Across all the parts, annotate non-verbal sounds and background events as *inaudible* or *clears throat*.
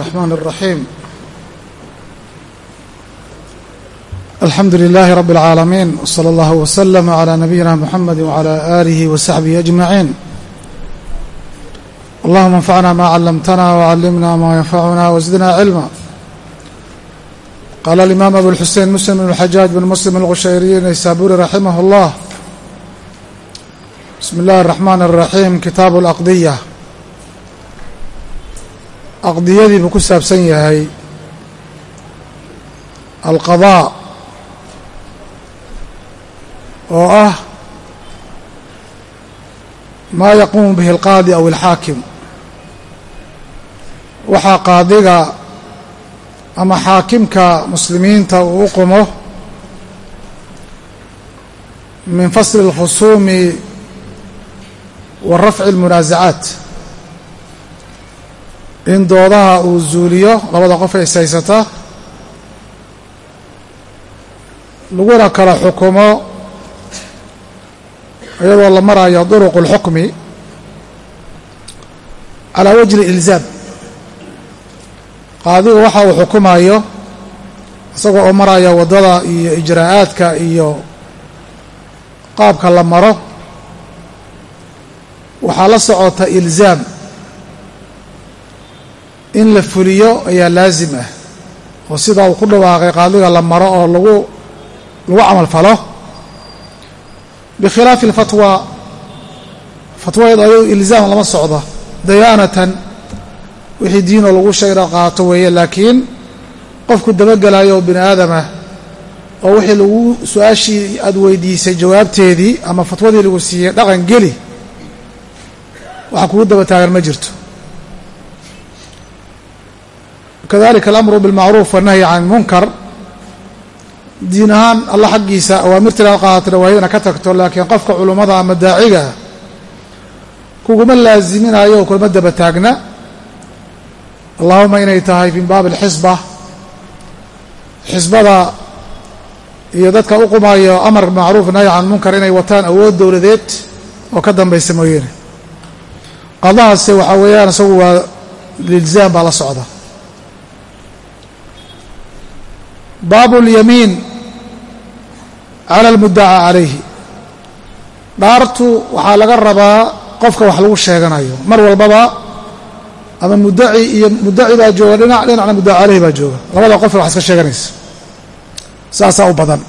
الرحمن الرحيم الحمد لله رب العالمين وصلى الله وسلم على نبينا محمد وعلى آله وصحبه أجمعين اللهم انفعنا ما علمتنا وعلمنا ما ينفعنا وزدنا علما قال الإمام أبو الحسين مسلم بن الحجاج بن مسلم الغشيري النيسابوري رحمه الله بسم الله الرحمن الرحيم كتاب الأقضية aqdiyadii buu ku saabsan yahay alqadaa oo ah maa yaquumu bihi alqaadi aw alxaakim. Waxaa qaadiga ama xaakimka muslimiinta uu u qumo min fasli اlkhusuumi wa rafci اlmunaasacaat in doodaha uu zuuliyo labada qof ee ishaysata laguna kala xukumo iyadoo la marayo duruq اlxukmi calaa wajhi ilzaam. Qaadigu waxa uu xukumayo isagoo oo maraya waddada iyo ijraa'aadka iyo qaabka la maro waxaa la socota ilzaam in la fuliyo ayaa laasim ah. Oo sidaa uu ku dhawaaqay qaadiga la maro oo lagu lagu camal falo. Bikhilaafi alfatwa fatwadeedu ayadu ilzaam lama socdo. Dayaanatan wixii diinoo lagu sheegna qaato weeye laakiin qofku dabagelayo oo bini aadamah oo wixii lagu su'aashii aada weydiisay jawaabteedii ama fatwadii lagu siiyey dhaqan geli waxa kugu daba taagan ma jirto kadalika alamru bilmacruuf wannahyi can ilmunkar diin ahaan alla xaggiisa awaamirta inaad qaadato dhawaayadana ka tagto laakiin qofka culummada ama daaciga kuguma laaziminayo oo kulama daba taagna. Allahuma inay tahay min baabi alxisba. Xisbada iyo dadka u qumayo amar macruuf nahyi can munkar inay wataan awood dowladeed oo ka dambaysa mooyeene qadahaase waxaa weeyaan isagu waa lilzaam baa la socda baabu اlyamiin cala almudaca calayhi dhaartu waxaa laga rabaa qofka wax lagu sheeganayo mar walbaba ama mudaci iyo mudaci baa jooga dhinac dhinacna mudaca caleyhi baa jooga labada qofe wax iska sheeganaysa saasaa u badan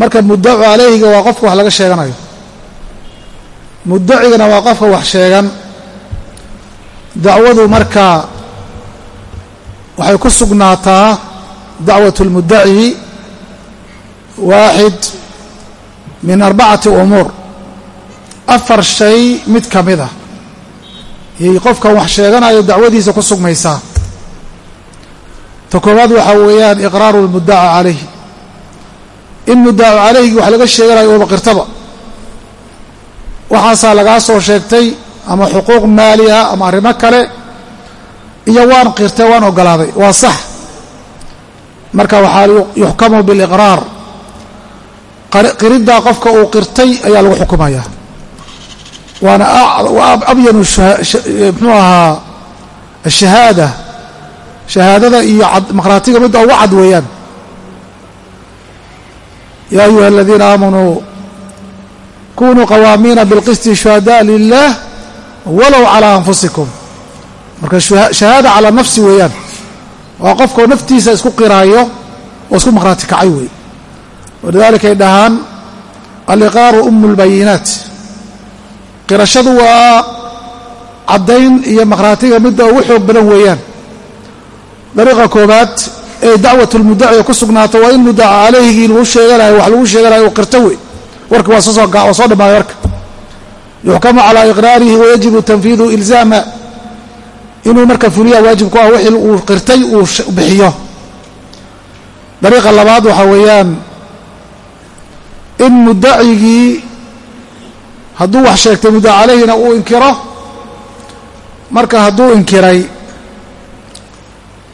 marka mudacu calayhiga waa qofka wax laga sheeganayo mudacigana waa qofka wax sheegan dacwadu marka waxay ku sugnaataa dacwaة اlmudaci waaxid min arbacati umuur afar shay mid ka mida yay qofkan wax sheeganayo dacwadiisa ku sugmaysaa ta koowaad waxaa weeyaan iqraaru اlmudaca calayh in mudacu calayhgi wax laga sheeganayo ooba qirtaba waxaasaa lagaa soo sheegtay ama xuquuq maali ah ama arrimo kale iyo waan qirtay waan ogolaaday waa sax marka waxaa yuxkamu biliqraar qiriddaa qofka uu qirtay ayaa lagu xukumaya. Waana abyanu mxuu ahaa ashahaada. Shahaadada iyo maqhraatiga midda ugu cad weeyaan. Yaa ayuha aladiina aamanuu kunuu qawaamiina bilqisti shuhadaء lilah walow calىa anfusikum. Marka shahaada calaa nafsi weeyaan waa qofkoo naftiisa isku qiraayo oo isku maqhraati kacay wey walidaalika ay dhahaan aliqraaru umu lbayinaat qirashadu waa caddayn iyo maqhraatiga midda ugu xoog badan weeyaan. Dariiqa koobaad ee dacwat lmudaci ku sugnaato waa in mudaca calayhigii lagu sheeganayo wax lagu sheeganayo uu qirto wey warka waa soo dhamaaday warka. Yuxkamu calaa iqraarihi wayajibu tanfiidu ilzaama inuu marka fuliyaa waajib ku ah wixii uu qirtay uu bixiyo. Dariiqa labaad waxaa weeyaan in mudacigii hadduu wax sheegtay muddaca calayhina uu inkiro marka hadduu inkiray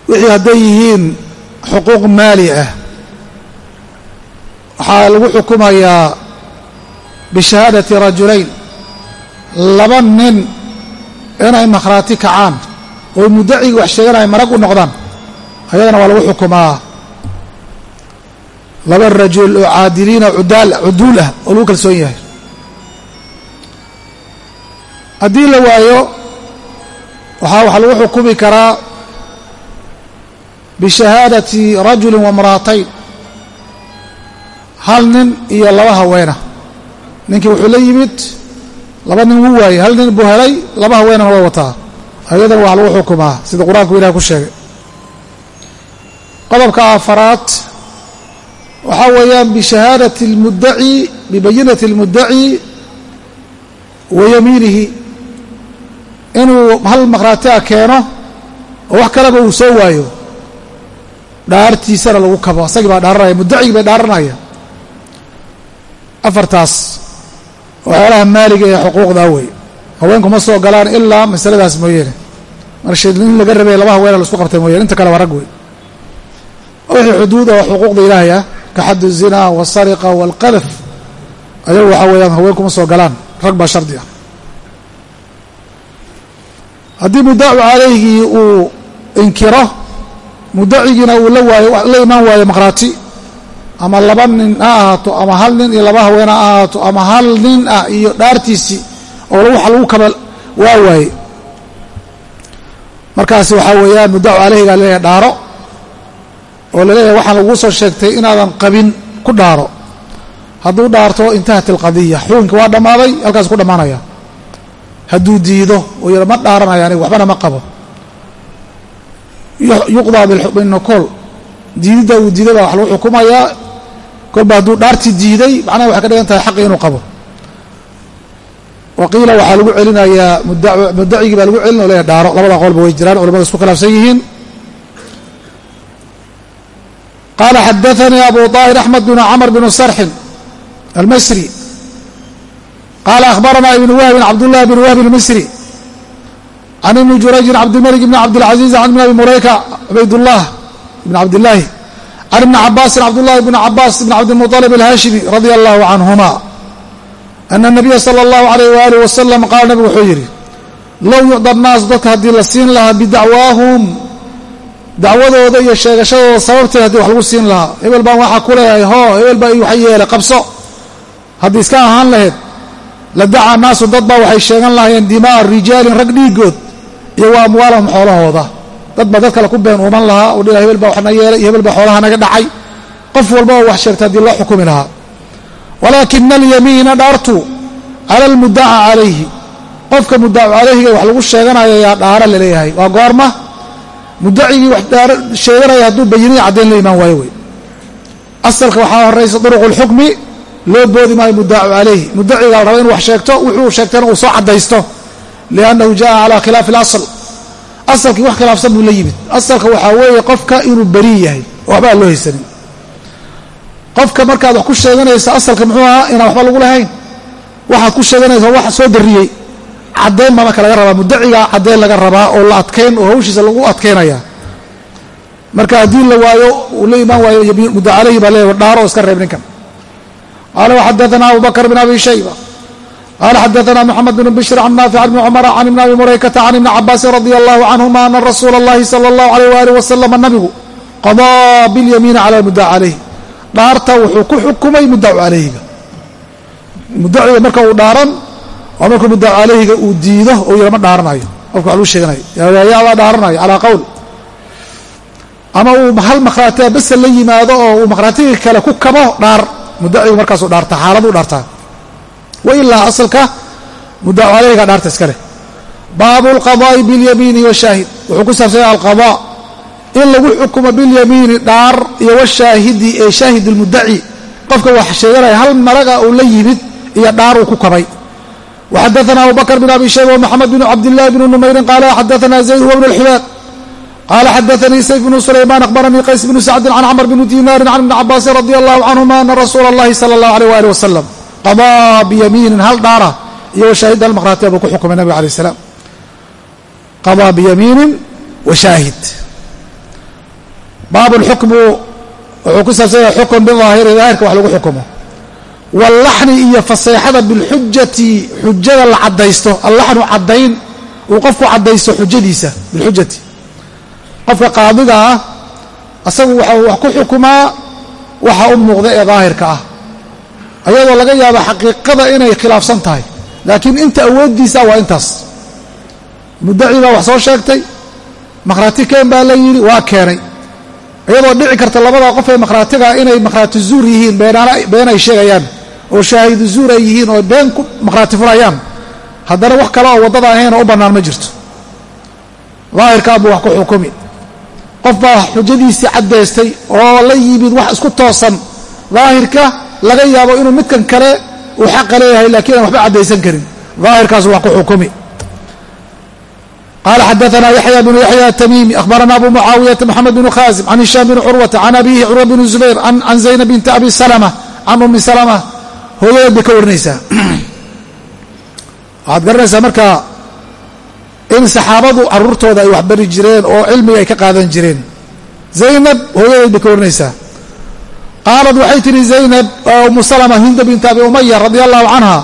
wixii hadday yihiin xuquuq maali ah. Waxaa lagu xukumayaa bishahaadati rajulayn laba nin inay makhraati kacaan oo mudacigii wax sheeganaya marag u noqdaan ayadana waa lagu xukumaa. Laba rajul oo caadiliina cuduul ah oo lagu kalsoon yahay. Haddii la waayo waxaa waxaa lagu xukumi karaa bishahaadati rajuli wamra'atayn hal nin iyo laba haweena ninkii wuxuu la yimid laba nin wuu waayey hal nin buu helay laba haweenana waa wataa ayadana waxaa lagu xukumaa sida qur'aanku ilaah ku sheegay. Qodobka afaraad waxaa weeyaan bishahaadati اlmudaci bibayinati اlmudaci wa yamiinihi. Inuu hal maqhraatiha keeno oo wax kaleba uu soo waayo dhaartiisana lagu kabo. Asagii baa dhaaranaya mudacigii bay dhaaranaya afartaas waxyaalaha maaliga ee xuquuqdaa wey haweenku ma soo galaan ilaa masaladaas mooyeene. Marsheed in laga rabay laba haweenaa la isku qabtay mooyane inta kale waa rag wey wixii xuduud oo xuquuqda ilaahay ah ka xaddu zinaa walsariqa waalqadaf ayagu waxaa weeyaan haween kuma soo galaan rag baa shardi ah. Haddii muddacu calayhgii uu inkiro mudacigiina uu la waayo la imaan waayo maqraati ama laba nin ha ahaato ama hal nin iyo laba haween ha ahaato ama hal nin ah iyo dhaartiisii oo waxa lagu kaba waa waaye. Markaasi waxaa weeyaan muddacu calayhigaa la leeyahay dhaaro oo la leeyahay waxaan laguu soo sheegtay inaadan qabin ku dhaaro. Hadduu dhaarto intahat alqadiya xukunki waa dhammaaday halkaas ku dhammaanaya. Hadduu diido oo yaro ma dhaaranaya aniga waxbana ma qabo. Yuqdaa bilnokool diididda uu diiday baa wax lagu xukumayaa kolba hadduu dhaartii diiday macnaha waxay ka dhigan tahay xaqi inuu qabo waqiila waxaa lagu celinayaa mudacigii baa lagu celin o leeyahay dhaaro labada qolba way jiraan culamada isku khilaafsan yihiin qaala xadaanii abu طaahir axmed bn camr bn sarxin almasri qaala akhbarana ibn wahbin cabdullahi bn wahb اlmisri can ibni jurayjin cabdilmalik bn cabdilcaziiz can ibn abi murayka cubaydullah ibn cabdillaahi can ibni cabaasin cabdullahi bn cabaas ibn cabdilmuطalib alhaashimi radia allahu canhuma ana nabiya sala allahu alayh waalih wasalam qaala nabigu wuxuu yidhi low yucda annaasu dadka haddii la siin lahaa bidacwaahum dacwadooda iyo sheegashadooda sababteed haddii wax lagu siin lahaa. Hebel baan waxaa ku leeyahay hoo hebel baa waxa yeelay qabso. Haddii iska ahaan lahayd la dacaa naasu dad baa waxay sheegan lahaayeen dima'a rijaalin rag dhiigood iyo wa amwaalahum xoolahooda. Dad baa dad kale ku been uuman lahaa oo dhila hebel baa waxna yeelay iyo hebel baa xoolaha naga dhacay. Qof walba oo wax sheegtay haddii loo xukumi lahaa walaakina alyamiina dhaartu cala almudaca calayhi. Qofka mudacu calayhiga wax lagu sheeganayo yaa dhaara la leeyahay waa goorma? Mudacigii wax sheeganaya hadduu bayiniya caddayn la imaan waayo wey. Asalka waxaa horaysa duruqu loo boodi maayo mudacu calayhi. Mudaciga la raba inu wax sheegto wuxuu sheegtayna uu soo caddaysto liannahu jaa calaa khilaafi اlasl asalkii wax khilaafsan buu la yimid. Asalka waxaa weeye qofka inuu beri yahay oo waxba aan loo haysanin qofka markaad wax ku sheeganayso asalka muxuu ahaa inaan waxba lagu lahayn? Waxaad ku sheeganayso wax soo dariyey. Caddeyn baa marka laga rabaa muddacigaa caddeyn laga rabaa oo la adkayn oo hawshiisa lagu adkaynaya marka haddii la waayo uu la imaan waayo mudda caleyhi baa leeya dhaaro iska reeb ninkan. Qaala waxadaanaa abubakr bin abi shayba. Qaala xadaanaa moxamed bn bishr can naafic bni cumara can ibni abi muraykata can ibni cabaasin radia allahu canhuma ana rasuula اllahi sala اllahu aleyh waali wasalama nabigu qadaa bilyamiini cala mudda dhaarta wuxuu ku xukumay mudacu calayhiga. Mudaciga marka uu dhaaran waa markuu mudacu calayhiga uu diido oo yara ma dhaaranayo. Qofka wax lagu sheeganayo yaabaa dhaaranayo calaa qowl. Ama uu hal makhraatiga bese la yimaado oo uu makhraatiga kale ku kabo dhaar. Mudacigu markaasuu dhaarta xaaladuu dhaartaa. Wa ilaa asalka mudacu calayhiga dhaarta iska leh. Baabu alqadaa'i biاlyamiini washaahid wuxuu ku saabsanya alqadaa in lagu xukumo bilyamiini dhaar iyo washaahidi ee shaahid lmudaci qofka wax sheeganaya hal maraga uu la yimid iyo dhaar uu ku kabay. Waxadaana abubakr bn abi shayba wmaxamed bn cabdillahi bni numayrin qaala xadaana zayd huwa bn lxibaad qaala xadaanii sayf bnu sulaymaan ahbaranii qays bnu sacdin can camr bni dinaarin can ibni cabaasin radi allahu canhuma ana rasuula allahi sala allahu aleyh waalih wasalam qadaa biyamiinin hal dhaarah iyo washaahid halmaqraatee buu ku xukumay nabiga alay salam qadaa biyamiinin washaahid baab اlxukmu wuxuu ku saabsan yahay xukm biظaahiri daahirka wax lagu xukumo. Wallaxni iyo faseexada bilxujati xujada la caddaysto allaxnu caddayn uu qofku caddaysto xujadiisa bilxujati qofka qaadiga ah asagu waxa wax ku xukumaa waxa u muuqda ee daahirka ah. Ayadoo laga yaabo xaqiiqada inay khilaafsan tahay laakiin inta awooddiisa waa intaas. Muddaci baa wax soo sheegtay makhraati keen baa la yidhi waa keenay iyadoo dhici karta labada qof ee makhraatiga inay makhraati zuur yihiin been ay sheegayaan oo shaahidu zuur ay yihiin oo been ku makhraati furayaan haddana wax kale oo waddada ahayn oo u bannaan ma jirto. Daahirkaa buu wax ku xukumi. Qof baa xujadiisii caddaystay oo la yimid wax isku toosan. Daahirka laga yaabo inuu midkan kale uu xaqa leeyahay laakiin aan waxba caddaysan karin. Daahirkaasu wax ku xukumi qala xadaana yaxya bnu yaxya atamiimi ahbarana abu mucaawiyata moxamed bnu khaasim can hishaam bni curwata can abihi curwa bni zubayr can zaynab binti abi salama can ummi salama hooyadeed bay ka warinaysaa waxaad garanaysaa marka in saxaabadu caruurtooda ay waxbari jireen oo cilmiga ay ka qaadan jireen zaynab hooyadeed bay ka warinaysaa qaalat waxay tihi zaynab umu salama hinda binti abi umaya radi allahu canha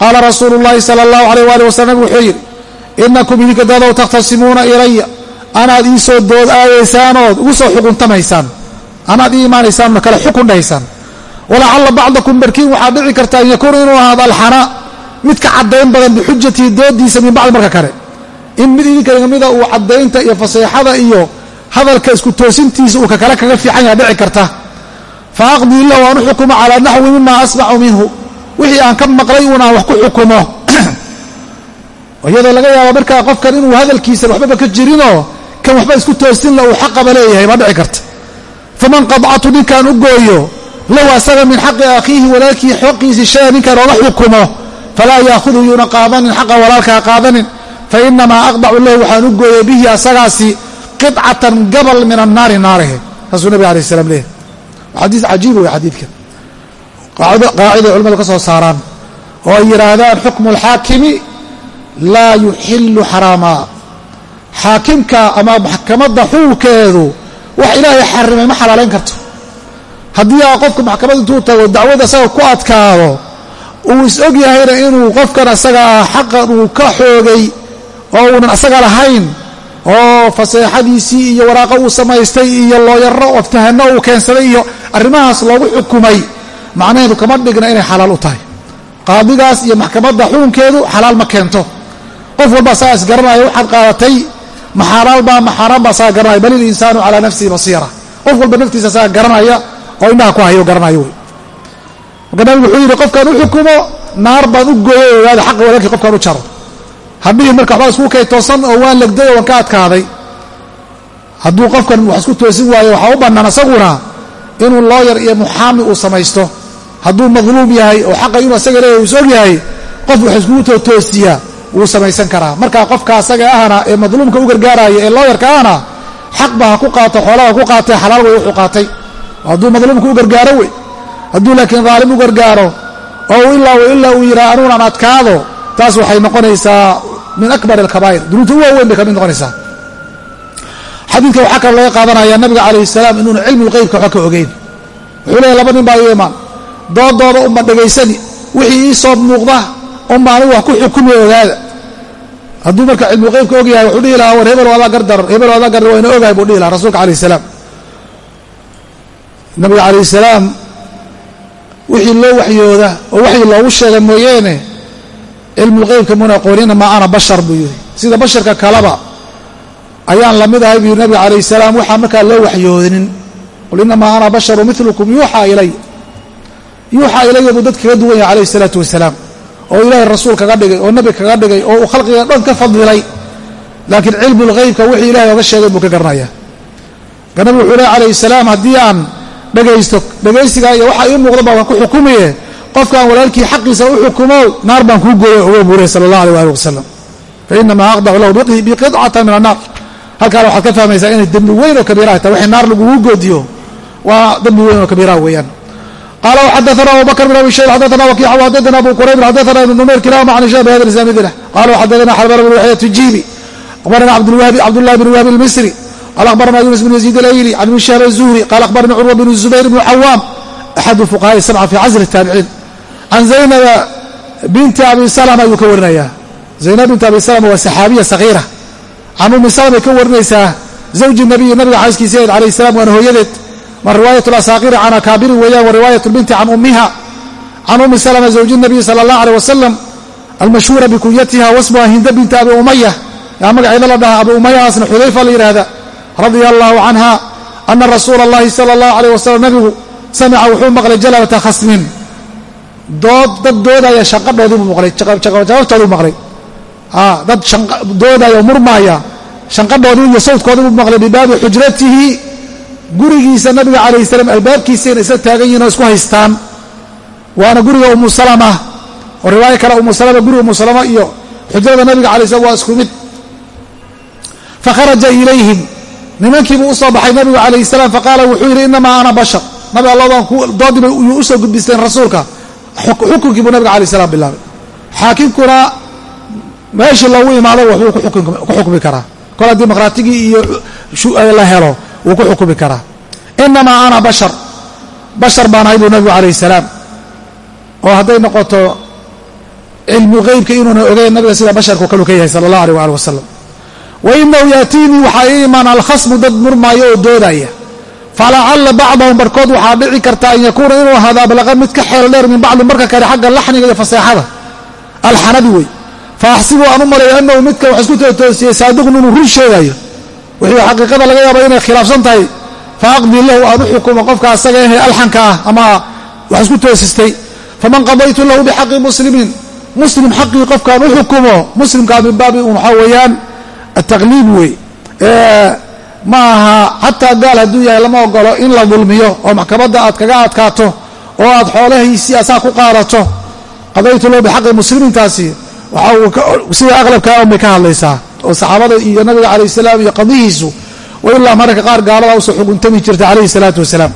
qaala rasuulu llahi sala allahu alayh waali wasalam wuxuu yidhi inakum idinka dadow takhtasimuuna ilaya anaad ii soo dood aadaysaanood ugu soo xukuntamaysaan. Anaad ii imaanaysaan ma kale xukun dhahaysaan walacalla bacdakum barkiin waxaa dhici karta an yakuuna inuu ahaado alxanaa mid ka caddayn badan bixujatihi doodiisa min bacdi marka kale. In mid idinka kamida uu caddaynta iyo faseexada iyo hadalka isku toosintiisa uu kakale kaga fiican yaha dhici karta. Fa aqdii lahu u xukumo calaa naxwi mima asmacu minhu. Wixii aan ka maqlay uun aan wax ku xukumo iyadoo laga yaabo markaa qofkan inuu hadalkiisa waxbaba ka jirinoo kan waxba isku toosinla uu xaqaba leeyahay baa dhici karta. Faman qadcatu ninkaan u gooyo lahu asaga min xaqi akhiihi walaalkii xaqiisii shaya ninkaan ooga xukumo falaa yaahudu yuuna qaadanin xaqa walaalkaa qaadanin. Fainamaa aqdacu lahu waxaan u gooyay bihi asagaasi qicatan gabal min annaari naarihe saasuu nabig alay slam leeyahy xadiis cajiib wey xadiidka. Qaaciday culimadu ka soo saaraan oo ay yidhaahdaan xukmu alxaakimi laa yuxilu xaraamaa. Xaakimka ama maxkamadda xukunkeedu wax ilaahay xarimay ma xalaalayn karto. Haddii aa qofku maxkamad intuu tago dacwad asaga ku adkaado uu is og yahayna inuu qofkan asaga ah xaqan uu ka xoogay oo uunan asaga lahayn oo faseexadiisii iyo waraaqo uu samaystay iyo looyaro oftahano uu keensaday iyo arrimahaas loogu xukumay macnaheedu kama dhigna inay xalaal u tahay. Qaadigaas iyo maxkamadda xukunkeedu xalaal ma keento qof walba asagaa is garanaya waxaad qaadatay ma xalaal baa ma xaaraan baa asaga garanaya bal ilinsaanu calaa nafsihi basiira. Qof walba naftiisa asaga garanaya oo indhaha ku hayo garanayo wey. Marka nabigu wuxuu yidhi qofkaan u xukumo naar baan u gooyay ogaada xaqa walaalkii qofkaan u jaro. Hadhihi marka waxbaa isku kay toosan oo waan legday oo waan ka adkaaday hadduu qofkan wax isku toosin waayo waxaa u bannaan asaguna inuu looyar iyo muxaami uu samaysto. Hadduu madluum yahay oo xaqa inuu asaga leeyahay uu is og yahay qof wax iskugu tootoosiyaa wuu samaysan karaa. Marka qofka asaga ahna ee madluumka u gargaaraya ee looyarka ahna xaq ba ha ku qaato xoolaha ku qaatay xalaal way wuxuu qaatay. Hadduu madluumka u gargaaro wey. Hadduu laakiin daalim u gargaaro oo ilaa ilaa uu yidhaha anuunan adkaado taas waxay noqonaysaa min akbar alkabaa'ir. Dunuubta u waaweyn bay ka mid noqonaysaa. Xadiidka waxaa kaloo laga qaadanaya nabiga calayhi salaam inuuna cilmulqeybka waxba ka ogeyn. Wuxuu leeyahy laba nin baa ii imaan doodooda uma dhegaysani wixii ii soo muuqda uma anigu wax ku xukumi ogaada. Hadduu marka cilmulqeybka og yahay wuxuu dhihi lahaa war hebel waadaa gardaran hebel waadaa gardaran waa ogahay buu dhihi lahaa rasuulka calayh salaam. Nabiga calayhi salaam wixii loo waxyooda oo waxii loogu sheega mooyeene cilmulqeybka muna aqoonina maa ana bashar buu yidhi. Sida basharka kaleba ayaan la mid ahay buu yidhi nabiga calayhi salaam waxaa markaa loo waxyoodinin. Qul inamaa ana basharu milukum yuuxaa ilay. Yuuxaa ilaya buu dad kaga duwan yahay calayhi salaatu wasalaam oo ilaahay rasuul kaga dhigay oo nebi kaga dhigay oo uu khalqiga dhan ka fadilay laakiin cilmulqeybka wixii ilahay oga sheegay buu ka garanaya marka nabigu wuxuu leh calayhi salaam haddii aan dhegaysto dhegaysigaa iyo waxaa ii muuqdaba waan ku xukumaye qofkaan walaalkii xaqiisa u xukumo naar baan kuu gooyo uga buuray sala allah aleh ali wasalam fainamaa aqdacu lahu biqidcata min annaar halkaana waxaad ka fahmaysaa inay dembi weyn oo kabiiraha tahay waxay naar lagugu goodiyo waa dembi weyn oo kabiiraha weeyaan qaala xadaana abu bakr bn abi shayb xadaana wakiixa xadaana abu qurayb xadaana ibn numayr kilahuma can hisham bihada isnaamidina qala xadaana xalbar bn waxya tujiibi akhbarana cabdullahi bn wahbi almisri qala akhbarana yunus bn yaziid alayli can ibn shihab azuhri qala akhbarani curwa bn zubayr bn cawaam axadu fuqahaai sabca fi casri taabiciin can zaynaba binti abi salama ayuu ka warinayaa zaynab bint abi salama waa saxaabiya sagiira can ummi salamay ka warinaysaa zawji nabiyi nabiga xaaskiisa calayh salam waana hooyadeed ma riwaayat alasaaqiri can akaabiri weeyaan wa riwaayat lbinti can ummiha can ummi salama zawji nabiyi sala allah aleyh wasalam almashhuura bikunyatiha wasmuha hinda binti abi umaya yaa magaceeda la dhahaa abi umayahaasna xudayfa la yidhaahda radia allahu canha ana rasuula allahi sala allahu aleyh wasalam nabigu samica wuxuu maqlay jalabata khasmin. Dood dad doodaya shanqadhoodiibuu maqlay jawaabtooduu maqlay. Dad doodaya oo murmaaya shanqadhoodii iyo sawdkoodiibuu maqlay bibaabi xujratihi gurigiisa nabiga calayh salaam albaabkiisayna isla taagan yihiin oo isku haystaan. Waana guriga umu salama oo riwaayo kale umu salama guriga umu salama iyo xujrada nabiga alay slam waa isku mid. Fakharaja ilayhim. Nimankiibuu u soo baxay nabigu calayh salaam faqaala wuxuu yidhi inamaa ana bashar. Nabi alladan doodiiba yuu u soo gudbisteen rasuulka. Xukunkii buu nabiga alay salaam bilaabay. Xaakimkuna meeshii loogu imaado waxbuu ku xukmi karaa. Kol haddii maqhraatigii iyo la helo wuu ku xukumi karaa. Inamaa ana bashar. Bashar baan ahay buu nabigu calayh salaam. Oo hadday noqoto cilmu qeybka inuuna ogeyn nabiga sida basharkao kaluu ka yahay sala allah aleh waali wasalam wa inahu yaatiinii waxaa ii imaan alkhasmu dad murmaayo oo doodaya. Falacalla bacdahum barhkood waxaa dhici karta an yakuuna inuu ahaado ablaqa mid ka xeel dheer min bacdi marka kale xagga laxniga iyo faseexada alxanabi wey. Fa axsibu aan u maleeyo annahu midka wax isku toosiyey saadiqun inuu run sheegayo wixii xaqiiqada laga yaaba inay khilaafsan tahay fa aqdii lahu aan u xukumo qofka asaga ahe alxanka ah ama wax isku toosistay. Faman qadaytu lahu bixaqi muslimiin muslim xaqii qofkaan u xukumo muslimkaa min baabi waxaa weeyaan ataqliib wey. Ma aha xataa gaal hadduu yahay lama ogolo in la dulmiyo oo maxkamadda aad kaga adkaato oo aad xoolahiisii asaa ku qaadato. Qadaytu lahu bixaqi muslimiintaasi waxa sida aqlabkaa un bay ka hadlaysaa oo saxaabada iyo nabiga calayh salaam iyo qadihiisu wa ilaa mararka qaar gaalada u soo xukuntami jirtay calayhi salaatu wasalaam.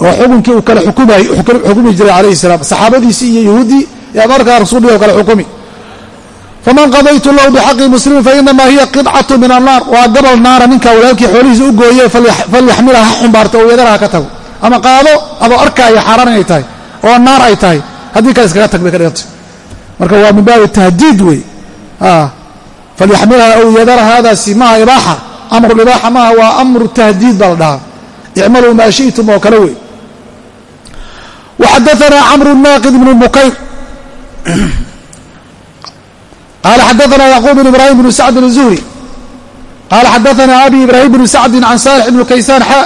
Oo xukunkii uu kale xukumi jiray calayhi salaam. Saxaabadiisii iyo yahuuddii yaa markaa rasuulih kale xukumi. Faman qadaytu lahu bixaqi muslimin fainamaa hiya qidcatu min annaar. Waa gabal naara ninkaa walaalkii xoolihiisa u gooye falyaxmilha ha xumbaarto oo yadaraha ka tago. Ama qaado adoo arkaaya xaaraan inay tahay oo naar ay tahay. Haddii kale iskaga tag bay ka dhigantay marka waa min tahdiid wey falyaxmilha aw yadara haadaasi maaha ibaaxa amru ibaaxa maaha waa amru tahdiid baa la dhahaa icmaluu maa shi'tum oo kale wey waxadaanaa camru naaqid ibnu bukayr *clears throat* qala xadaana yacquub bn ibrahim bn sacdin الzuhri qala xadaana abi ibrahim bn sacdin can salix ibn kaysaan xa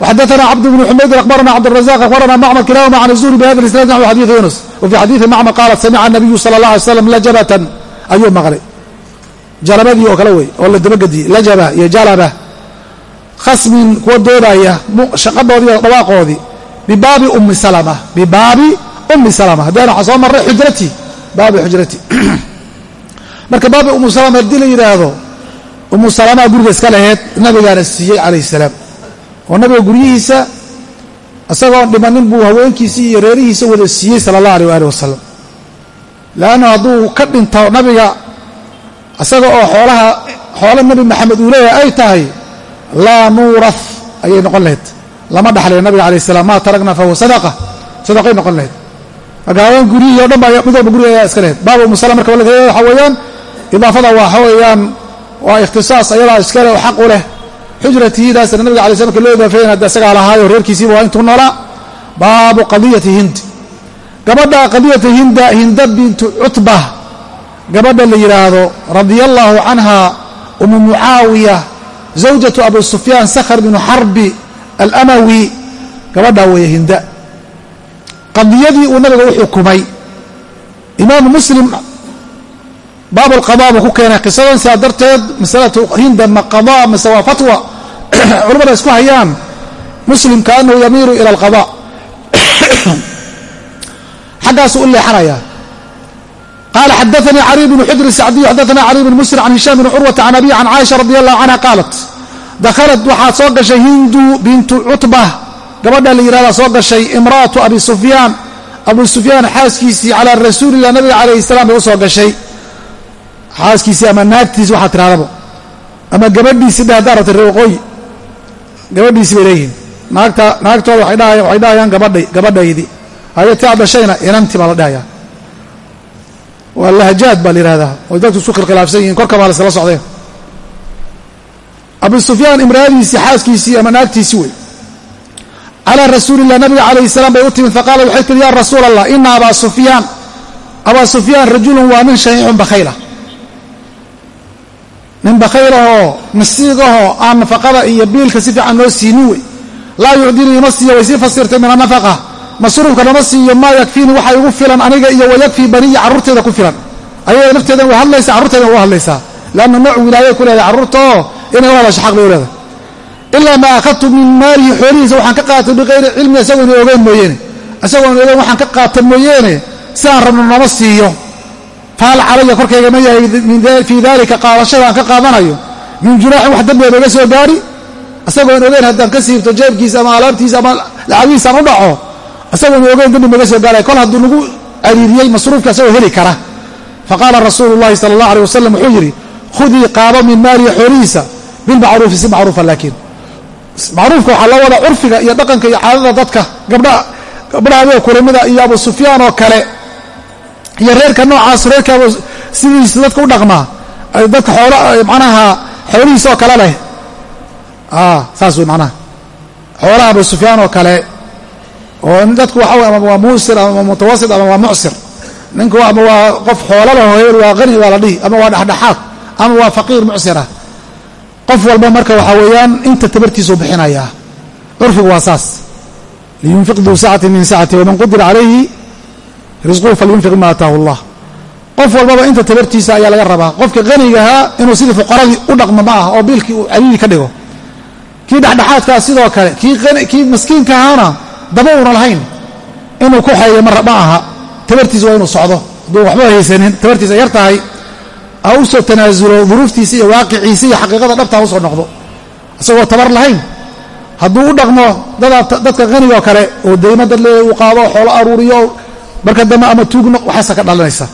وxadaana cabd bn xumaydin akhbarana cabdالrazaq akhbarana macmar kilahuma can الzuhri bhada isnad naxو xadiiث yunus wfي xadiiثi macmar qaala samica الnabiyu salى الlaه alay slam lajabatan ayuu maqlay. Jalabadii oo kale wey oo la dabagediyey lajaba iyo jalaba khasmin kuwa doodaya shaqadoodii dhawaaqoodii bibaabi umi salma bibaabi umi salma haddana waxaa soo maray xujrati baabi xujrati *clears throat* marka baabi umu salama haddii la yidhaahdo umu salamaa guriga iska laheyd nabigaana siiyey calayhi salaam. Oo nabiga guryihiisa isagoon dhimanin buu haweenkiisii iyo reerihiisa wada siiyey sala allah aleh waali wasalam leanna hadduu ka dhinto nabiga isaga oo xoolaha xoolo nebi maxamed uu leeyahay ay tahay laa nuurah ayay noqon lahayd. Lama dhaxlayo nabiga alayh salam maa tarakna fahuwa sadaqa. Sadaqay noqon lahayd. Haween guryihii o dhan baa mid walba guriga ayaa iska lahayd. Baaba umu salama marka laga waxa weeyaan idaafada waxa weeyaan waa ikhtisaas ayadaa iskale oo xaq u leh. Xujratihidaasna nabiga alay slam marka loo idaafeyn hadda isagaa lahaayo reerkiisiiba waa intuu noolaa. Baabu qadiyati hind gabadha qadiyata hinda hinda bintu cutba gabadha la yidhaahdo radia allaahu canha umu mucaawiya zawjatu abu sufyaan sakhr binu xarbi alamawi gabadhaa weeye hinda. Qadiyadii uu nabiga u xukumay imaamu muslim baab alqada buu ku keenay qisadan sidaa darteed masalatu hinda ma qada mise waa fatwa *coughs* culamada isku hayaan muslim kaanahu yamiiru ila alqada *coughs* xaggaasuu u leexanaya. Qala xadaanii cali bnu xujr sacdiy xadaana cali bn musr can hishaam bn curwata can abiy can caaisha radi allahu canha qaalat dakhalat waxaad soo gashay hindu bintu cutba gabadha la yihahdaa soo gashay imra'atu abi sufyaan. Abu sufyaan xaaskiisii calaa rasuulilah nabiga calayhi salam bay u soo gashay. Xaaskiisii ama naagtiisi waxaad tirahdaba ama gabadhiisii dheh haddaa rabta reeqooyi gabadhiisii bay leeyihiin. Naagta naagtooda waxay dhahayaan gabadhay gabadhaydii aad dhashayna inanti baa la dhahayaa. Waa lahajaad baa la yihahdaa oy dadku isku khilkhilaafsan yihiin korka baa la isla socdeen. Abu sufyaan imraadiisii xaaskiisii ama naagtiisii wey. Calaa rasuulilah nabiga calayhi salaam bay u timid faqaalat waxay tihi yaa rasuul allah ina abaa sufyaan abaa sufyaan rajulun waa nin shaxiixun bakhayla nin bakhaylahoo masiigahoo aan nafaqada iyo biilka si fiican noo siinin wey. Laa yucdinii ima siiyo way sii fasirtay min anafaqa masruufka nama siiyo maa yakfiini waxa igu filan aniga iyo wayakfii baniya carruurteeda ku filan. Ayada nafteedan way hadlaysaa carruurteedan waa hadlaysaa. Leanna nooc wilaayay ku leedahay carruurta inay hadasho xaq u leedahay. Ilaa maa akhadtu min maalihi xoolihiisa waxaan ka qaatay bikayri cilmi isagoona ogeyn mooyeene. Isagoona ogeyn waxaan ka qaata mooyeene si aan rabno nama siiyo. Fahal calaya korkayga ma yahay fii dalika qaadashada aan ka qaadanayo. Min junaaxin wax dambeeda iga soo gaari. Isagoon ogeyn haddaan ka siibto jeebkiisa ama alaabtiisa ama lacagiisaan u dhaco isagoon ogeyn dambi maga soo gaaraya kol hadduu nagu cariiriyey masruufka isagoo heli kara. Faqaala rasuulu llahi sala allah aleh wasalam wuxuu yidhi khudii qaado min maalihi xoolihiisa bilmacruufi si macruufa laakiin. Macruufka waxaa loo wadaa curfiga iyo dhaqanka iyo caadada dadka gabdha gabdhaha adiga kulamida iyo abu sufyaan oo kale iyo reerka noocaas reerka sidiisa dadka u dhaqmaa dadka xool manaha xoolihiisa oo kale leh. Saas wey manaha xoolaha abu sufyaan oo kale oo dadku waxa wey ama waa muusir ama mutawasit ama waa mucsir. Ninku ama waa qof xoola laho hebel waa qani waa la dhihi ama waa dhexdhexaad ama waa faqiir mucsirah qof walba marka waxaa weeyaan inta tabartiisuu bixinayaa curfigu waa saas. Liyunfiq duu sacati min sacati waman qudira calayhi risquhu falyunfiq mima ataahu allah. Qof walbaba inta tabartiisa ayaa laga rabaa qofka qanigahaa inuu sidii fuqaradii u dhaqmo ma aha oo biilkii uu ka dhigo. Kii dhexdhexaadkaa sidoo kale kii maskiinka ahaana daba una lahayn. Inuu ku xeeyo ma aha. Tabartiisa waa inuu socdo. Hadduu waxba haysanin tabartiisa yar tahay ha u soo tanaasulo duruuftiisa iyo waaqiciisa iyo xaqiiqada dhabta ha u soo noqdo. Isagoo tabar lahayn hadduu u dhaqmo dadka qanigo kale oo daymo dad leeya uu qaado xoolo aruuriyo marka dambe ama tuugno waxaasa ka dhalanaysa.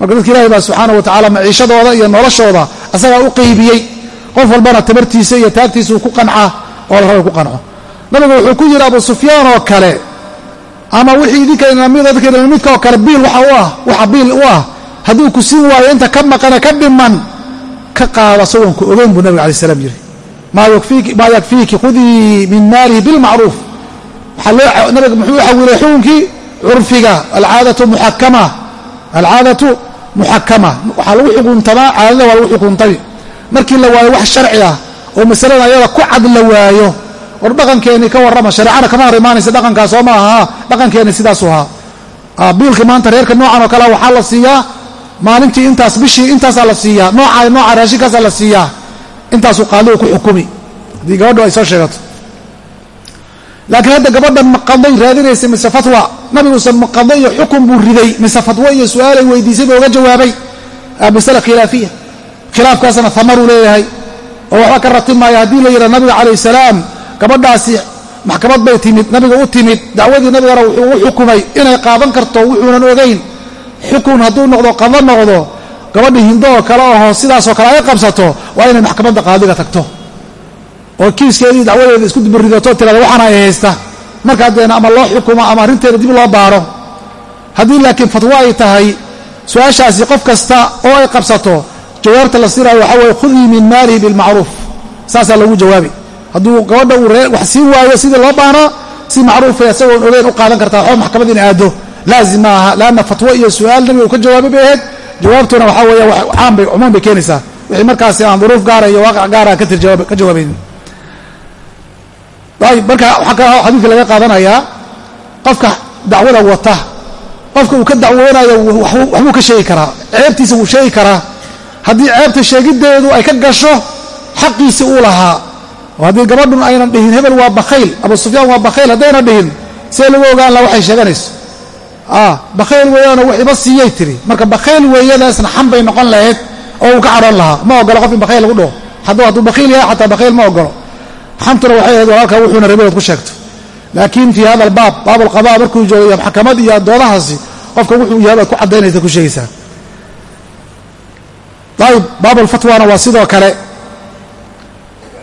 Marka dadka ilahi baa subxaana wa tacala maciishadooda iyo noloshooda asagaa u qaybiyey. Qof walbana tabartiisa iyo taagtiisa uu ku qancaa oo la raba ku qanco nabigu wuxuu ku yidhi abu sufyaan oo kale ama wixii idinkamidka oo kale biil waxa u ah waxa biil u ah. Hadduu ku siin waayo inta ka maqane ka dhiman ka qaado asagoon ku ogeyn buu nabiga alay slam yidhi. Maa yakfiiki khudii min maalihi bilmacruuf nabiga muxuu xawilay xukunkii? Curfiga alcaadatu muxakama alcaadatu muxakama waxaa lagu xukuntamaa caadada waa lagu xukuntay markii la waayo wax sharci ah oo masalada ayada ku cad la waayo war dhaqankeenni ka warrama shareecana kama hor imaanaysa dhaqankaas soo ma aha dhaqankeenni sidaasu ahaa biilka maanta reerka noocan oo kale waxaa la siiyaa. Maalintii intaas bishii intaasaa la siiyaa. Nooca nooca raashinkaasaa la siiyaa. Intaasuu qaaligu ku xukumi. Haddii gabadhu ay soo sheegato. Laakiin hadda gabadhan maqaday raadinaysa mise fatwa. Nabiguusan maqado iyo xukun buu riday. Mise fatwo iyo su'aalay weydiisay buu oga jawaabay. Masale khilaafiya. Khilaafkaasna hamaruu leeyahay. Oo waxba ka ratib maayo haddii la yidhaha nabiga calayh salaam gabadhaasi maxkamad bay timid nabiga u timid dacwadii nabigana wuxuu u xukumay inay qaadan karto wuxuunan ogayn xukun hadduu noqdo qado noqdo gabadhii hindo oo kale aho sidaasoo kale ay qabsato waa inay maxkamadda qaadiga tagto. Oo kiiskeedii dacwadeeda isku dubaridato tirada waxaana ay haysta. Markaa deena ama loo xukumo ama arrinteeda dib loo baaro haddii laakiin fatwo ay tahay su'aashaasi qof kasta oo ay qabsato jawaabta la siraayo waxaa weye khudii min maalihi bilmacruuf saasaa lagu jawaabi hadduu gabadha uu wax sii waayo sidii loo baanaa si macruufa isagoon ogeyn u qaadan kartaa waxba maxkamad in aado. Laazim ma aha laanna fatwo iyo su'aal nabiga uu ka jawaabay bay ahayd. Jawaabtuna waxaa weeye caambay cumuum bay keenaysaa. Wixii markaasi aan duruuf gaara iyo waaqac gaara ka jawaabaynin ayb marka waxaa kaloo xadiidka laga qaadanayaa qofka dacwada wata qofka uu ka dacwoonayo waxbuu ka sheegi karaa ceebtiisa wuu sheegi karaa. Haddii ceebta sheegiddeedu ay ka gasho xaqiisi uu lahaa oo haddii gabadhun aynan dhihin hebel waa bakhayl abu sufyaan waa bakhayl haddayna dhihin see lagu ogaan laha waxay sheeganayso. Bakhayl weeyaanoo wax iba tiri. Marka bakhayl weeyadaasna xan bay noqon lahayd oo uu ka cadhoon lahaa. Ma ogolo qof in bakhayl lagu dhaho. Hadduu hadduu bakhiil yahay xataa bakhayl ma ogolo xantuna waxay ahayd walaalkaa wuxuuna rabadood ku sheegto. Laakiin fii hada albaab baab alqadaa markuu joogayo maxkamad iyo doodahaasi qofka wuxuu yahay baad ku caddaynaysa ku sheegaysaa ayib baab alfatwana waa sidoo kale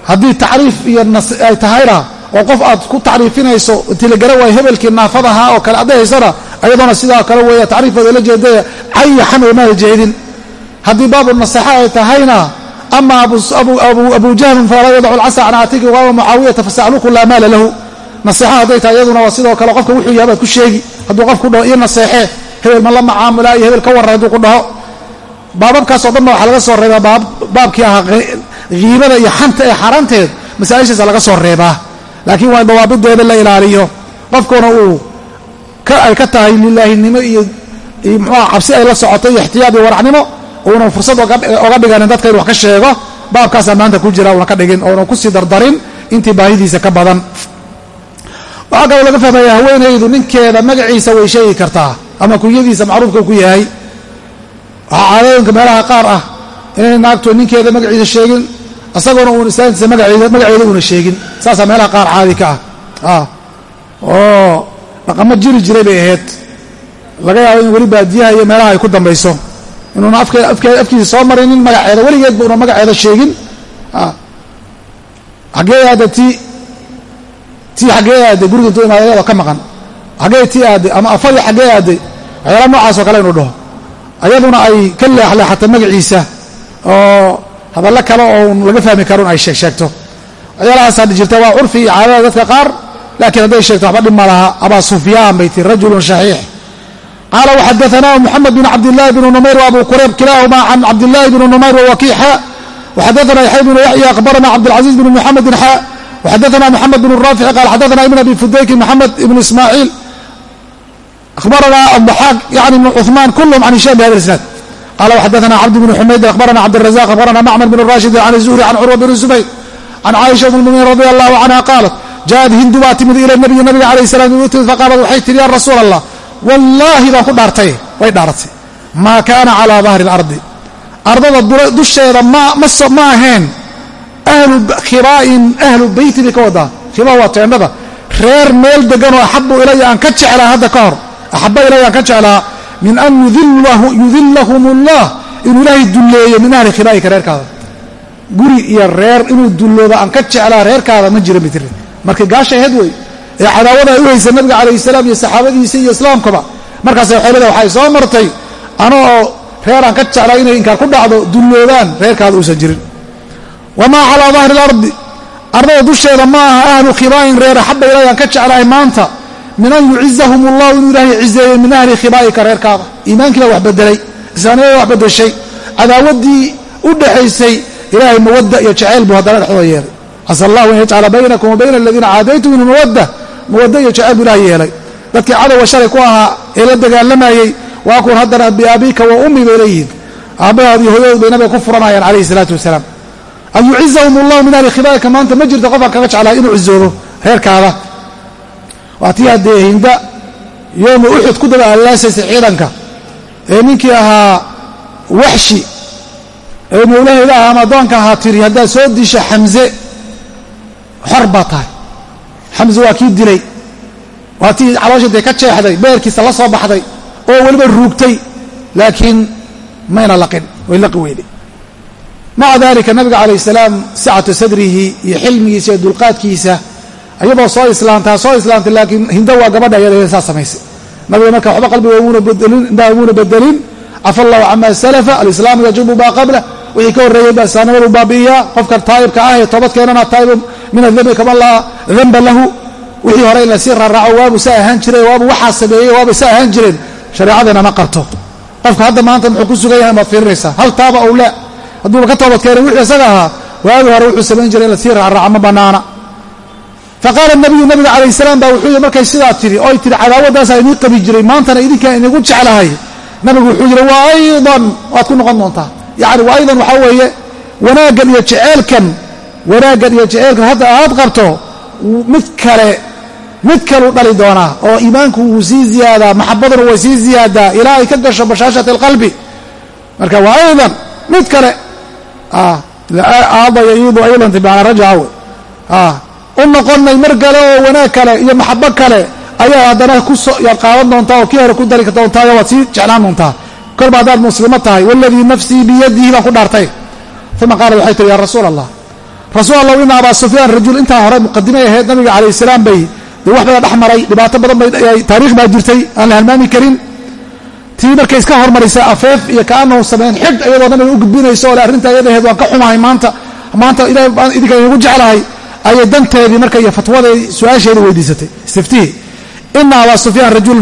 haddii tacriif iyo ay tahayna oo qof aad ku tacriifinayso intii la gara waayo hebelkii naafadahaa oo kale adday haysana ayadoona sidaa kale weeya tacriifooda la jeedaya cayaxan omaada jeedin. Haddii baabu naseexa ay tahayna ama abu jahlin falaa yadacu lcasa can aatiki waama mucaawiyata fasacluku laa maala lahu. Naseexa hadday tahay iyaduna waa sidoo kale qofka wuxuu yahay baad ku sheegi. Hadduu qof ku dhaho iyo naseexee hebel ma la macaamulaa iyo hebel ka warran hadduu ku dhaho baababkaasoo dhanba waxaa laga soo reebaa baabkii ahaa hiibada iyo xanta ee xaaraanteed masaa'ishaasa laga soo reebaa. Laakiin waa dawaabideeda la ilaaliyo. Qofkuna uu ay ka tahay lilaahinimo iyo muxuuha cabsi ay la socoto iyo ixtiyaad iyo waracnimo uunan fursad oga dhiganin dadka inu wax ka sheego baabkaasaa maanta ku jira una ka dhigin ouna ku sii dardarin intii baahidiisa ka badan. Waxaa kaloo laga fahmaya haweenaydu ninkeeda magaciisa way sheegi kartaa ama kunyadiisa macruufka ku yahay waxaa caadooyinka meelaha qaar ah inay naagtu ninkeeda magaciisa sheegin isagoona uun islaantiisa magaceeda una sheegin. Saasaa meelaha qaar caadi ka ah. Oo dhaqamo jiri jiray bay ahayd. Laga yaabo in weli baadiyaha iyo meelaha ay ku dambayso. Inuuna afkiisa soo marinin magaceeda weligeedba una magaceeda sheegin. Xaggee aadda ti tii xaggee aadday guriga intuu imaada ka maqan. Xaggee tii aadday ama afadii xaggee aadday waxyaala noocaasoo kale inuu dhaho ayaduna ay ka leexleexata magaciisa oo hadallo kale oon laga fahmi karon ay sheegsheegto waxyaalahaasaa jirta waa curfi iyo caadada dadka qaar laakiin hadday sheegto waxba dhib ma laha abaa sufyaan bay tii rajulun shaxiix. Qaala waxadaanah moxamed bin cabdillahi bn numayr wa abu kurayb kilaahuma can cabdillahi bn numayr wawakiixa waxadaana yaxya bnu yaxya akhbarana cabdilcaziiz bn muxamedin xa waxadaana moxamed bn raafici qaal xadaana ibn abi fudaykin moxamed ibn ismaaciil akhbarana addaxaaq yani ibn cuثmaan kulhm can hisham bihada isnaad qala waxadaana cabdi bn xumaydin akhbarana cabdirazaq akhbarana macmar bn rashidin can zuhri can curwa bn zubayr can caaisha um lmuminiin radi allahu canha qaalat jaaءad hindu baa timid ila nabiyi nabiga alayh salam u timid faqaalat waxay tihi ya rasuul allah wallaahi baan ku dhaartay way dhaaratay maa kaana calaa dahri اlardi ardada dusheeda ma ahayn ahlu khibaa'in ahlu beyti bay ka wadaa khibaa waa teendhada reer meel deganoo axabu ilaya aan ka jeclaa hadda ka hor axaba ilaya aan ka jeclaa min an yudillahum اllah inuu ilaahay dulleeyo min ahli khibaa'ika reerkaada. Guri iyo reer inuu dullooba aan ka jeclaa reerkaada ma jira mitri markay gaasha ahayd wey ee cadaawada ay u haysa nabiga calayh salaam iyo saxaabadiisa iyo islaamkaba markaas waxay leedahay waxay soo martay anoo reeraan ka jeclaa inay inkaan ku dhacdo dulloobaan reerkaada uusan jirin. Wamaa calaa dahri اlardi ardada dusheeda ma aha ahlu khibaa'in reer axaba ilaahi aan ka jeclahay maanta min an yucizahum allahu inuu ilaahay cizeeyo min ahli khibaa'ika reerkaada iimaankii baa wax bedelay islaamnimada wax bedeshay cadaawaddii u dhaxaysay ilaahay mawadda iyo jacayl buu haddana dhexdooda yeelay casa allahu an yajcala baynakum wa bayna aladiina caadaytum minhu mawadda mawadda iyo jacayl buu ilahay yeelay dadkii cadowga shalay ku ahaa ee la dagaalamayey waa kuwan haddana biabiika wa ummi bay leeyihiin aabbahood iyo hooyadood bay nabiga ku furanayaan calayhi salaatu wasalaam an yucizahum allahu min ahli khibaa'ika maanta ma jirto qofaan kaga jeclahay inuu cizoobo reerkaada waa tii haddee hinda yooma uxud ku daba allaasaysay ciidanka. Ee ninkii ahaa waxshi ee mawlahayda ahaa ama addoonka ahaa tiri haddaad soo disho xamse xor baa tahay. Xamse waa kii dilay. Waa tii caloosha intay ka jeexday beerkiisa la soo baxday oo weliba ruugtay laakiin mayna laqin way laqi weyday maca dalika nabiga calayh salaam sicatu sadrihi iyo xilmigiisa iyo dulqaadkiisa ayadoo soo islaamtaa soo islaamtay laakiin hindo waa gabadha iyada saa samaysay. Nabiga marka waxba qalbiga muuna bedelin cafa allahu cama salafa alislaamu yajubu maa qabla. Wixii ka horreeyey baa islaamnimadu baabi'iyaa qofka taa'ibka ah ee toobad keenana min adembi kama laa denba lahu. Wixii hore la sii raaraaco waabu sa ahaan jiray waabu waxaa sameeyey waaba sa ahaan jireen shareecadeena ma qarto. Qofka hadda maanta muxuu ku sugan yahay maad fiirinaysaa. Hal taaba ow la hadduuba ka toobad keenay wixii isaga ahaa. Waagi hore wuxuu samayn jiray la sii raaraaco ma bannaana faqaala nabiyu nabiga calayh salaam baa wuxuu yidhi markay sidaa tidhi oy tidhi cadaawaddaasaa inii qabi jiray maantana idinkaan inigu jeclahay nabigu wuxuu yidhi wa aydan waad ku noqon doontaa yacni wa aydan waxaa weeye wanaaggan iyo jeceelkan wanaaggan iyo jeceelkan hadda aad qabto mid kale mid kaluu dhali doonaa oo iimaanku wuu sii ziyaadaa maxabaduna way sii ziyaadaa ilaa ay ka gasho bashaashat alqalbi marka wa aydan mid kale aada yayiidu aydan tibaana u noqonnay mar kale oo wanaag kale iyo maxabo kale ayaa haddana kuyaad qaadan doontaa oo kii hore ku dari doontaayo waad sii jeclaan doontaa. Kolba haddaad muslimo tahay waladii nafsii biyadihi baan ku dhaartay. Uma qaalat waxay tihi ya rasuul allah rasuul allah ina abaa sufyaan rajul intaa hore muqadimay ahayd nabiga calayh salaam bay dee wax bada dhex maray dhibaato badan bay taariikh baa jirtay aan la halmaami karin. Tii markay iska hormarisa afeef iyo kaanahu sameyn xig iyadoo ay u gudbinayso ole arrinta ayadaheed waan ka xumahay maanta. Maanta idinka inugu jeclahay ayay danteedii marka iyo fatwaday su'aasheedii weydiisatay. Istiftihi ina abaa sufyaan rajul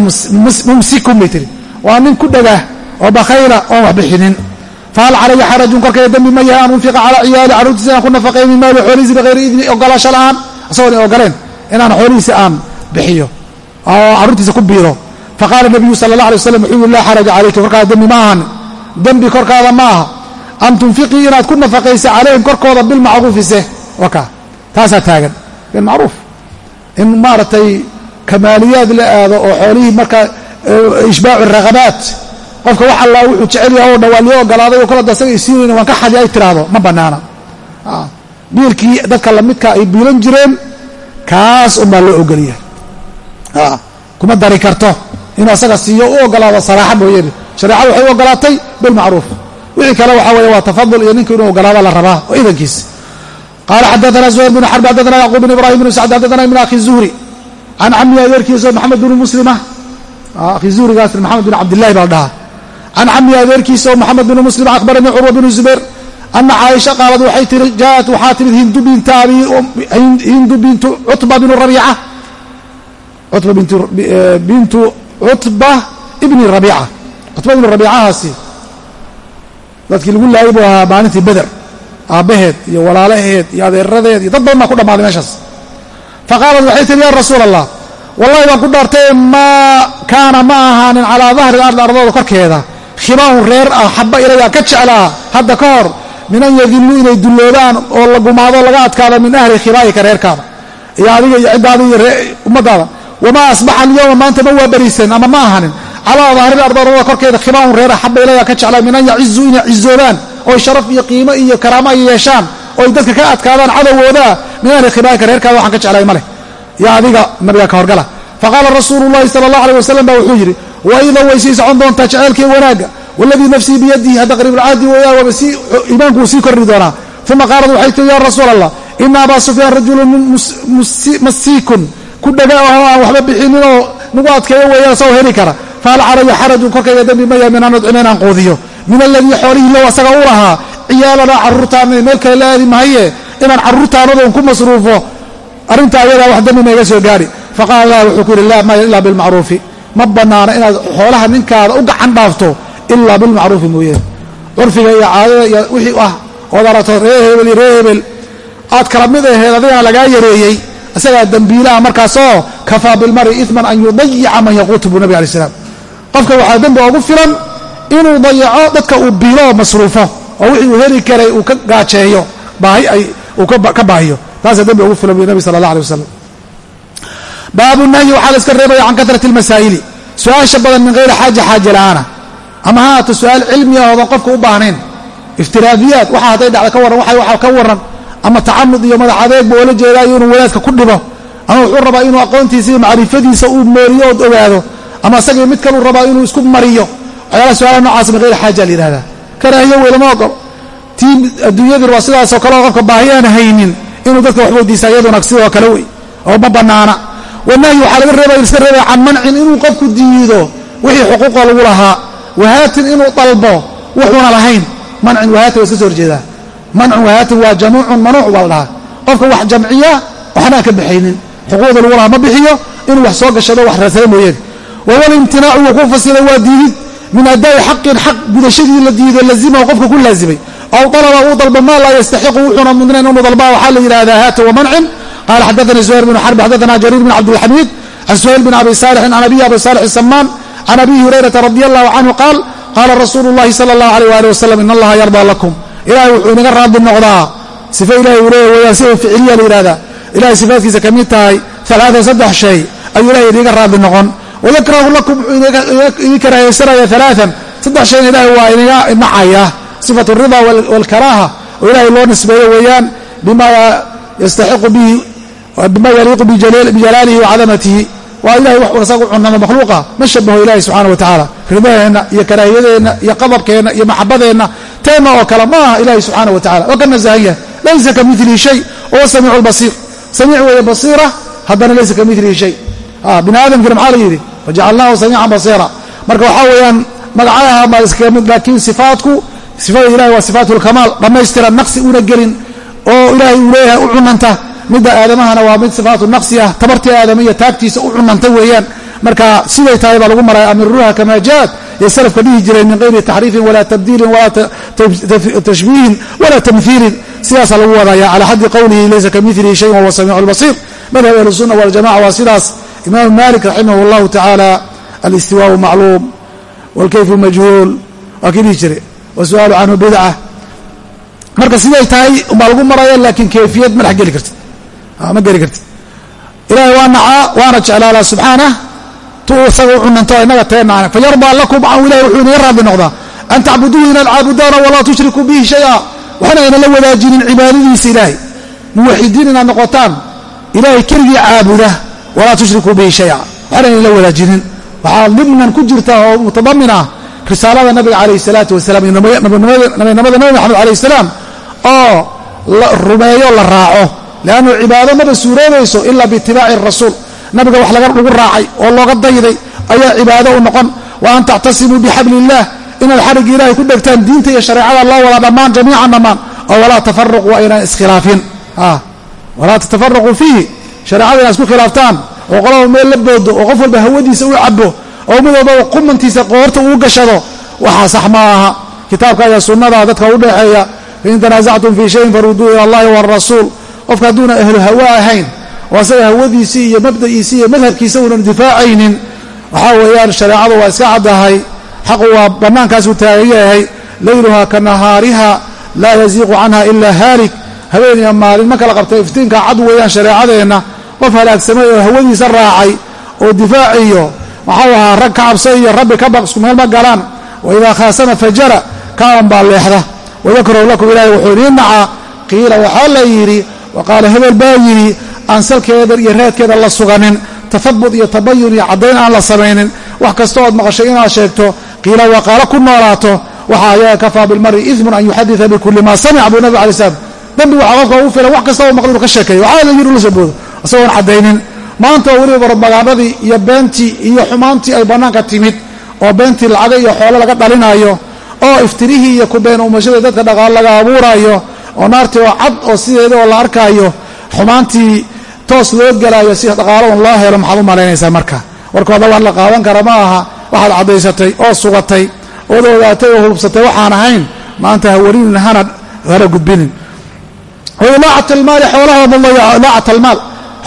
mumsikun bay tiri waa nin ku dhegah oo bakhayra oon wax bixinin. Fahal calaya xarajun korkaya dembi ma yahay an unfiqa calaa ciyaali carruurtiisa inaan ku nafaqay min maali xoolihiisi bihayri idni ogolaasho la'aan. Isagoon ogoleen inaan xoolihiisi aan bixiyo oo carruurtiisa ku biiro. Faqaala nabiyu sala allah alay waslam wuxuu yiri laa xaraja calayka korkaada dembi ma ahan. Dembi korkaada ma aha. An tunfiqii inaad ku nafaqaysa calayhim korkooda bilmacruufi se. Waka taasaa taagan. Bilmacruuf in maaragtay kamaaliyaad la aado oo xoolihii marka ishbaacu raqabaat qofka wax allaa wuxuu jecel yaha o dhan waa lii ogolaaday o kolada asaga isiinayna waan ka xadi ay tiraahdo ma bannaana. Biilkii dadka lamidka ay biilan jireen kaas unbaa loo ogolyahay kuma dari karto inuu asaga siiyo u ogolaado saraaxa mooyeene shareecadu waxay u ogolaatay bilmacruuf wixii kale waxaa weeye waa tafadul iyo ninka inuu ogolaada la rabaa oo idankiisa qaala xadaana zuhayr bn xarb xadaana yacquub bn ibrahim bn sacd xadaana ibn akhi zuhri can cami adeerkiisa maxamed bn muslima akhi zuhrigaas maxamed bin cabdillahi baa la dhahaa can cami adeerkiisa maxamed bn muslim akhbaranii curwa bn zubayr ana caaisha qaalad waxay tii jaaءat waxaa timid hindu binta abi hindu bintu cutba bn rabiica cutba bintu cutba ibni rabiica cutba ibni rabiicahaasi dadkii lagu laayay buu ahaa maalintii beder aabbaheed iyo walaalaheed iyo adeeradeed iyo dad badan baa ku dhammaaday meeshaas. Faqaalat waxay tihi ya rasuul allah wallahi baan ku dhaartay maa kaana ma ahaanin calaa dahri ardi ardooda korkeeda. Khibaahun reer ah xabba ilayaa ka jeclaa hadda ka hor. Min an yadilluu inay dulloobaan oo la gumaado laga adkaado min ahli khibaa'ika reerkaada. Iyo adiga iyo ciddaada iyo ummadaada wamaa asbaxa alyowma maanta ma waa bariisan ama ma ahanin calaa dahril ardi ardooda korkeeda khibaahun reer ah xabba ilayaa ka jeclaa min an yacizuu inay cizoobaan oy sharaf iyo qiimo iyo karaamo ay yeeshaan oy dadka ka adkaadaan cadowgoodaa min ahli khibaa'ika reerkaada waxaan ka jeclay ma leh. Yo adiga nabiga ka horgala. Faqaala rasuulu llahi sala allah aleh wasalam baa wuxuu yidhi waidan way sii socon doontaa jaceylkii wanaagga waladii nafsii biyadihi hadda qariibulcaadi weeyaan waaba sii iimaanku wuu sii kordhi doonaa. Uma qaalat waxay tii ya rasuul allah ina abaa sufyaan rajulun masiikun ku dhaga oo aan waxba bixinin oo nagu adkeeyo weeyaan sao heli kara. Fahal calaya xarajun korkayga dembi maya min an udcima inaan quudiyo min aladii xoolihii low asaga u lahaa ciyaalanaa carruurtaana meel kale la aadi mahaye inaan carruurtaanadon ku masruufo arrinta ayadaa wax dembi maiga soo gaadhi faqaala lah wuxuu ku yidhi laa maya ilaa bilmacruufi. Ma bannaana inaad xoolaha ninkaada u gacan dhaafto ilaa bilmacruufi mooyeen curfiga iyo caadada iyo wixii ah ood aragto ree hebel iyo ree hebel aad kala mid aheed adigana lagaa yareeyey isagaa dembiilaha markaasoo kafaa bilmari iman an yudayica man yaquutu buu nabig alay slam qofka waxaa dembi oogu filan inuu dayaco dadka uu biilo oo masruufo oo wixii uu heli karay uu ka gaajeeyo baahi ay uu ka baahiyo. Taasaa dembi ugu filan buy nabi sala allah alay wasalam baabu nahyi waxaa la iska reebaya can katrati almasaa'ili su'aasha badan min hayri xaaja xaaja la'aana. Ama ha haato su'aal cilmiya oodan qofka u baahnayn? Iftiraadiyaad waxa hadday dhacda ka warran waxa waxa ka warran. Ama tacamud iyo madax adeeg buu oola jeedaayo inuu wadaadka ku dhibo. Ama wuxuu rabaa inuu aqoontiisa iyo macrifadiisa uu mooriyo ood ogaado. Ama isagii mid kaluu rabaa inuu isku mariyo waxyaala su'aalaha nocaas min hayri xaaja la yidhahdaa karaahiyo weylama ogolo tii adduunyadii waa sidaasoo kale oo qofka baahiyaan haynin inuu dadka wax weydiisa iyaduna sidoo kale wey. Oo ma bannaana wanahyi waxaa laga reebaya iska reebaya can mancin inuu qofku diido wixii xuquuqa lagu lahaa. Wahaatin inuu dalbo wuxuuna lahayn. Mancin wahaatin waa iska soo horjeedaa. Mancin wahaatin waa jamuucun manuuc baa la qofka wax jamciya waxnaan ka bixaynin. Xuquuqda lagu lahaa ma bixiyo inuu wax soo gashado wax raadsada mooyeen wahuwa wuu ku fasiray waa diidid min adaa'i xaqin xaq gudashadii la diiday lazimahu qofka ku laazimay aw dalaba uu dalbo maa laa yastaxiqu wuxuuna mudnayn inuu dalbaa waxaa la yidhahdaa haatin wa mancin qala xadaanii zuhayr bn xarb xadaana jariir bn cabdilxamiid can suhayl bn abi saalixin can abiyi abi saalix samaan can abi hurayrata radi allahu canhu qaal qaala rasuulu llahi sala allahu aleyh waali wasalam in allaha yardaa lakum ilahay wuxuu inaga raadli noqdaa sife ilahay uu leeya weyaan sifa ficiliya la yihahdaa ilahay sifaadkiisa ka mid tahay alaatan saddex shay ayuu ilahay iniga raadli noqon wayakrahu lakum wuxuu idin karaahaysanaya alaaan saddex shayna ilahay waa inaga nacaya sifat alrida walkaraaha oo ilahay loo nisbeeyo weeyaan bima yastaxiqu bihi bima yaliiqu bijalaalihi wacadamatihi waa ilahay wax isaga cunama makhluuqa. Ma shabaho ilahi subxaana wa tacaala. Ridaheenna iyo karaahiyadeenna iyo qadabkeenna iyo maxabadeenna teenna oo kale ma aha ilahi subxaana wa tacala waa ka nasahan yahay. Laysa ka milihi shay wahuwa samiicu lbasiir samiic weeye basiira haddana laysa ka milihi shay. Bini aadamkiina maxaa la yidhi fajacalnaahu samiican basiira marka waxaa weeyaan magacayaha baa iskaga mid laakiin sifaatku sifada ilahi waa sifaatulkamaal dhammaystiran naqsi una gelin oo ilaahay uu leeyahay u cunanta midda aadamahana waa mid sifaatu naqsi ah tabartii aadama iyo taagtiisa u cunanta weeyaan marka siday tahay baa lagu maraya amiruha kama jaad yay salafka dhihi jireen min qayri taxriifin walaa tabdiilin walaa tashbiihin walaa tamhiilin sidaasaa lagu wadaya cala xaddi qowlihi laysa kamilihi shayin wahuwa samiicu lbasiir madhab ahlusunna waljamaca waa sidaas imaamu malik raximah llahu tacaala alistiwaau macluum wاlkayfu majhuul waa kii dhihi jire wasu'aalu canhu bidca marka siday tahay umbaa lagu maraya laakiin kayfiyad ma geli kartid. Ma geli kartid. Ilahay waa nacaa waana jeclaalaa subxaanah tu isaga u cunanto inaga teenaan fayardaa lakum an ilahi wuxuu inaga raadli noqdaa an tacbuduuhu inaad caabudaana walaa tushrikuu bihi shaya waxna ayna la wadaajinin cibaadadiisa ilaahay. Muwaxidiin inaad noqotaan ilaahay keligii caabuda walaa tushrikuu bihi shaya. Waxna ayna la wadaajinin. Waxaa dimnan ku jirta oo mutadamin ah risaalada nabiga calayh salaatu wasalaam iyo nabinimada nabi maxamed alayh salaam oo la rumeeyo la raaco. Leannu cibaado maba suuroobayso ilaa biitibaaci rasuul. Nabiga wax lagu raacay oo looga dayday ayaa cibaado u noqon. Wa an tactasimuu bixabli illah inaad xarigga ilahay ku dhegtaan diinta iyo shareecada loo wada dhammaan jamiican dhammaan. Oo walaa tafaraquu aynaan iskhilaafin. Walaa tatafaraquu fiihi shareecada inaad isku khilaaftaan oo qolaba meel la boodo oo qof walba hawadiisa u cabo oo mid qumantiisa qoorta uu gashado waxaa sax ma aha. Kitaabka iyo sunnada dadka u dhexeeya fain tanaasactum fii shayin faruduu ila allahi waarasuul qofka hadduuna ahlu hawa ahayn oo asaga hawadiisii iyo mabda'iisii iyo madhabkiisa uunan difaacaynin waxaa weeyaan shareecadu waa iska caddahay xaqu waa bannaankaasuu taagan yahay. Layluha ka nahaariha laa yaziiqu canha ilaa haalik. Habeen iyo maalin ma kala qabta iftiinka cad weeyaan shareecadeenna qof halaagsamay oo hawadiisa raacay oo difaaciyo waxau ahaa rag ka cabsa iyo rabbi ka baq isku meel ma galaan. Wa idaa khaasama fajara kaaban baa leexda. Wadakrahu lakum ilaahay wuxuu idiin nacaa qiila waxaa la yidhi wa qaala hebel baa yidhi aan salkeeda iyo reedkeeda la suganin tahabut iyo tabayun iyo caddayn aan la samaynin. Wax kasta ood maqashay inaad sheegto qiila waqaalo ku noolaato waxaa ayaga kafaa bilmari idmun an yuxadida bikulli maa samica buu nabig alay slam dembi waxaa qofka ugu filan wax kasta oo maqli ka sheekeeyo waxaa la yidhi ula soo isagoon caddaynin. Maanta weliba barmagaanadii iyo beentii iyo xumaantii ay bannaanka timid oo beentii lacaga iyo xoolo laga dhalinayo oo iftirihii iyo kubeen umashadii dadka dhaqaal laga abuuraayo oo naartii oo cad oo sideeda oo la arkaayo xumaantii toos loo gelaayo si dhaqaaladan loo helo maxaad u malaynaysaa marka? Warkooda wax la qaadan kara ma aha. Waxaad caddaysatay oo sugatay ood ogaatay oo hubsatay waxaan ahayn maanta hawarinin hana hana gudbinin. Wailaacat almaali xoolahoodailaacat almaal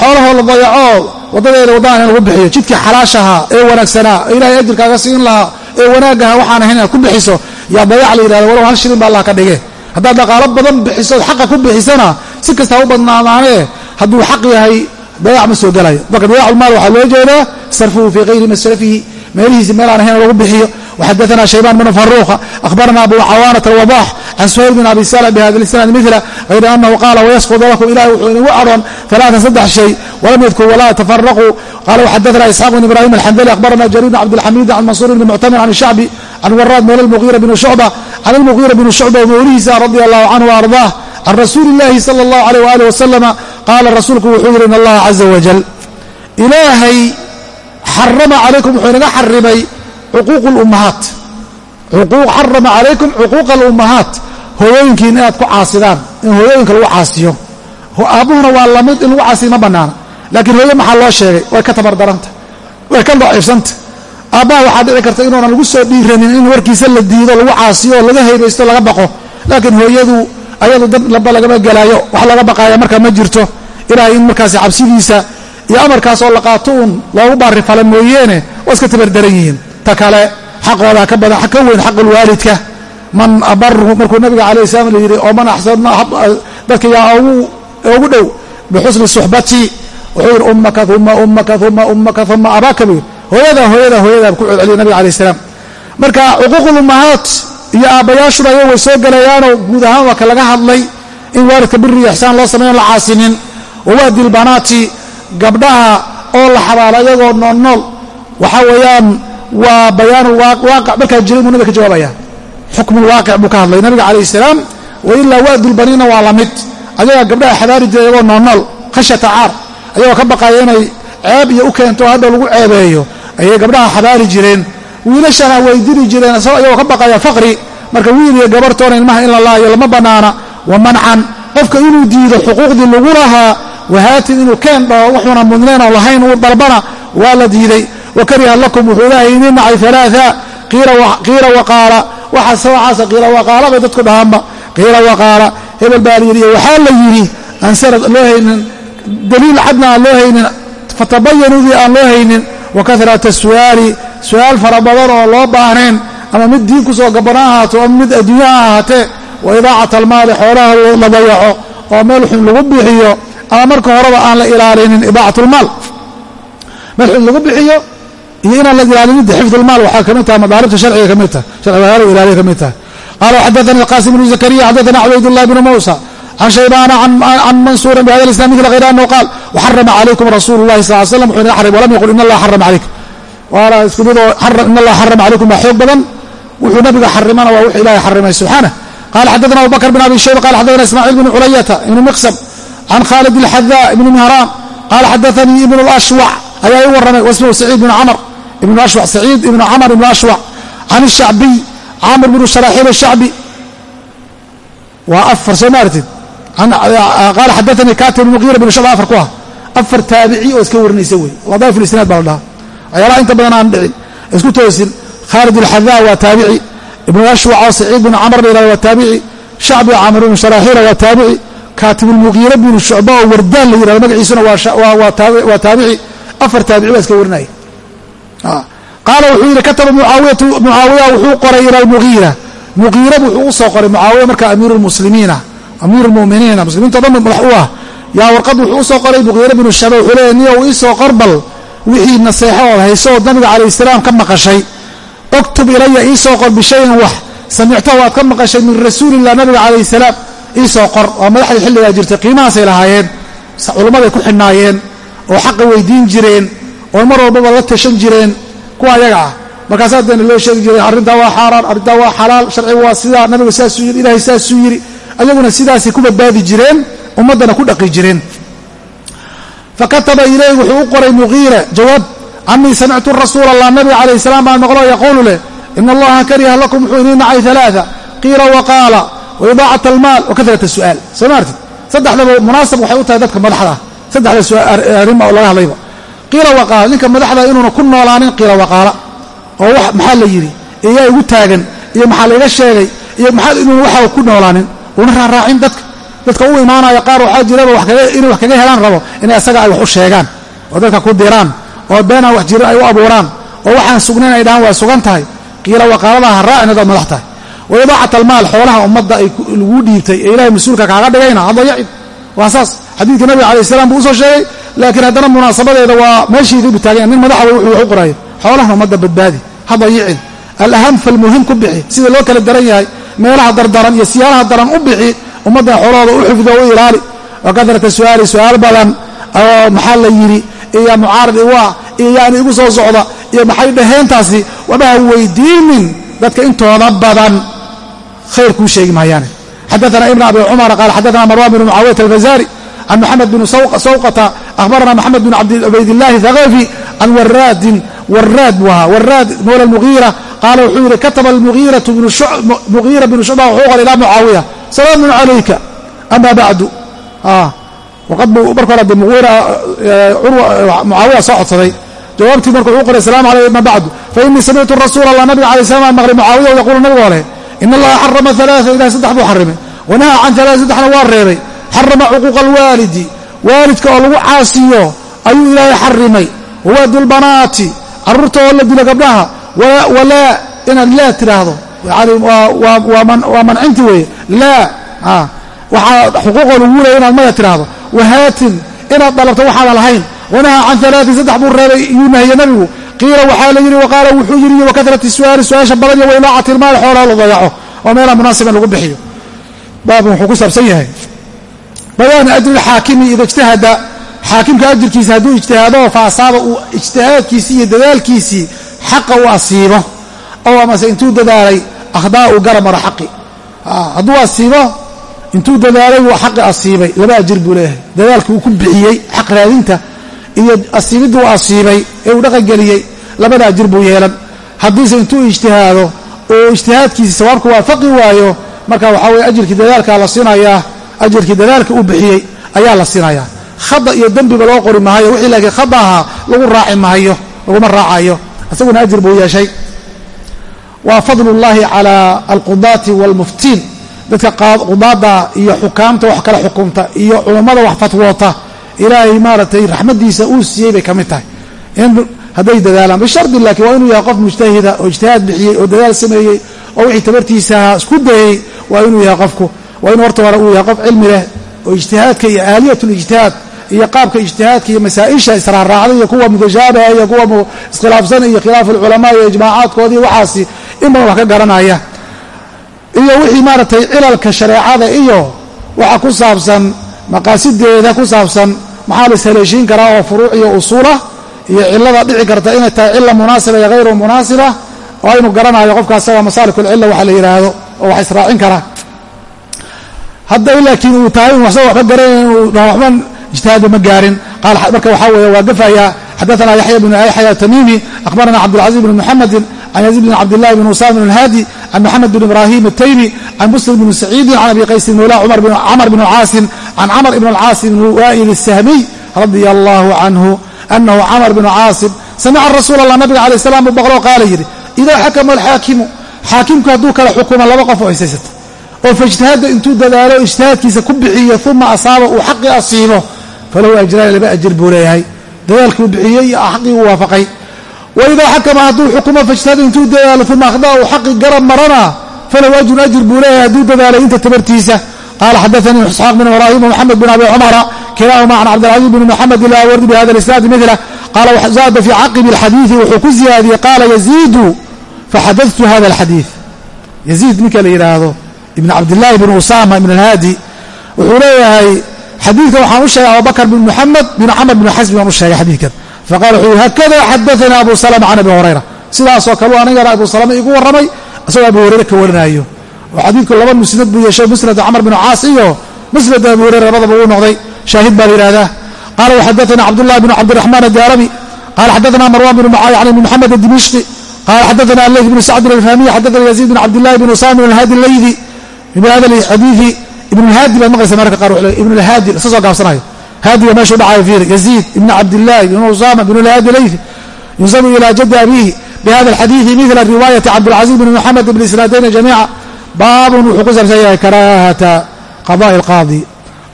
xoolahooda dayacoo waddadeeda waddaan in lagu bixiyo. Jidkii xalaashahaa ee wanaagsanaa ee ilahay ajirkaaga siin lahaa ee wanaagaha waxaan ahayn inaad ku bixiso yaa dayac la yidhahda walow hal shilin ba allah ka dhige haddaad dhaqaalo badan bixisood xaqa ku bixisana si kasta ha u badnaamaanee hadduu xaq yahay dayac ma soo gelayo marka dayaculmaal waxaa loo jeedaa sarfuhu fii hayri masrafihi meelihiisi meel aan ahayn lagu bixiyo وxadثna شhaybان بن فaروq أخbarna أbu cawاnة الوضاح عن سhayل بن أbي سلم بhda الإسناad mثله غayr أنه qاla ويسقط لكم ilahi wuxuu inagu cadhoon ثaلاثa saddex shay وlam ydkr وla تفرقوا qala وxadثna إسحاq بن إبراهيم الحنdلي أخbarna جرير بن cبدالحميد عن منصور بن معتمر عن الشhعبي عن wrاd mولى المغيرة بن شعبة عن المغيرة بن شعبة mowlihiisa رضي الله عنه وأرضاه عن rasuuل اللahi صلى الله عليه وآله وسلم qاala rasuulku wuxuu yihi in اllaha عزa وجل ilaahay xarama calaykum wuxuu inaga xarimay cuquuq lummahaat xarama calaykum cuquuqa alummahaat hooyooyinkiin inaad ku caasidaan in hooyooyinka lagu caasiyo. Aabbuhuna waa la mid in lagu caasiyo ma bannaana laakiin hooyo maxaa loo sheegay? Way ka tabardaranta way ka daciifsanta. Aabbaha waxaa dhici karta inuunan lagu soo dhiiranin in warkiisa la diido lagu caasiyo laga haybaysto laga baqo. Laakiin hooyadu ayadu dad laba lagama gelaayo wax laga baqaaya marka ma jirto. Ilaahay in markaasi cabsidiisa iyo amarkaas oo la qaato uun loogu baarifala mooyeene waa iska tabardaran yihiin. Ta kale xaqoodaa ka badan ka weyn xaqulwaalidka man abaru markuu nabiga calayh salaam la yidhi oo man axsan dadka yaa ugu dhow bixusni suxbati. Wuxuu yidhi ummaka uma ummaka uma ummaka uma abaaka buu yidhi hooyadaa hooyadaa hooyadaa ku celceliyay nabiga calayh salaam. Marka cuquuqulummahaat iyo aabbayaashuna ayago way soo galayaanoo guud ahaan waa ka laga hadlay in waalidka biri iyo ixsaan loo sameeyo la caasinin. Wawaadi lbanaati gabdhaha oo la xabaalo iyagoo nool nool. Waxaa weeyaan waa bayaanulwaaqic markaa jiray buu nabiga ka jawaabaya. Xukmulwaaqic buu ka hadlay. Nabiga calayh salaam wailaa waadulbaniina waa la mid. Ayagaa gabdhaha xabaari jiray iyagoo nool nool. Khashyata caar. Ayagoo ka baqaya inay ceeb iyo u keento hadhow lagu ceebeeyo. Ayay gabdhaha xabaari jireen. Wiilashana way diri jireen ayagoo ka baqaya faqri. Marka wiil iyo gabartoona ilmaha in la laayo lama bannaana wa mancan. Qofka inuu diido xuquuqdii lagu lahaa wahaatin inuu keen dhaho wuxuuna mudneen oo lahayn uu dalbana waa la diiday wa kariha lakum wuxuu ilaahay idiin nacay alaaa qiila waqaala waxaase qiila waqaala bay dadku dhahaanba qiila waqaala hebel baa la yidhi waxaa la yidhi aan sanad loo haynin daliil cadna aan loo haynin fatabayanudii aan loo haynin wa karata su'aali su'aal fara badan oo loo baahnayn ama mid diin ku soo gabana ahaato ama mid adduunya ha ahaatee wa idaacat almaali xoolaha la dayaco oo meel xun lagu bixiyo ama marka horeba aan la ilaalinin ibaacatulmaal madxu in lagu bixiyo iyo inaan la ilaalinin xifdulmaal waxaa ka mid tahay madaaribta sharciga ka mid tahay sharciga ilaaliya ka mid tahay. Qaala xadaana alqaasim bnu zakariya xadaana cubaydullahi bnu muusa can shaybana can mansuurin bihada lislam mila hayr anhu qaal waxarama calaykum rasuulu llahi sal l slam wuxuu axrim walam yaqul in allaha xarama calayk waana isku midoo in allaha xarama calaykum baa xoog badan. Wuxuu nabiga xarimana waa wuxuu ilahay xarimay subxaanah qaala xadaana abubakr bin abi shayba qala xadaana ismaaciil bnu culayata ibnu miqsam can khaalid alxadaa ibni mihraam qaala xadaanii ibnu lashwac ayaa i warramay wasmuhu saciid ibnu camr ibnu ashwac saciid ibnu camr ibnu ashwac can ashacbiy camr bnu sharaaxiil ashacbi waa afar soo maaratid qaala xadaanii katib muqira bnu shab afar ku ah afar taabici oo iska warinaysa wey wadaaif lisnaad baa la dhahaa waxyaalaha inta badan aan dhicin isku toosin khaalid alxadaa waa taabici ibnu ashwac oo saciid bnu camr ba yihahda waa taabici shacbi camr bnu sharaaxiila waa taabici kaatib ulmuqiira bnu shucba oo wardaan la yihahdo magaciisuna waa taabici afar taabici baa iska warinaya qaala wuxuu yidhi kataba mucaawiya wuxuu qoray ila almugiira mugiira wuxuu u soo qoray mucaawiya marka amiiru lmuslimiina amiiru lmuminiina muslimiinto dhan madax u ah. Yaa warqad wuxuu u soo qoray mugiira binu shaba wuxuu leeya niyow iisoo qorbal wixii naseexo ood hayso ood nabiga calayh salaam ka maqashay. Oktub ilaya iisoo qor bishayin wax. Samictahu aad ka maqashay min rasuulillah nabiga calayh salaam iisoo qor waa madaxdii xilligaa jirtay qiimahaasay lahaayeen culummaday ku xidhnaayeen oo xaqa weydiin jireen oo mar walbaba la tashan jireen kuwa ayaga ah. Markaasaa deena loo sheegi jiray arrintaa waa xaaraan arrintaa waa xalaal sharcigu waa sidaa nabiga saasuu yidhi ilahay saasuu yidhi. Ayaguna sidaasay ku badbaadi jireen ummaddana ku dhaqi jireen. Fakataba ilayh wuxuu u qoray muqiira jawaab canii samictu rasuula allah nabiga calayh salaam baan maqlo yaquulu leh ina allaha kariha lakum wuxuu inii nacay alaaa qiila waqaala waidaacat almaal wakadrat su'aal soo maartid saddexdaba munaasab waxay u tahay dadka madaxda saddexda arrin oo laga hadlayba qiila waqaala ninka madaxda inuuna ku noolaanin qiila waqaala oo wax maxaa la yidhi iyaa igu taagan iyo maxaa layga sheegay iyo maxaa inuuna waxa ku noolaanin una raaraacin dadka dadka u imaanaya qaar waxaa jiraba inay wax kaga helaan rabo inay asaga ay wax u sheegaan oo dadka ku diraan oo beenaan wax jirin ay u abuuraan oo waxaan sugnayn ay dhahaan waa sugan tahay qiila waqaaladaha ha raacin hadaad madax tahay waidaacat almaal xoolaha ummadda ay laguu dhiibtay ee ilahay mas'uulka kaaga dhigayna hadayacid waa saas. Xadiidka nabiga calayh salaam buu u soo sheegay laakiin haddana munaasabadeeda waa meeshiidii bu taagayan nin madaxa wuxuu wax u qoraayo xoolahana ummadda badbaadi. Ha dayicin alaham falmuhim ku bixi. Sida loo kala daran yahay meelaha dardaran iyo siyaalaha daran u bixi ummaddan xoolahooda u xifdo u ilaali. Wa kadrata su'aali su'aal badan oo maxaa la yidhi? Iyo mucaarad iwaa iyo yaani igu soo socda iyo maxay dhaheentaasi wabaha weydiinin dadka intooda badan khayr kuu sheegi maayaane xadaana ibn abi cumar qaal xadaana marwan bn mucaawiyat alfazari can maxamed bn sawqata ahbarana maxamed bn cubaydillahi thaqafi can waraadin waraad buu ahaa waraad mawla mugiira qaala wuxuu yidhi kataba mugiira bnu shucba wuxuu qoray ilaa mucaawiya salaamun calayka ama bacdu waqad buu marka hore mucaawiya soo codsaday jawaabtii marka wuxuu qoray salamu alayk ama bacdu fainii samictu rasuula allah nabiga alay salam aan maqlay mucaawiya yaquulu nabigoo leh in allaha xarama alaaa ilahay saddex buu xarimay wanaha can alaaa saddexna waa reebay xarama cuquuqa alwaalidi waalidka oo lagu caasiyo ayuu ilaahay xarimay wawaadu lbanaati carruurta oo la dilo gabdhaha walaa inaad laa tiraahdo waa mancinti weeye laa waxaa xuquuqoo lagu leeya inaad maya tiraahdo wahaatin inaad dalabto waxaadan lahayn wanaha can alaain saddex buu reebay yuu nahiye nabigu qiila waxaa la yidhi waqaala wuxuu yidhi wakatrati su'aali su'aasha badan iyo wailaacati ilmaali xoolaha la dayaco oo meelaa munaasiban lagu bixiyo. Baabkan wuxuu ku saabsan yahay. Bayaanu ajri lxaakimi ida ijtahada xaakimka ajirkiisa hadduu ijtihaado fa asaaba uu ijtihaadkiisii iyo dadaalkiisii xaqa u asiibo. Ow amase intuu dadaalay akhdaa uu gara maro xaqi. Hadduu asiibo intuu dadaalay wuu xaqi asiibay. Laba ajir buu leeyahay. Dadaalkii uu ku bixiyey xaq raadinta iyo asiibidda uu asiibay ee uu dhaqangeliyey labada ajir buu yeelan. Haddiise intuu ijtihaado oo ijtihaadkiisi sawaabka waafaqi waayo marka waxaa weye ajirkii dadaalkaa la siinayaa ajirkii dadaalka uu bixiyey ayaa la siinayaa khada iyo dembiba loo qori maayo wixii laakiin khada ahaa lagu raaci maayo laguma raacayo. Isaguna ajir buu yeeshay. Waa fadlu llahi cala alqudaati waalmuftiin. Dadka qudaada iyo xukaamta wax kala xukumta iyo culummada wax fatwoota ilaahay maaragtay raxmaddiisa uu siiyey bay ka mid tahay. In hadday dadaalaan bishardi laakiin waa inuu yahay qof mujtahida oo ijtihaad bixiyey oo dadaal sameeyey oo wixii tabartiisaha isku dayey waa inuu yahay qofku. Waa inuu horta hore uu yahay qof cilmi leh oo ijtihaadka iyo aaliyatulijtihaad iyo qaabka ijtihaadka iyo masaa-isha israarraacda iyo kuwa mutashaabaha iyo kuwa iskhilaafsan iyo khilaafu alculamaa iyo ijmaacaadkoodii waxaasi in badan wax ka garanaya. Iyo wixii maaragtay cilalka shareecada iyo waxa ku saabsan maqaasideeda ku saabsan maxaa la ishaleeshiin karaa oo furuuc iyo usuulah iyo cilada dhici karta inay tahay cila munaasiba iyo hayru munaasiba oo aynu garanayo qofka asaga masaalikulcilla waxa la yidhaahdo oo wax israacin kara. Hadday laakiin uu tahay asaga waxba garanayn waxba ijtihaada ma gaarin. Marka waxaa weeye waa gafaya. Xadaana yaxya bnu yaxya tamimi akhbarana cabdulcaziz bn muxamedin can yaziid bn cabdillahi bn usama bn alhaadi can moxamed bn ibrahim ataymi can muslim bn saciidin can abi qaysin mawla camr bn caasim can camr ibn alcaasim bn wa'il الsahmiy radia allahu canhu anahu camr bn caasim samica rasuul allah nabiga alay slam u baqloo qaala yidhi idaa xakama alxaakimu xaakimku hadduu kala xukuma laba qof oo ishaysata oo faijtihaada intuu dadaalo ijtihaadkiisa ku bixiyo uma asaaba uu xaqii asiibo falahu ajraani laba ajir buu leeyahay dadaalkuu bixiyey xaqii uu waafaqay waidaa xakama hadduu xukumo faijtihaada intuu dadaalo uma akhdaa uu xaqii garab marana falahu ajrun ajir buu leeyahay hadduu dadaalay inta tabartiisa qaala xadaanii isxaaq bn ibraahim wmoxamed bn abi cumara kilaahuma can cabdilcaziiz bn moxamed ila wardi bihada isnaadi mila qaala zaada fii caqibi alxadiidi wuxuu ku ziyaadiyey qaala yaziidu faxadatu hada alxadiid yaziid ninka la yidhaahdo ibn cabdillaahi bn usama ibn alhaadi wuxuu leeyahay xadiidkan waxaan u sheegay abubakr bn muxamed bn camr bn xasbi baan u sheegay xadiidkan faqala wuxuu yihi hakada xadaana abu salama can abi hurayra sidaasoo kaleu anigana abu salama igu warramay isagoo abu hurayre ka warinayo oo xadiidku laba musnad buu yeeshay musnad camr bn caas iyo musnad abu hurayra labadaba uu noqday shaahid baa la yihahdaa qala waxadaana cabdullahi bn cabdiraxmaan addaarami qala xadaana marwan bn mucaawiya can ibni moxamed adimishqi qala xadaana aleyth bn sacdin alfahmiy xadaana yaziid bn cabdillahi bn usama bn alhaadi leydi hada xadiidi ibn lhaadi baad maqlaysa mararka qaar ibn lhaadi soo gaabsanayo haadiga meeshuu dhacayo fiir yaziid ibn cabdillahi ibn usama ibn lhaadi leydi yunsabu ila jaddi abihi bihada alxadiidi mila riwaayati cabdilcaziz bn moxamed bn isnaadayni jamiica baabun wuxuu ku saabsan yahay karaahata qada'i alqaadi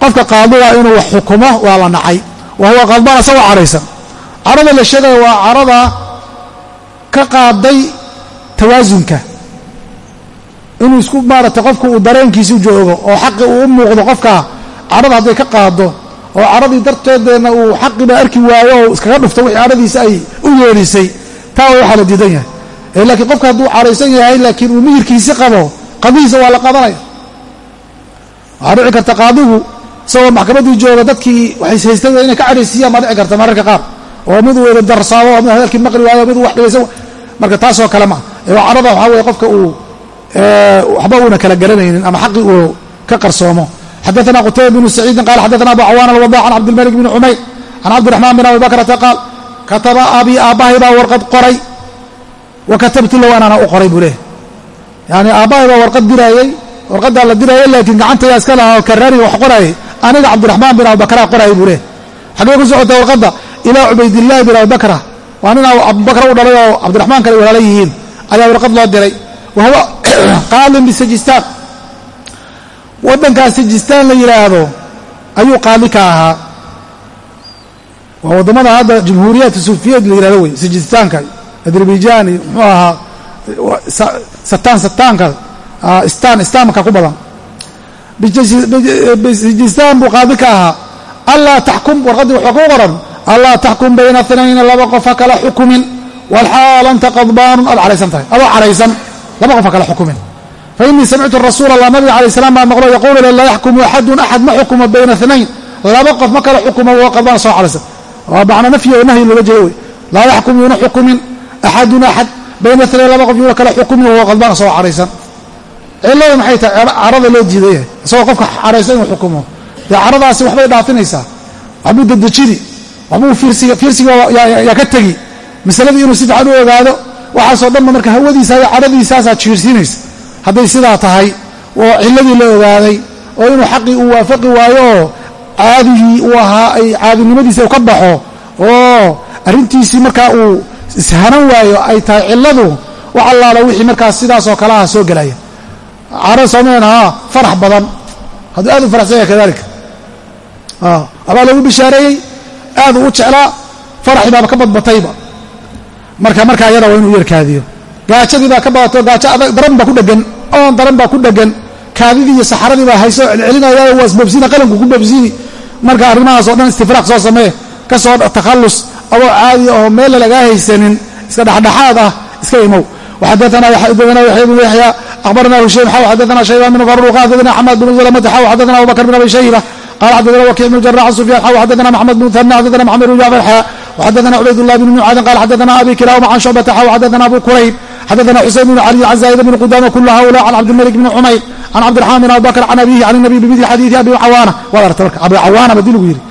qofka qaadiga inuu wax xukumo waa la nacay wa huwa qadbaan asagoo caraysan carada la sheegaya waa carada ka qaaday tawaasunka inuu isku maaragtay qofku uu dareenkiisi joogo oo xaqi uu u muuqdo qofka carada hadday ka qaado oo caradii darteedeenna uu xaqiba arki waayo oo iskaga dhufto wixii caradiisa ay u yeedhisay taa way waxaa la diidan yahay. Laakiin qofka hadduu caraysan yahay laakiin uu miyirkiisi qabo qadihiisa waa la qaadanaya waxaa dhici karta qaadigu isagoo maxkamaddii jooga dadkii waxay haystay inay ka cadhaysiiyaan baa dhici karta mararka qaar. Oo mid uu wada darsaabo mid hadalkii maqli waayo mid wax dhigaysa marka taasoo kale ma waa carada waxaa weeye qofka uu waxba uuna kala garanaynin ama xaqii uu ka qarsoomo xadaana qutayba bnu saciidin qala xadaana abu cawaan alwada can cabdilmalik bni cumayr can cabdiraxmaan bin abi bakrata qaal kataba abii aabbahay baa warqad qoray wa katabtu low anaana u qoray buu leehay yani aabbahay baa warqad diraayey warqaddaa la diraayay laakiin gacantayda iska lahaa oo karaariga wax qoraayay aniga cabdiraxmaan bin abibakra qoraayay buu leehay xaggee ku socota warqadda ilaa cubaydillahi bin abibakra waa nin abubakra u dhalay oo cabdiraxmaan kale walaala yihiin ayaa warqad loo diray wa huwa qaalin bisajistaan waddankaas sajistaan la yidhaahdo ayuu qaali ka ahaa. Waa waddamada hadda jumhuuriyaadka suufiyeed la yihahdo wey sajistaanka adarbijan iyo muxuu ahaa sataan sataanka stan istaamka ku badan. Bijistaan buu qaadi ka ahaa. Allaa taxkum warqaddii waxaa ku qoran allaa taxkum bayna inayni laba qof ha kala xukumin walxaal anta qadbaanun aad caraysan tahay adoo caraysan laba qof kala xukumin fainii samictu rasuula allah nabiga alay slam baa maqlo yaquulu laa yaxkumu axadun axad ma xukumo bayna inayn laba qof ma kala xukumo wa qadbaan soo caraysan waa macna nafyi oo nahyi looga jeedo wey. Laa yaxkum yuuna xukumin axadun axad bayna inayn laba qof yuuna kala xukumin wahuwa qadbaan soo caraysan cillada maxay tahay carada loo diidaya isagoo qofka caraysa inuu xukumo. Dee caradaasi waxbay dhaafinaysaa. Waxbuu dadejini waxbuu fiirsiga yaa ka tegi. Masaladii inuu si fiican u ogaado waxaasoo dhanba marka hawadiisa iyo cadhadiisaasaa jiirsiinaysa hadday sidaa tahay oo cilladii la ogaaday oo inuu xaqii uu waafaqi waayo oo caadigii uu ahaa ay caadinimadiisa ka baxo oo arrintiisii markaa uu ishanan waayo ay tahay cilladu wax allaala wixii markaas sidaasoo kale ah soo gelaya. Caro soomeen haa farax badan. Hadduu aad u faraxsan yahay kadalika abaa lagu bishaareeyey aad u u jeclaa faraxii ka badbatayba. Marka markaa iyada waa inuu yarkaadiyo gaajadii baa ka badato gaajo daran baa ku dhegan oon daran baa ku dhegan kaadidii iyo saxaradii baa hayso celcelinaya waa isbobsini qalanku ku bobsini marka arrimahaas oo dhan istifraaq soo samee ka soo takhallus adoo caadi ahoo meella lagaa haysanin iska dhexdhexaad ah iska imow وxadثna yaxya بن yaحyى أخbarna hushaym xaw xadثna shaybان بن فaruq xadثna xmad بن زلمة xaw xadثna abubakr بن abi shaybة qال xadثna وkiع بن جراح سفyان xaw xadثna محمد بن ثنى xadثna محمد بن جعفر xا وxadثna عbayd اللh بن معاad qال xadثna abi kilahma عن شعبة xaw xadثna abu kurayb xadaana xuseyn bn cali can zaaid bn qudama kul haula can cabdilmalik bn cumayr can cabdiraxmaan bin abubakr can abiihi can nabiy bimili xadiii abi cawaana waad arta marka abi cawaana badi lagu yidhi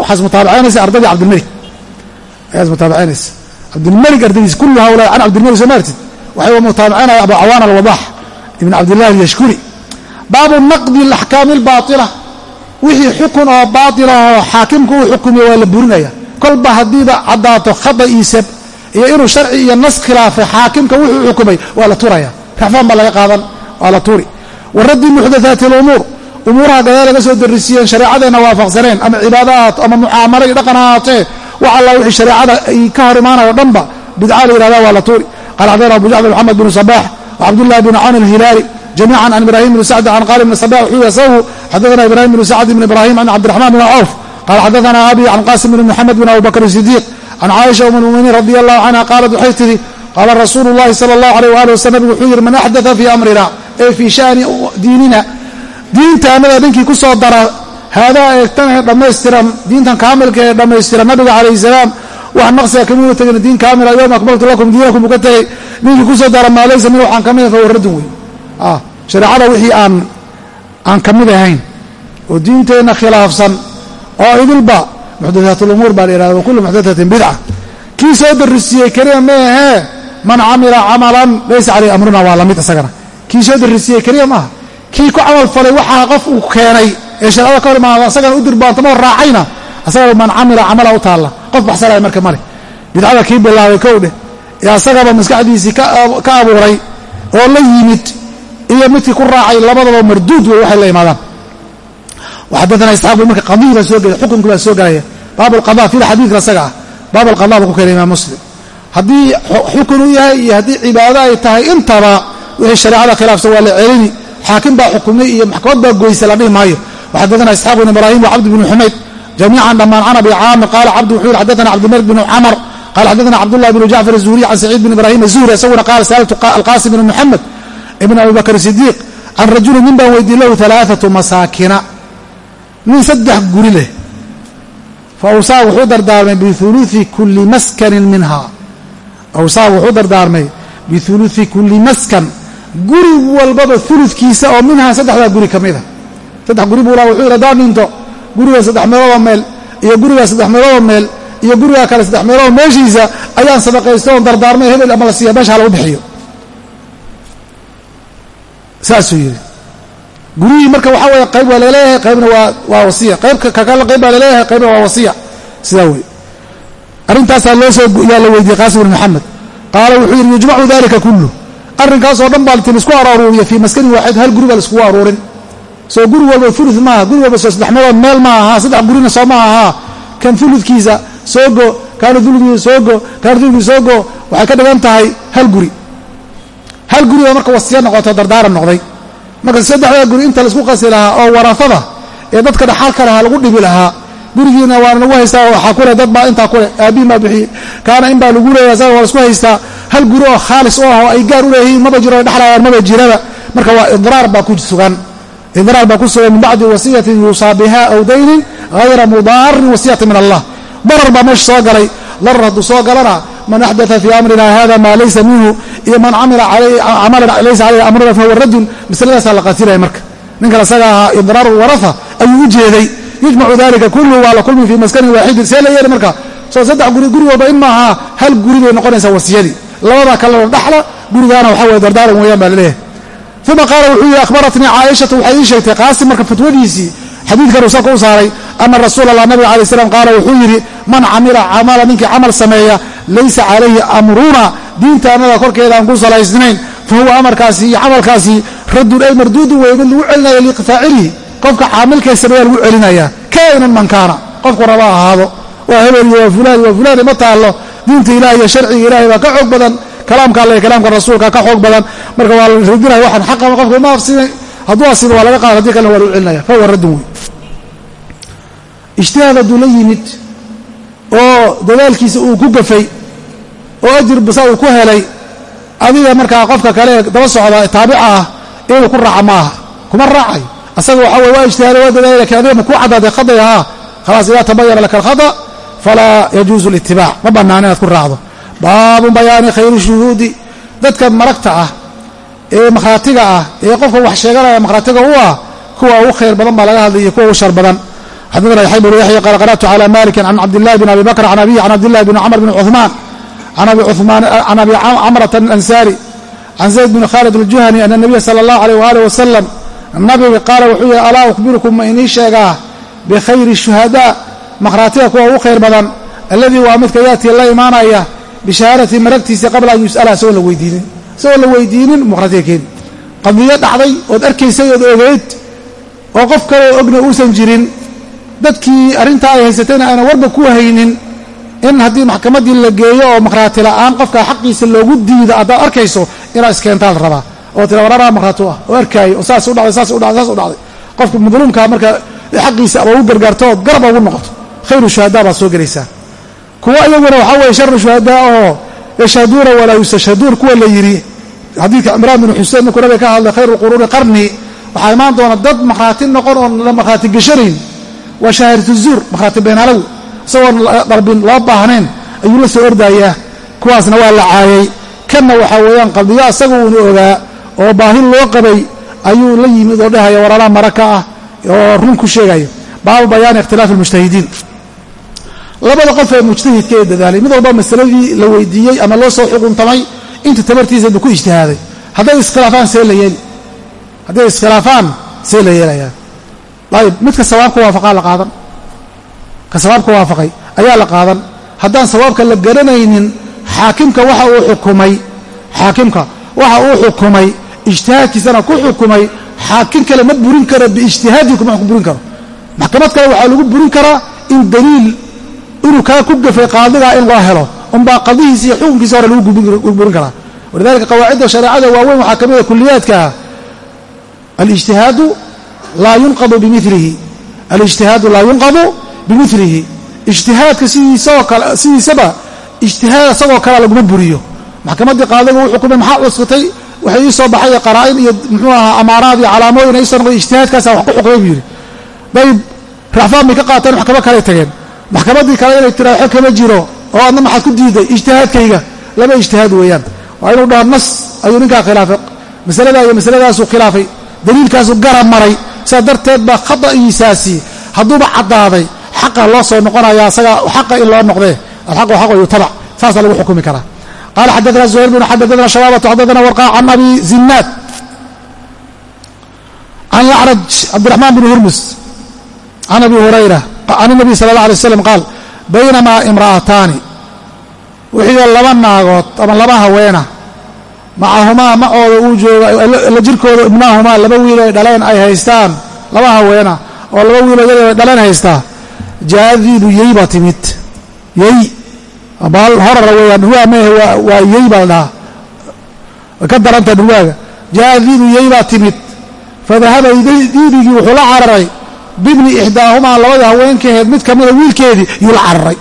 waxaas mutaabaceynaysa ardadii cabdilmalik ayaas mutaabaceynaysa cabdilmalik ardadiis kul haula can cabdilmalik soo maartid waxay mutaabaceynaya abu cawaana alwadax ibn cabdilah alyashkuri baabu naqdi alaxkaami albaaila wixii xukun oo baailah oo xaakimku uu xukumiyo waa la burinaya kolba haddiiba caddaato khada iyo sab iyo inuu sharci iyo nas khilaafay xaakimka wuxuu xukumay waa la turaya rafaan baa laga qaadan waa la turi wa muxdathaati alumuur. Umuuraha gadaal laga soo darisiiyeen shareecadeenna waafaqsaneen ama cibaadahaat ama mucaamalo iyo dhaqan ahaatee wax alla wixii shareecada ay ka hor imaanayo dhanba bidca la yihahda waa la tuuri. Qaala xadana abu jacfar maxamed binu sabax wcabdullahi bn cawn alhilaali jamiican can ibrahim bni sacdi can qaali bni sabax wuxuu yasahu xadana ibrahim bnu sacdi bn ibrahim can cabdiraxman bn cawf. Qaala xadaana abi can qasim bn maxamed bn abubakr sidiiq can caaisha um lmuminiin radi allahu canha qaalat waxay tidhi qaala rasuulu llahi sala allahu aleyh waali wasalam nabigu wuxuu yidhi man axdaa fii amrina ee fii shani diinina diintaanada ninkii ku soo dara haadaa eegtan ee dhammaystiran diintan kaamilka ee dhammaystiran nabiga calayhi salaam wax naqsiga kamida tegin diin kaamila yowma akmaltu lakum diinakum uka tegay ninkii ku soo dara maa laysa min waxaan kamida fawaradun wey shareecada wixii aan aan ka mid ahayn oo diinteenna khilaafsan oo idilba muxdathaat lumuur baa la yihahda wa kullu muxdathatin bidca kii soo darisiiyey keliya ma ahee man camila camalan laysa caleyh amruna waa la mid isagana. Kii soo darisiiyey keliya maaha kii ku camal falay waxaa qof uu keenay ee shareecada ka hor imaada asagana u dirbaantamoo raacayna asagaba man camila camala u taalla. Qof baxsanaya marka male bidcada kii bilaabay kow dheh ee asagaba maskaxdiisii ka abuuray oo la yimid iyo midkii ku raacay labadaba marduud wey waxay la imaadaan waxadana isxaaqu marka qadii baa soo gelaya xukunki baa soo gelaya baabu alqada fila xadiidka isaga ah. Baab alqada buu ku keenay imaam muslim. Haddii xukun u yahay iyo haddii cibaado ay tahay intaba wixii shareecada khilaafsan waa la celini. Xaakim baa xukumay iyo maxkamad baa goysa la dhihi maayo. Waxadana isxaaq ibn ibraahim wa cabdi bnu xumayd jamiican dhammaan can abi caamir qaala cabdi wuxuu yihi xadana cabdimalik binu camar qala xadana cabdullah bnu jacfar azuhriy can saciid bin ibrahim azuhri isaguna qaala saaltu alqaasim bn moxamed ibn abibakr sidiiq can rajulin nin baan weydiin lahu alaaatu masaakina nin saddex guri leh. Faawsaa wuxuu dardaarmay biuluثi kuli maskanin minha. Awsaa wuxuu dardaarmay biuluثi kuli maskan. Guri walbaba uludkiisa oo minhaa saddexdaa guri ka mida saddex guri buu laha wuxuu yidhi haddaan dhinto guriga saddex meeloodoo meel iyo gurigaa saddex meeloodoo meel iyo gurigaa kale saddex meeloodoo meeshiisa ayaan sadaqaysta oon dardaarmay hebel ama la siiya meesha halagu bixiyo. Saasuu yidhi gurihii marka waxaa weeye qayb waa la leeyahay qaybna waa wasiya. Qaybka kakale qayb baa la leeyahay qaybna waa wasiya. Sidaa wey arrintaasaa loo soo yaa la weydiiyey qaasim bin maxamed qaala wuxuu yidhi yujmacu dalika kullu. Arrinkaasoo dhan baa la isku aruuriya fii maskanin waaxid hal guri baa laiskugu aruurin soo guri walba ulu maaha guri walba soo saddex meelood meel ma aha saddex gurina soo ma aha kan uludkiisa soogo kaana uludkiisa soogo kaana uludkiisa soogo waxay ka dhigan tahay hal guri. Hal guri oo marka wasiya noqoto dardaaran noqday marka saddexdaa guri inta la isku qasi lahaa oo warafada ee dadka dhaxalka lahaa lagu dhibi lahaa gurigiina waana lagu haystaa waxaa kule dad baa intaa kule aabihin baa bixiyey kaana in baa lagu leeyahay saga waa la isku haystaa hal guri oo khaalis u ah oo ay gaar u leeyihiin maba jiro ay dhexlayaan maba jiraba. Marka waa idraar baa ku sugan idraar baa ku sugan min bacdi wasiyatin yuusaa biha aw daynin hayra mudaarin wasiyati min allah. Darar baa meesha soo galay darar hadduu soo galana man axdaa fii amrina hada maa laysa minhu iyo man camalan laysa caleyhi amruna fahuwa radun masaladaasaa la qatilaya marka. Ninkan asaga ahaa idraaru waraa ayuu u jeeday. Yujmacu dalika kulluhu waa la kulmi fii maskanin waaxidin. See la yeeli marka soo saddex guri guri walba in maaha hal guri bay noqonaysaa wasiyadii. Labada kalena dhaxla gurigaana waxa weye dardaaran weeyaan baa la leeyahay uma qaala wuxuu yidhi akhbaratnii caaishatu waxay ii sheegtay qaasim marka fatwadiisii xadiidkan uu u saaray ana rasuul allah nabiga alay slam qaala wuxuu yidhi man camila camala ninkii camal sameeya laysa calayhi amruna diinta annaga korkeeda aan ku salaysnayn. Fa huwa amarkaasi iyo camalkaasi radun ay marduudun wey mid lagu celinaya lifaacilihi qofka caamilkaysaba waa lagu celinaya kainan man kaana. Qofku raba ahaado waa hebel iyo waa fulaan waa fulaani ma taallo. Diinta ilahi iyo sharciga ilahay baa ka xoog badan kalaamka alle kalaamka rasuulka ka xoog badan. Marka waa la radinaya waxaan xaqaba qofka ma afsiinay hadduu asiba waa laga qaada haddii kalena waa lagu celinaya fa raddun wey ijtihaad hadduu la yimid oo dadaalkiisa uu ku gafay oo ajir basa uu ku helay adiga markaa qofka kale daba socda taabica ah inuu ku raaca maaha. Kuma raacay. Asaga waxa weye waa ijtihaada waa dadaalay laakiin adiga ma kuu caddaaday khaday ahaa khalaas idaa tabayana laka alkhada falaa yajuusu litibaac ma bannaan inaad ku raacdo. Baabu bayaani khayri shuhuudi. Dadka maragta ah ee makhraatiga ah ee qofka wax sheeganaya makhraatiga u ah kuwa ugu khayr badan baa laga hadlaya kuwa ugu shar badan xadana yaxya bnu yaxya qaala qara'tu cala maliki can cabdillahi bn abi bakr can abihi can cabdillahi bn camr bn cuثmaan can abi camrata alansari can zayd bn khalid aljuhani ana nabiya sala allahu alayh waalih wasalam nabiga qaala wuxuu yihi alaa ukhbirukum ma inii sheegaa bikhayri shuhadaa makhraatiga kuwa ugu khayr badan alladii waa midka yaatii la imaanaya bishahaadati maragtiisa qabla an yus'ala isagoon la weydiinin isagoon la weydiinin makhraatiga keeni qadiyo dhacday ood arkaysay ood ogeyd oo qof kaleo ogna uusan jirin dadkii arrintaa ay haysatayna ayna warba ku haynin in haddii maxkamaddii la geeyo oo makhraati la'aan qofka xaqiisa loogu diido haddaad arkayso inaad iskeentaa la rabaa oo tira wararaa makhraati ah oo arkaayo oo saas u dhacday saas u dhacday saas u dhacday. Qofka madluumkaa marka xaqiisa aba ugu gargaarto ood garab ugu noqoto. Khayru shuhadaa baad soo gelaysaa. Kuwa iyaguna waxaa weeye sharu shuhadaa oo yashhaduuna walaa yustashhaduun kuwa la yidhi xadiidka cimraan binu xusein markuu nabiga ka hadlay khayru quruuni qarni waxaa imaan doona dad makhraati noqon oon la makhraati geshanayn waa shahaadatu zuur makhraati beenaalagu isagoon darbin loo baahnayn ayuu la soo ordayaa. Kuwaasna waa la caayay. Kanna waxaa weeyaan qalbiyo asaga uuna ogaa oo baahi loo qabay ayuu la yimid oo dhahaya walaalaha maraka ah oo run ku sheegaya baabu bayaani ikhtilaafi almujtahidiin labada qof ee mujtahidka ee dadaalay mid walba masaladii la weydiiyey ama loo soo xukuntamay inta tabartiisa buu ku ijtihaaday. Hadday iskhilaafaan see la yeeli. Hadday iskhilaafaan see la yeelayaa ayib midka sawaabka waafaqaa la qaadan. Ka sawaabka waafaqay ayaa la qaadan. Haddaan sawaabka la garanaynin xaakimka waxa uu xukumay xaakimka waxa uu xukumay ijtihaadkiisana ku xukumay xaakim kale ma burin karo biijtihaadii kuma ku burin karo. Maxkamad kale waxaa lagu burin karaa in daliil inuu kaa ku gafay qaadigaa in loo helo unbaa qadihiisa iyo xukunkiisa hore lagu burin karaa. Walidalika qawaacidda shareecada waaweyn waxaa ka mida kuliyaadkaa alijtihaadu laa yunqadu bimilihi alijtihaadu laa yunqadu bimilihi ijtihaadka sidiisaba ijtihaad isagoo kalea laguma buriyo. Maxkamaddii qaadiga uu xukumay maxaa cuskatay waxay ii soo baxay qaraa'in iyo muxuu ahaa amaaraad iyo calaamooyin ay soo noqday ijtihaadkaasa wax ku xukumay buu yidhi dayb racfaan bay ka qaateen maxkamad kaley tageen. Maxkamaddii kale inay tiraa xog kama jiro oo adna maxaad ku diiday ijtihaadkayga. Laba ijtihaad weeyaan. Waa inuu dhaho nas ayuu ninkaa khilaafay. Masaladaa iyo masaladaasuu khilaafay. Daliilkaasuu garab maray sidaa darteed baa khada'iisaasi hadduuba caddaaday xaqa loo soo noqonaya asaga xaqa in loo noqdee. Alxaq xaq yutabac saasaa lagu xukumi karaa. Qaala xadaana zuhayr bn xadaana shabaabatu xadaana warqa can abi zinaad can yacraj cabdiraxmaan bn hurmus can abi hurayra can nabiy sala allah alay waslam qaal baynamaa imra'ataani. Wixiioo laba naagood ama laba haweena macahumaa macooda uu jooga jirkooda ibnaahumaa laba wiil dhaleen ay haystaan. Laba haweena oo laba wiiloo yar ay dhaleen haystaa. Jaadiidu yey baa timid. Yey baal horara weeyaan dhurwaa meehe waa yey baa la dhahaa ka darantaha dhurwaaga jaadiidu yey baa timid. Fadahaba diidigii wuxuu la cararay. Bibni ixdaahumaa labadii haweenkaheed mid ka mida wiilkeedii yuu la cararay.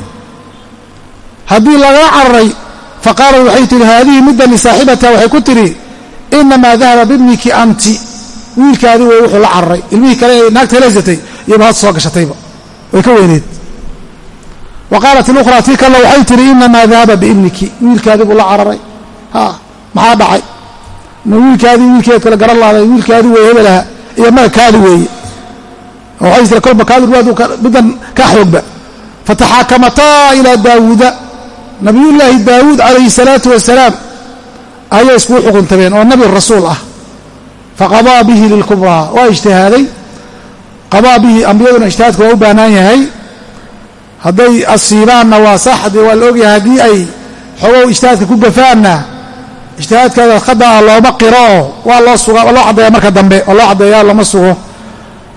Haddii lagala cararay faqaalat waxay tihi haadihi midda lisaaxibatiha waxay ku tidhi inamaa dahaba bibniki anti wiilkaadii wey wuxuu la cararay ilmihii kale naagta helaysatay iyoba had soo gashatayba way ka weyneed wa qaalat ilukhraa tii kale waxay tihi inamaa dahaba biibniki wiilkaadii buu la cararay ha maxaa dhacay ma wiilkaadii wiilkeed kale garan laaday wiilkaadii wey hebelaha iyo mada kaadi weeye waxay tiri kolba kaadi middan ka xoogba fataxaakamataa ilaa daawuuda nabiyullaahi daawuud calayhi salaatu wasalaam ayay iskugu xukuntameen oo nabi rasuul ah. faqadaa bihi lilkubraa waa ijtihaaday qadaa bihi ambiyaduna ijtihaadka waa u baahnaan yahay. hadday asiibaanna waa sax dee waa la ogyahay haddii ay xogow ijtihaadka ku gafaanna ijtihaadkaada khadaa looma qiro oo waa loo suga waa loo caddeeya marka dambe waa loo caddeeyaa lama sugo.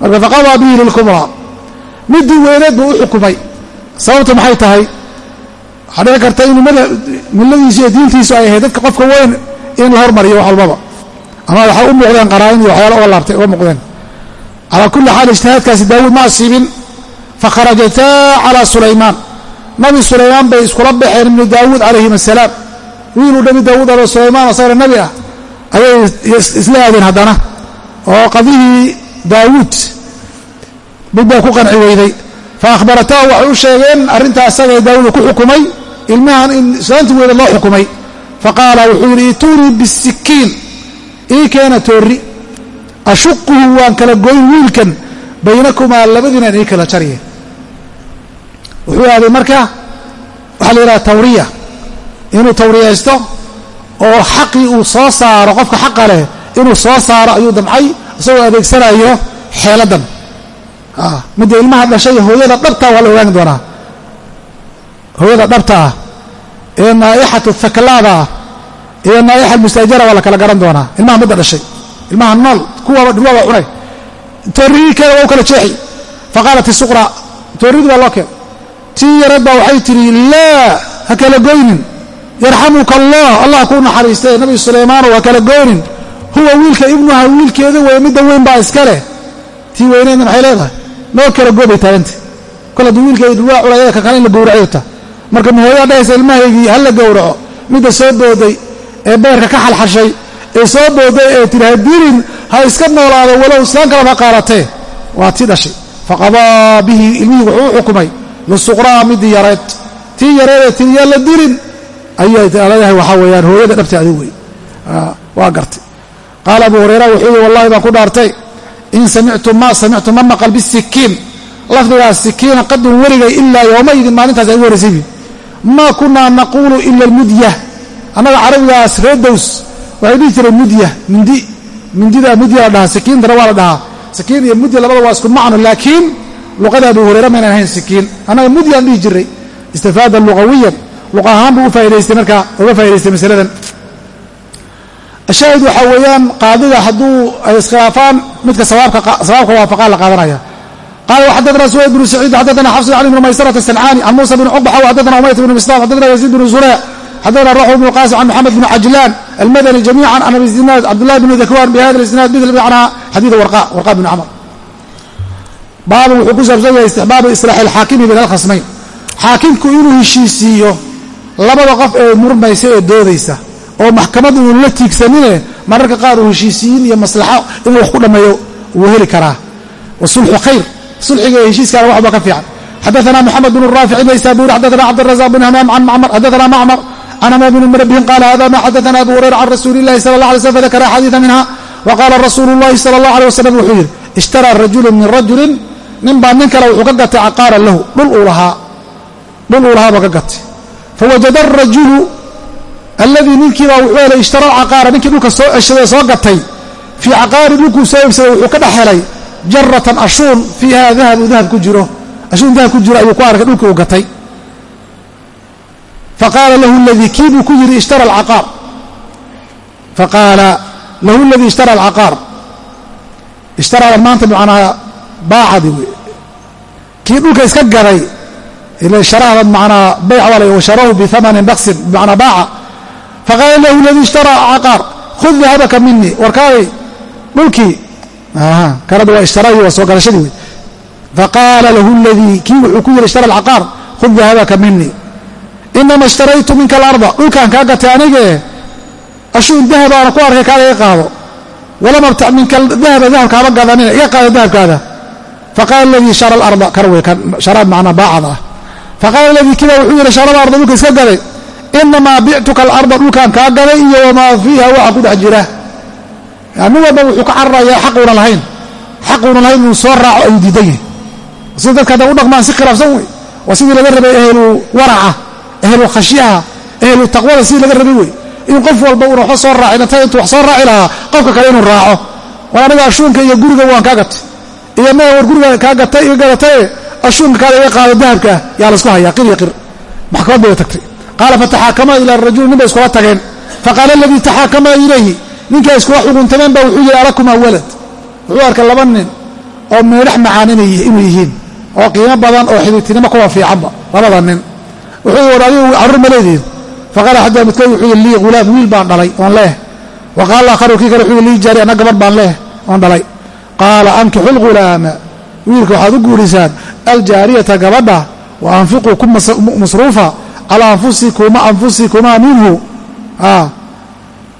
Marka faqadaa bihi lilkubraa midii weyneed buu u xukumay. Sababta maxay tahay waxaa dhici karta inuu milladiisu iyo diintiisu ay ahayd dadka qofka weyn in la hormariyo wax walbaba. Ama waxay u muuqdeen qaraa'in iyo waxyaala uga laabtay uga muuqdeen. Calaa kulli xaal ijtihaadkaasi daawuud ma asiibin. Fakharajataa calaa sulaymaan. Nabi sulaymaan bay iskula baxeen ibnu daawuud calayhim assalaam wiiluu dhabi daawuud alo sulaymaan asagana nebi ah. Ayay isla aadeen haddana. Oo qadihii daawuud mid ku qanci weyday fa akhbaratahu waxay u sheegeen arrintaa asaga ee daawuud ku xukumay ilmahan in islaanti weyda loo xukumay faqaala wuxuu yidhi ituunii bisikiin ii keena toorri ashuquhu waan kala goyn wiilkan baynakumaa labadiinan ii kala jariye wuxuu aaday marka waxaa la yidhaha tawriya inuu tawriyaysto oo xaqii uu soo saaro qofka xaqa leh inuu soo saaro ayuu damcay isagoo adeegsanayo xeeladan midda ilmaha dhashay hooyada dhabtaa waa la ogaani doonaa. Hooyada dhabta ah ee naa'ixatu thaklaada ah iyo naa'ixa almustaajara waa la kala garan doonaa. Ilmaha midda dhashay. Ilmaha nool kuwaaba dhulwaaba cunay. Toorridii keena waa u kala jeexi faqaalat isuqra toorridii baa loo keen. Tii yareed baa waxay tidhi laa ha kala goynin. Yarxamuka allah allah kuu naxariistee nabi sulaymaanow ha kala goynin. Huwa wiilka ibnuha wiilkeeda weeye midda weyn baa iska leh. Tii weyneedna maxay leedahay noo kala goobay taaganta kol hadduu wiilkeeda dhulwaa cunayada kan kale in la gowracayta marka mahooyaa dhahaysa ilmahaygii ha la gowraco. Midda soo booday ee beerka ka xalxashay ee soo booday ee tidhi ha dilin ha iska noolaado walow islaan kalaba ha qaaratee waa tii dhashay. Faqadaa bihi ilmihii wuxuu u xukumay lisuqraa midii yareed. Tii yareedee tii yaa la dilin ayay leedahay waxaa weeyaan hooyada dhabta adi wey waa gartay. Qaala abu hurayra wuxuu yihi wallahi baan ku dhaartay in samictu ma samictu ma maqal bisikiin lafdigaas sikiina qadun weligay ilaa yowmaydin maalintaas ay u horaysaybi maa kunaa naquulu ila almudya annaga carabigaas reer dows waxay dhihi jireen mudya mindi mindida mudya la dhahaa sikiintana waa la dhahaa sikiin iyo mudya labada waa isku macno laakiin luqada abu hurayra maynan ahayn sikiin annaga mudyaan dhihi jiray istifaada luqawiyan luqa ahaan buu u faa'idaystay markaa uga faa'idaystay masaladan shaahid waxaa weeyaan qaadiga hadduu ay iskhilaafaan midka sawaabka waafaqaa la qaadanaya. Qala xadana suwayd bnu saciid xadana xafs cali bn maysarata sancaani can muusa bn cubax xadana umayt bn mislaam xadana yaziid bn zureyc xadana raxu bn qaasim can moxamed bn cajlaan almadani jamiica can abi zinaad cabdullahi bn dakwan bihada isnaad mil macnaa xadiid warqa warqa bn camr baabun wuxuu ku saabsan yahay istixbaabu islaaxi alxaakimi bayna alkhasmayn xaakimku inuu heshiisiiyo labada qof ee murmaysa ee oo maxkamad la tiigsanine mararka qaar uu heshiisiyiin iyo maslaxo inuu wax ku dhammeeyo wuu heli karaa. Wasulxu khayr. Sulxiga iyo heshiiskaana waxba ka fiican. Xadaana moxamed bn raafic naysaburi xadaana cabdirazaq bn hamaam can macmar xadaana macmar can ama bn murabihin qaala hada ma xadaana abu hurayra can rasuuli illahi sala allah alay slm fadakara xadiida minha wa qaala rasuulu llahi sala allah alيh wasalam wuxuu yidhi ishtaraa rajulu min rajulin nin baa nin kale wuxuu ka gatay caqaaran lahu dhul uu lahaa dhul uu lahaa baa ka gatay. Fawajada arajulu alladii ninkiibaa wuxuu helay ishtara alcaqaara ninkii dhulka soo ceshaday soo gatay fii caqaari dhulkuu soo iibsaday wuxuu ka dhex helay jaratan ashuun fiiha dahabu dahab ku jiro ashuun dahab ku jiro ayuu ku arkay dhulkii uu gatay. Faqaala lahu ladii kii buu ku yidhi ishtara alcaqaar. Faqaala lahu aladii ishtara alcaqaar. Ishtarada maanta macnaha baacadi wey kii dhulka iska gaday ila sharahda macnaa bayc walay washarahu biamanin baksin baaca faqaala lahu ladii ishtara caqaar khud dahabaka minii warkaaday dhulkii kanada waa ishtaradii waa soo galashadii wey faqaala lahu ladii kii wuxuu ku yidhi ishtara alcaqaar khud dahabaka minii inama ishtaraytu minka alarda dhulkaan kaa gatay anigee ashuun dahabaana ku arkay kaada iga qaado walam abtac minka dahaba dahabkaaba gadanina iga qaada dahabkaada faqaala ladii shara alarda kan wey sharaab macnaa baacada ah faqaala gaday inamaa bictuka alarda dhulkaan kaa gaday iyo wamaa fiiha waxa ku dhex jira. Nin walba wuxuu ka cararayaa xaquuna lahayn. Xaquuna lahayn inuu soo raaco ayuu diidan yahay. Sida dadka hadda u dhaqmaan si khilaafsan wey. Waa sidii laga rabay ehlu waraca ehlu khashyaha ehlu taqwada sidii laga rabay wey. In qof walba uuna waxba soo raacin inta intuu wax soo raaci lahaa qofka kale inuu raaco. War aniga ashuunka iyo guriga waan kaa gatay. Iyo mee war guriga kaa gatay iga gadataye ashuunka kaada iga qaado dahabka ah yaa laysku hayaa qir iyo qir. Maxkamad bay tagtay qaala fataxaakama ila rajuli nin bay iskula tageen faqaala aladii taxaakama ilayhi ninkay iskula xuguntameen ba wuxuu yihi alakumaa walad wuxuu arkay laba nin oo meedhax macaan inuu yihiin oo qiimo badan oo xididtinimo kuwa fiicanba labada nin wuxuu war adigu carruur ma leedihin faqaala axadua midkood wuxuu yihi lii hulaam wiil baan dhalay oon leeh wa qaala aakharu kii kale wuxuu yihi lii jaari anna gabadh baan leeh oon dhalay qaala ankixu lghulaama wiilka waxaad u guurisaan aljaariyata gabadha wa ku masruufa calaa anfusikuma anfusikumaa minhu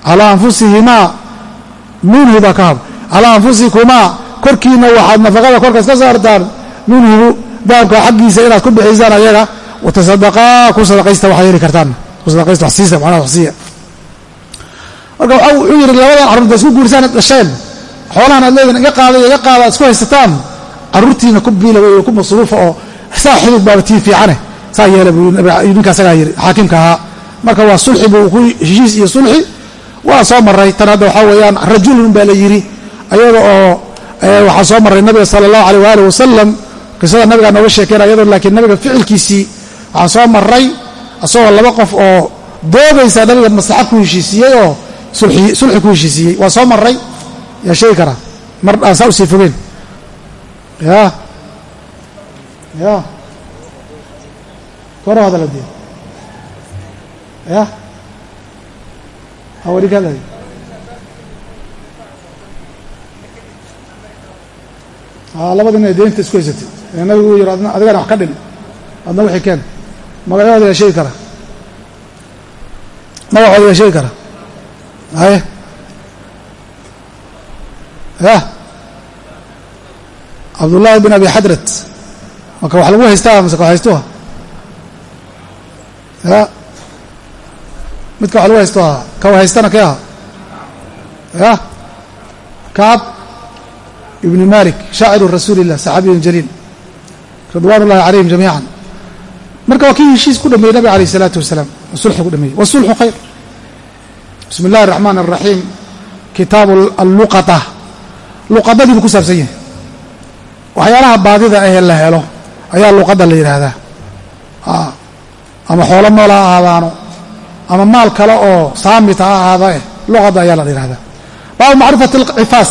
calaa anfusihimaa minhu baa ka hab calaa anfusikumaa korkiina waxaad nafaqada korkaas ka saartaan minhu dahabka xaggiisa inaad ku bixisaan ayaga watasadaqaa ku sadaqaysta waxaad heli kartaan ku sadaqaysta wax siisa marka waxa wuxuu yidhi labadan carruurta isku guurisaan ad dhasheen xoolahan aad leedihin iga qaada iga qaada ad isku haysataan carruurtiina ku biila wey ku masruufa oo saa xidid baaba tii fiicane saa yeela buu ninka asagaa yidhi xaakimka ahaa. Marka waa sulxi buu ku heshiis iyo sulxi waa soo maray tan hadda waxaa weeyaan rajulun baa la yidhi ayaga oo waxaa soo maray nabiga sala allahu aleyh waali wasalam qisada nabigaa nooga sheekeyna ayadoo laakiin nabiga ficilkiisii waxaa soo maray isagoo laba qof oo doogaysa nabiga maslaxad ku heshiisiiyey oo sulxi ku heshiisiiyey waa soo maray yaa sheegi karaa? Mar aan saa u sii fogeen. Ya ya kora hadala dee ya awali ka labada nin deynta isku haysatay. Ee nabigu adigana wax ka dhin adna wixii keen. Magacooda yaa kara. Magacooda yaa sheegi kara. Haye? Ya cabdullaahi bin abi xadrat. Marka wax lagu haystaa mase ka haystuha ya. Midka wax lagu haysto ahaa kawa haystana kee aha ya. Kacab ibni malik shaaciru rasuuli illah saxaabiyun jaliil. Ridwaan ullahi calayhim jamiican. Marka waa kii heshiis ku dhameeyey nabig alayh isalaatu wasalaam. Oo sulxu ku dhameeyey wasulxu khayr. Bismi illahi araxmaan araxiim kitaabu alluqata luqadadii buu ku saabsan yahay. Waxyaalaha baadida ahee la helo ayaa luqadda la yidhaahdaa ama xoolo nool ha ahaadaano ama maal kale oo saamita ha ahaada eh luqadda ayaa la dhihahdaa baabu macrifati alcifaas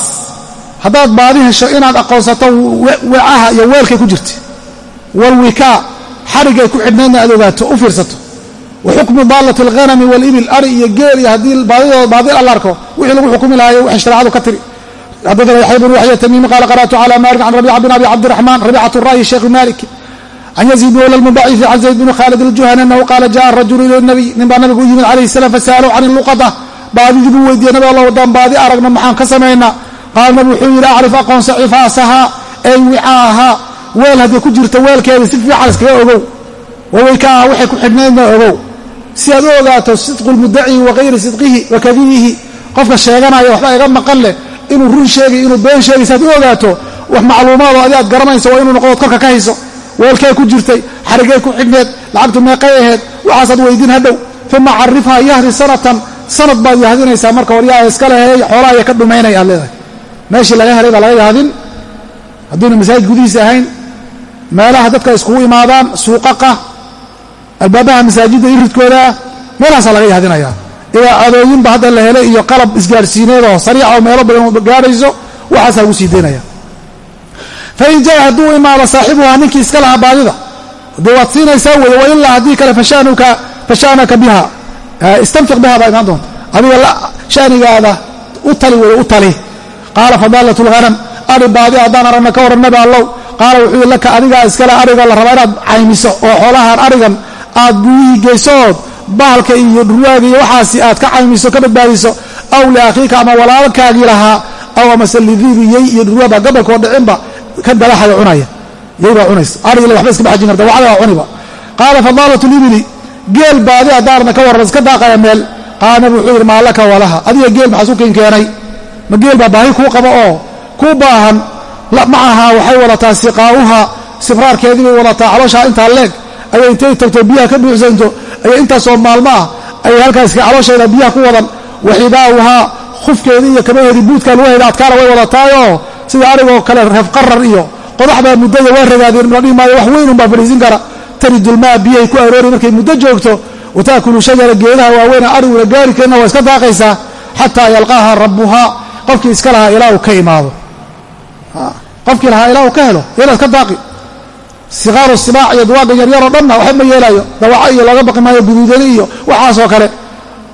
haddaad baadi hesho inaad aqoonsato wecaha iyo weelkay ku jirta walwikaa xarigay ku xidhnaydna aad ogaato u fiirsato. Wa xukmu daalati alghanami walibil ari iyo geel iyo haddii baadidooda baadil alla arko wixii lagu xukumi lahayo waxay shareecadu ka tiri. Xaddaana yaxya bnu yaxya tamiimi qaala qara'tu cala maalik can rabiica bin abi cabdiraxmaan rabiicatu ra'yi sheekhu maalik can yaziid bn lmubacifi can zayd bni khaalid aljuhani anahu qaala ja'a rajulu ila nabiy nin baa nabigu u yimid calayhi salaam fasa'aluu can luqada baadidii buu weydiiyey nabig alla wadaan baadi aragna maxaan ka samaynaa qaala nabi wuxuu yidhi acrif aqoonsa cifaasahaa ey wicaahaa weel hadday ku jirto weelkeeda si fiican iskaga ogow wawaykaaha waxay ku xidhnaydna ogow si aad u ogaato sidqu lmudaci wa kayri sidqihi wa kadibihi qofka sheeganaya waxba iga maqan leh inuu run sheegay inuu been sheegay si u ogaato wax macluumaadoo adi aad korka ka weelkay ku jirtay xarigay ku xidhneed lacagtu meeqay aheyd waxaasaad weydiin hadhow. Uma carifhaa yahri sanatan sanad baad yahdinaysaa marka waryaa iska leheey xoolaha ya ka dhumaynay aad leedahay. Meeshii laga helay baa laga yahdin hadduuna masaajid gudihiisa ahayn meelaha dadka iskugu imaadaan suuqaqa albaabaha masaajidda iridkoodaa meelahaasaa laga yahdinayaa idaacadooyinba hadda la helay iyo qalab isgaarsiineed oo sariica oo meelo badan gaadhayso waxaasaa lagu sii daynaya fain jaa hadduu imaado saaxibuhaa ninkii iska lahaa baadida dee waad siinaysaa weye wa ilaa haddii kale fashanaka biha istanfiq biha baa imaan doonta adiga shanigaada u tali weye u tali qaala fadaalat lghanam ari baadi haddaan aragna ka waran nabi allow qaala wuxuu laka adigaa iskale ariga la rabaa inaad caymiso oo xoolahan arigan aad buyihii geysood bahalka iyo dhurwaaga iyo waxaasi aad ka caymiso ka badbaadiso aw liakhiika ama walaalkaagii lahaa aw amase lidiibi yey iyo dhurwaaba gabalkoo dhicinba ka dalaxaya cunaya. Yaybaa cunaysa. Arigile waxba iskama xajin karta. Wacdaa cuniba. Qaala fadaalat libili geel baadi adaarna ka warran iska daaqaya meel. Qaala nabi wuxuu yidhi maa walaha adiga geel maxaa isu kin keenay? Ma geel baa baahi kuu qaba oo kuu baahan? Macahaa waxay wadataa siqaa'uha sibraarkeedii bay wadataa calooshaa intaa leeg. Ayay intay tagto biyaha ka buuxsanto ayay intaasoo maalmo ah ayay halkaas caloosheeda biyaha ku wadan. Waxidaa'uhaa khufkeedii iyo kabaheedii buudkaa lugaheeda adkaana way wadataayoo sida arigoo kale reefqarar iyo qodaxbaa muddada waa ragaadeen la dhihi wax weynunbaa fadhiisin kara. Taridulmaa biyahay ku aroori markay muddo joogto wataakulu shajara geedaha waaweyna ariguna gaari karina waa iska daaqaysaa xataa yalqaaha rabbuhaa. Qofkii iska lahaa ilaa uu ka imaado. Qofkii lahaa ilaa uu ka helo yanaad ka daaqi. Sikaaru sibaac iyo duwaaga yaryaroo dhanna waxba ma yeelaayo. Dawaco iyo looga baqi maayo guduudani iyo waxaasoo kale.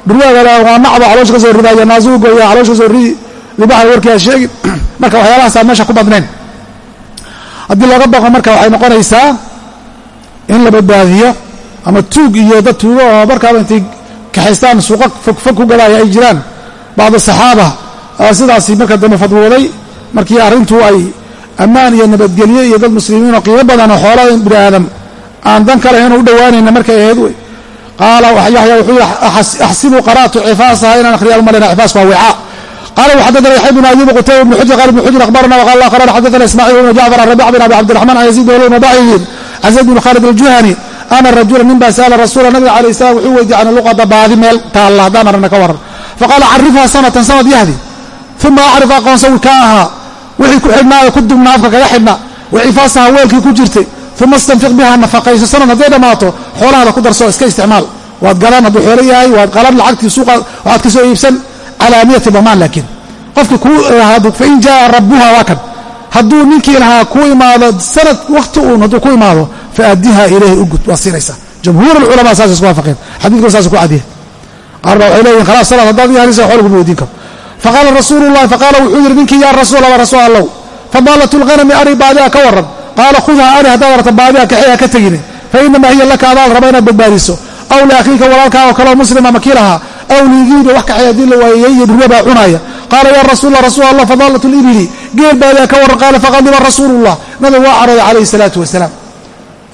Dhurwaagana waa nacba caloosha ka soo ridaya naasuuga iyo caloosha ka soo ridi libaxa warkii sheegin marka waxyaalahaasa meesha ku badnayn. Haddii looga baqo marka waxay noqonaysaa in la badbaadiyo ama tuug iyo dad tuugo oo markaaba intay kaxaystaan suuqa fogfog ku gadaaya ay jiraan. Bacdu saxaaba sidaasi marka dambe fadwooday. Markii arrintu ay ammaan iyo nabadgelyo iyo dad muslimiin oo qiimo badan oo xoolada bini aadam aan dan ka lahayn u dhowaanayna markay ahayd wey. Qaala yaxya wuxuu yihi axsibu qara'tu cifaasaha inaan akhriya almalina cifaas waa wicaa qala xadana yaxya bn ayub qutayba bn xujr qala bn xujr akhbarana wqala akhrana xadana ismaaciil bn jacfar an rabic bin abi cabdiraxman an yaziid wln madaciyin can zayd bn khalid aljuhani ana rajula nin baa sa'ala rasuula nabiga alayh salam wuxuu weydiye can luqada baadi meel taalla haddaan aragna ka waran faqaala carifha sanatan sanad yahdi uma acrif aqoonsa wikaa ahaa wixii ku xidhnaayo ku dubna afka kaga xidhnaa wacifaasaha weelkii ku jirtay uma istanfiq biha nafaqayso sanad hadday dhammaato xoolahaada ku darso iska isticmaal waad gadan hadduu xoolo yahay waad ka calaa niyati damaan laakiin. Qofkii kuu fain jaa rabuha waa kan hadduu ninkii lahaa kuu imaado sanad wakti uun hadduu ku imaado faaddiha ilayhi ugud waa siinaysaa jamhuur alculamaa saas isku waafaqeen. Xadiidkuna saas ku cadiya qaar baa waxay leeyihiin khalaas salaad haddaad ii halisa xoolo kuma weydiin karo. Faqaala rasuulu llahi faqaala wuxuu yidhi ninkii yaa rasuul allah rasuul allow fadaalat lghanami ari baadiha ka waran qaala khudha ari haddaad arta baadiha kaxeha ka tegine. Fa inamaa hiya laka adaal raba inaad badbaadiso. Aw liakhiika walaalkaa oo kaleo muslima maki lahaa aw liigiida wax kaxay haddii la waayey iyo dhurwa baa cunaaya qaala yaa rasuula rasuul allah fadaalat libili geel baadiha ka waran qaala faqadiba rasuulullah. Nabigu waa carooday calayhi salaatu wasalaam.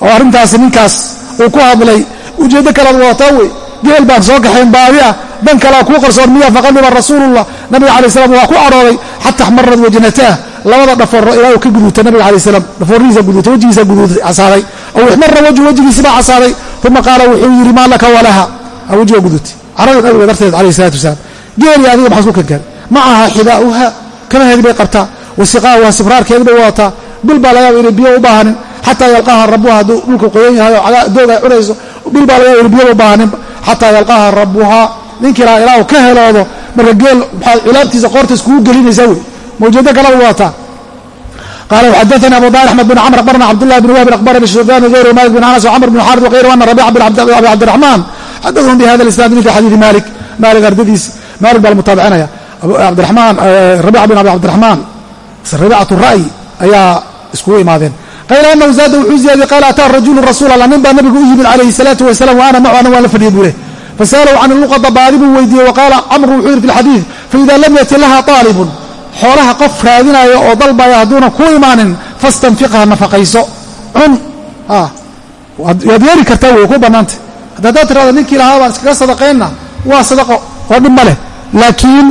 Oo arrintaasi ninkaas uu ku hadlay ujeeddo kalaad wadataa wey geel baan soo kaxayn baadi ah dan kalea kuu qarsoon miya faqadiba rasuulullah. Nabiga alay slam waa ku cadhooday xata axmarad wajnataah labada dhafooro ilaa uu ka guduutay nabiga alay slam dhafoorihiisa guduutay wejigiisa guduutay casaaday. Aw ixmara wajhu wejigiisibaa casaaday uma qaala wuxuu yidhi maa laka walaha wejiga guduutay carada nabiga darteed alayh salatu wasalaam geeli adiga maxaad ku kankan macaha xidaa'uha kabaheedi bay qabtaa wasiqaauha sibraarkeedi bay wadataa bil baa laga yaaba inay biyo u baahanin xataa yalqaaha rabuha hadduu dhulka qoyan yahay oo doog ay cunayso bil baa laga yaba ina biyo u baahanin xataa yalqaaha rabuhaa ninkii lahaa ilaa uu ka heloodo marka geel maxaad cilaabtiisa qoorta iskugu gelinaysaa wey mawjado kalaba wadataa qala xadaثnي abu dar axmed bn cmr abarna cabdالlah bn wahbin abarani sufyan غayr malik bn anas wcmr bn xarid wغayr ana rabic bn abi cabdiرaحman xadaثhum bhada isnad mil xadiidi malik malik ardadiis malik baa mutaabicinaya abdiamaan rabiica bin abi cabdiraxmaan rabicatu ra'yi ayaa iskugu imaadeen. Qayla anahu zaada wuxuu ziyaadiyey qaala ataa rajulu rasuula allah nin baa nabigu u yimid calayhi salaatu wasalaam wa ana macu ana waan la fadhiyay buu leh fasa'alahu can luqada baadi buu weydiiyey waqaala camru wuxuu yidhi fi lxadiid faida lam yati laha aalibun xoolaha qof raadinaya oo dalbaya hadduuna ku imaanin fastanfiqha nafaqayso. Cun ah, waad yeeri kartaa wey ku bannaanta haddaad tirahdo ninkii lahaa baan iskaga sadaqaynna waa sadaqo oo dhib ma leh. Laakiin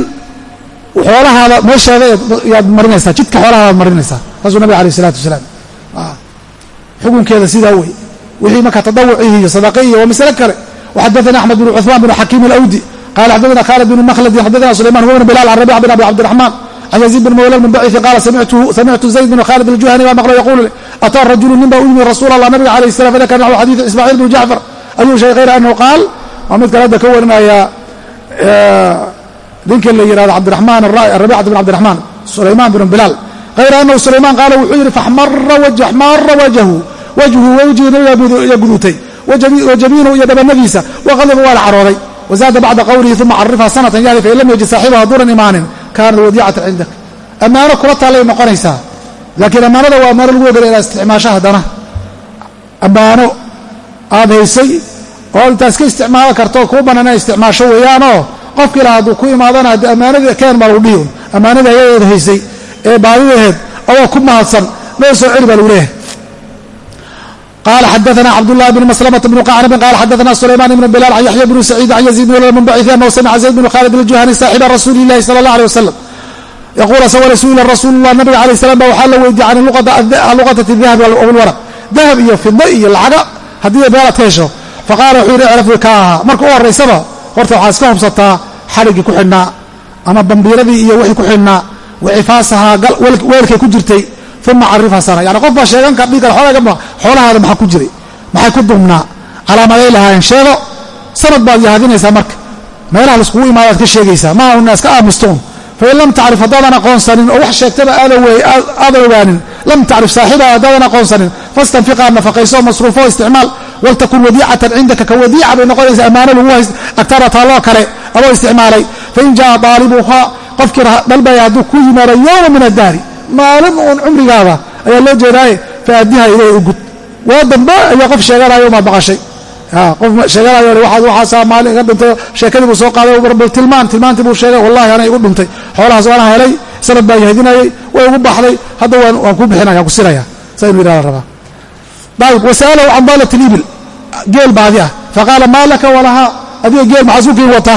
xoolahaada meeshaada yaad marinaysaa. Jidka xoolahadaad marinaysaa. Saasuu nabiga alayh isalatu wasalaam. Ah. Xukunkeeda sidaa wey. Wixii marka tadawucihi iyo sadaqaihi waa masale kale. Waxadaana axmed bn cuثman bn xakiim alawdi. Qala xadaana khaalid bn makhladin xadaana sulayman huwa bn bilal an rabic bn abi cabdiraxman can yaziid bn mawla bn bacifi qaala samictu zayd bn khaalid aljuhani baa maqlo yaqulu ataa rajulu nin baa u yimi rasuul allah nabiga alayh salam fadakara naxwu xadiidi ayuu sheegay hayra anahu qaal waa mid kale hadda ka warinaya ninka la yihahdo cabdiramaan rabicat bn cabdiraxmaan sulayman bn bilaal. Hayra anahu sulayman qaala wuxuu yidhi faxmara wajhu wajhu wejigii nabiga guduutay wajabiinu iyo dhabanadiisa waqadiba waa la carooday wazaada bacda qowlihi uma carifha sanatan yahdi fain lam yajid saaxibaha hadduunan imaanin kaanat wadiicatan cindak. Ammaano kula taallay noqonaysaa laakiin ammaanada waa ammaano lagu ogolay inaad isticmaasho haddana. Ammaano aad haysay oo intaad iska isticmaalo karto kuu bannaan inaad isticmaasho weeyaanoo qofkii laha hadduu ku imaadana haddii ammaanadii keen baa lagu dhihi un ammaanadii hayadeed haysay ee baadidaheed adoo ku mahadsan meel soo celi baa lagu leeyahay qala xadaثna cabdالlahi bn maslmة bn qacnabin qala xadaثna sulayman ibn bilal an yaxya bn saciid an yaziid bn munbacثi anhu samca zayd bn khaalid اljuhani saaxiba rasuuli اlahi salى اllah alيه wasalam yaquul asagoo suila rasuul lah nabiga alayh salam ba waxaa la weydiiyey can luqatat dahabi wlwaraq dahab iyo fida iyo lacaga haddii meelaad ka hesho faqala wuxuu yihi icraf ka ahaa marka u horaysaba horta waxaad iska hubsataa xadhiggii ku xidhnaa ama bambiiradii iyo wixii ku xidhnaa wacifaasahaa weelkay ku jirtay uma carifha sana. Yani qof baa sheegan kar dhigi kara xoolahaada maxaa ku jiray? Maxay ku dumnaa calaamaday lahaayeen? Sheego. Sanad baad yahaadinaysaa marka. Meelaha laiskugu imaadaad ka sheegaysaa. Maaha una iska aamustoon fain lam tacrif haddaadan aqoonsanin oo wax sheegtaba aadan ogaanin lam tacrif saaxibaha haddaadan aqoonsanin fastanfiqaa nafaqayso masruufo isticmaal waltakun wadiicatan cindaka ka wadiica bay noqonaysa ammaano lagu hayst agtara taalloo kale adoo isticmaalay fain jaa aalibuhaa qofkii dalbaya hadduu ku yimaado yowma min addaari maalin uun cumrigaada ayaa loo jeedaaye faadiha ilay ugud waa dambe ayaa qof sheeganayo maad maqashay qof sheeganayo waaad waxaasaa maalin iga dhintay sheekadii buu soo qaaday tilmaan tilmaantii buu sheegay wallahi ana igu dhintay. Xoolahaas waana helay sanad baan yahadinayay way ugu baxday hadda waan ku bixinaya ku sinaya saa inu yidhahda rabaa. Ayib wasa'alahu can daalat libil. Geel baadi ah. Faqaala maa laka walahaa adiga geel maxasuukiin wata.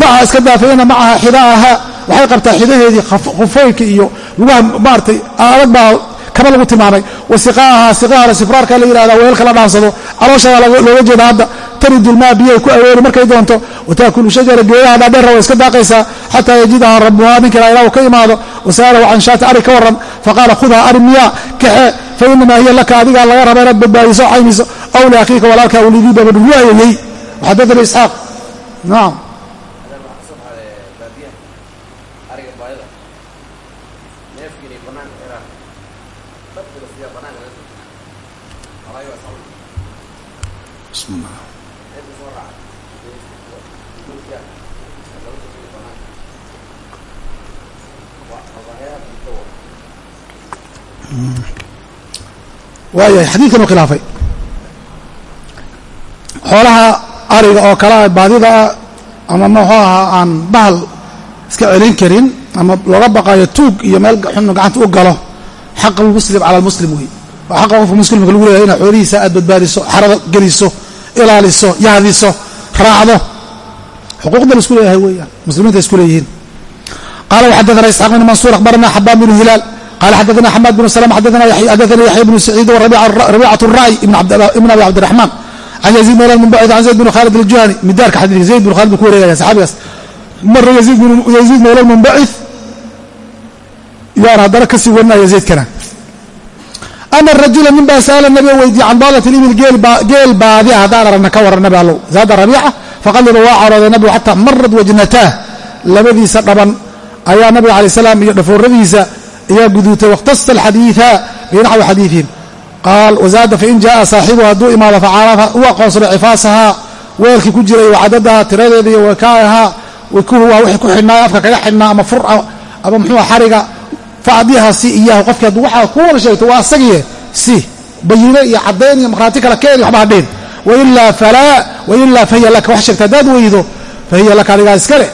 Daca iska daafa ina macaha xidaaha. Waxay qabtaa xidaheedii khufeynka iyo lugaha maaratay adag baa kaba lagu tilmaamay. Wa siqaaha siqahana sifraarka la yihahda weelka la dhaansado calooshaa looga jeeda hadda taridulmaa biyay ku aweeli markay doonto wataakulu shajara geedaha dhaadheerra way iska daaqaysaa xataa yajidaha rabuhaa ninkiila ilaa uu ka imaado wasa'alahu can shaati ari ka warran faqaala khudhaa ari miyaa kaxe fa inamaa hiya laka adigaa laga raba inaad badbaadiso caymiso aw liakhiika walaalka awlidii babadhuwaayayey xadaana isxaaq. Naam waayahay xadiidkan uu khilaafay. Xoolaha ariga oo kalea baadidaa ama muxuu ahaa aan bahal iska celin karin ama looga baqayo tuug iyo meel xunu gacanta u galo xaq almuslim cala almuslim wey waa xaqa qofka muslimka lagu leeyahay inaad xoolihiisa aad badbaadiso xarada geliso ilaaliso yahdiso raacdo. Xuquuqda la isku leeyahay weeyaan muslimiinta isku leeyihiin. Qala wxadana isxaaq bn mansuur akhbarana xabaan bn hilaal qala xadana xamaad bn slm xadana yaxya bnu saciid rabicat ray ibn abi cabdiraxmaan can yaziid mawla munbacid can zayd bn khaalid aljuhani midaarka xadiidka zayd bn khaalid buu ku wareegaya saxaabigaas mara yaziid mawla munbacid yaan haddana ka sii warinaya zaydkana ana rajula nin baa sa'ala nabiga weydiye can daalat libil geel baadi haddaan aragna ka waran nabi allow zaada rabiica faqaliba waa carooday nabigu xataa marad wajnataah labadiisa dhaban ayaa nabiga alay salaam iyo dhafooradiisa ayaa guduutay wakhtasa alxadiida binaxwi xadiiihim qaal wazaada fain jaaa saaxibuhu hadduu imaado facarafa u aqoonsado cifaasahaa weelkii ku jiray wacadadaha tiradeeda iyo wakaayahaa wikuhu waa wixii ku xidhnaa afka kaga xidhnaa ama fur ama muxuua xariga faadiha si iyaahu qofkii hadduu waxaa ku wada sheegto waa asagiye si bayine iyo caddayn iyo markhaati kala keeni waxba hadheen wailaa falaa wailaa fahiya laka wax sheegta haddaad weydo fahiya laka adigaa iskale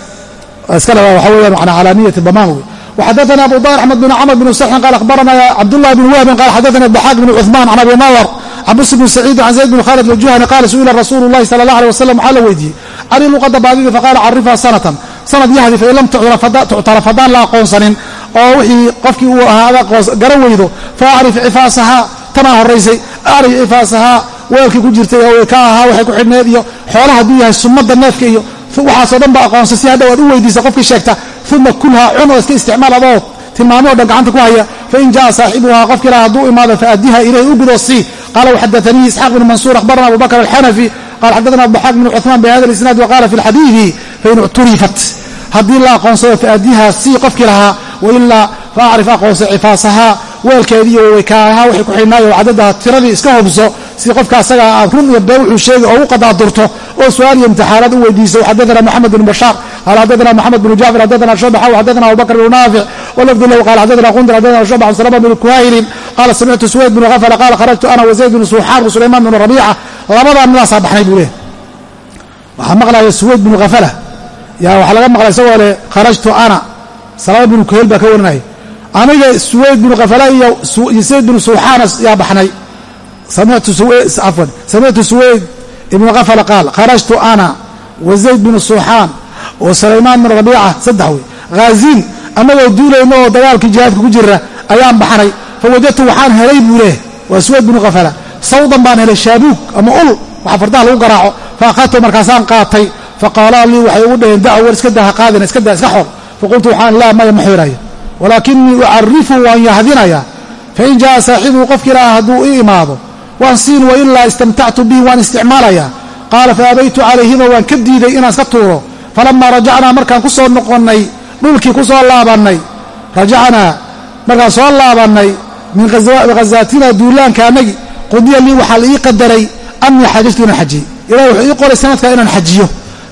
iskale waxa weeyaan macnaa calaa niyati damaan wey وxadثna abu dاr أحمد بن cمر بن سحن qال أخبرna cبدالله بن وهب qال xadثna الضحاك بن cثمان عن أبي نضر عن بس بن سعيد عن زيد بن khالد الجuهني qال suئila رasuل الlahi صلى الله عليه وسلم waxaa la weydiiyey cani luqada baadida faqاla carifha sanة sanad yahdi fain lam tuctaraf haddaan la aqoonsanin oo wixii qofkii uu ahaada garan weydo faacrif cifaasahaa tanaa horaysay acrif cifaasahaa weelkii ku jirtay oo ka ahaa waxay ku xidhneed iyo xoolaha hadduu yahay sumada neefka iyo waxaasoo dhan ba aqoonsa si hadhow aad u weydiisa qofkii sheegta uma kulhaa cun iska isticmaal adoo tilmaamo dhan gacanta ku haya fain jaa saaxibuhaa qofki laha hadduu imaado faadiha ilayh u gudo sii. Qala waxadaanii isxaaq bn mansuur akhbarana abu bakr alxanafi qala xadana abdaxaaq bn cuثmaan bihada isnaad waqala fi lxadiidi fain ucturifat haddii la aqoonsado faadiha sii qofkii lahaa wailaa faacrif aqoonsa cifaasahaa weelkeedii iyo wawekaaha waxay ku xidhnaayo cadadaha tiradii iska hubso si qofka asagaa aad run iyo been wuxuu sheegay oo u qadaadurto oo su'aal iyo imtixaanaad u weydiiso xadana moxamed bn bashaar qala xadana moxamed bn jacfar xadana shubaxa xadana abubakr bn naafic walafdu lahu qala xadana qundir xadana shubax an salama bn kuhaylin qala samictu suwayd bn hafla qala kharajtu ana wazayd bn suxaan sulayman bn rabiica. Labadaa midaasaa baxnay buu leh waxaa maqlaya suwayd bn hafala yaa waxaa laga maqlay isagoo leh kharajtu ana. Salama bn kuhayl baa ka warinaya aniga suwayd bnu khafala iyo sayd bnu suuxaan yaa baxnay samictu suweyd ibnu kafala qaal kharajtu ana wa zayd binu suuxaan wa sulaymaan bin rabiica saddex wey haaziin annagoo duulayno oo dagaalkii jihaadka ku jira ayaan baxnay fa wajadtu waxaan helay buu leh waa suweyd binu kafala sawdan baan helay shaabuug ama ul waxa fardaha lagu garaaco fa akhadtu markaasaan qaatay faqaalaa lii waxay ugu dhaheen dac war iska daha qaadina iska daa iska xor faqultu waxaan laa maya ma xirayo walaakinii ucarifu waan yahdinayaa fain jaa saaxibuhu qofki ilaaha hadduu ii imaado waan siin wailaa istamtactu bihi waan isticmaalayaa qaala faabaytu calayhima waan ka diiday inaan iska tuuro. Falamaa rajacnaa markaan ku soo noqonnay dhulkii ku soo laabannay. Rajacnaa markaan soo laabannay min khazaatina duulaanka anagi qudiya lii waxaa la ii qadaray annii xajajtu inaan xajiyey ilahi wuxuu ii qoray sanadkaa inaan xajiyo.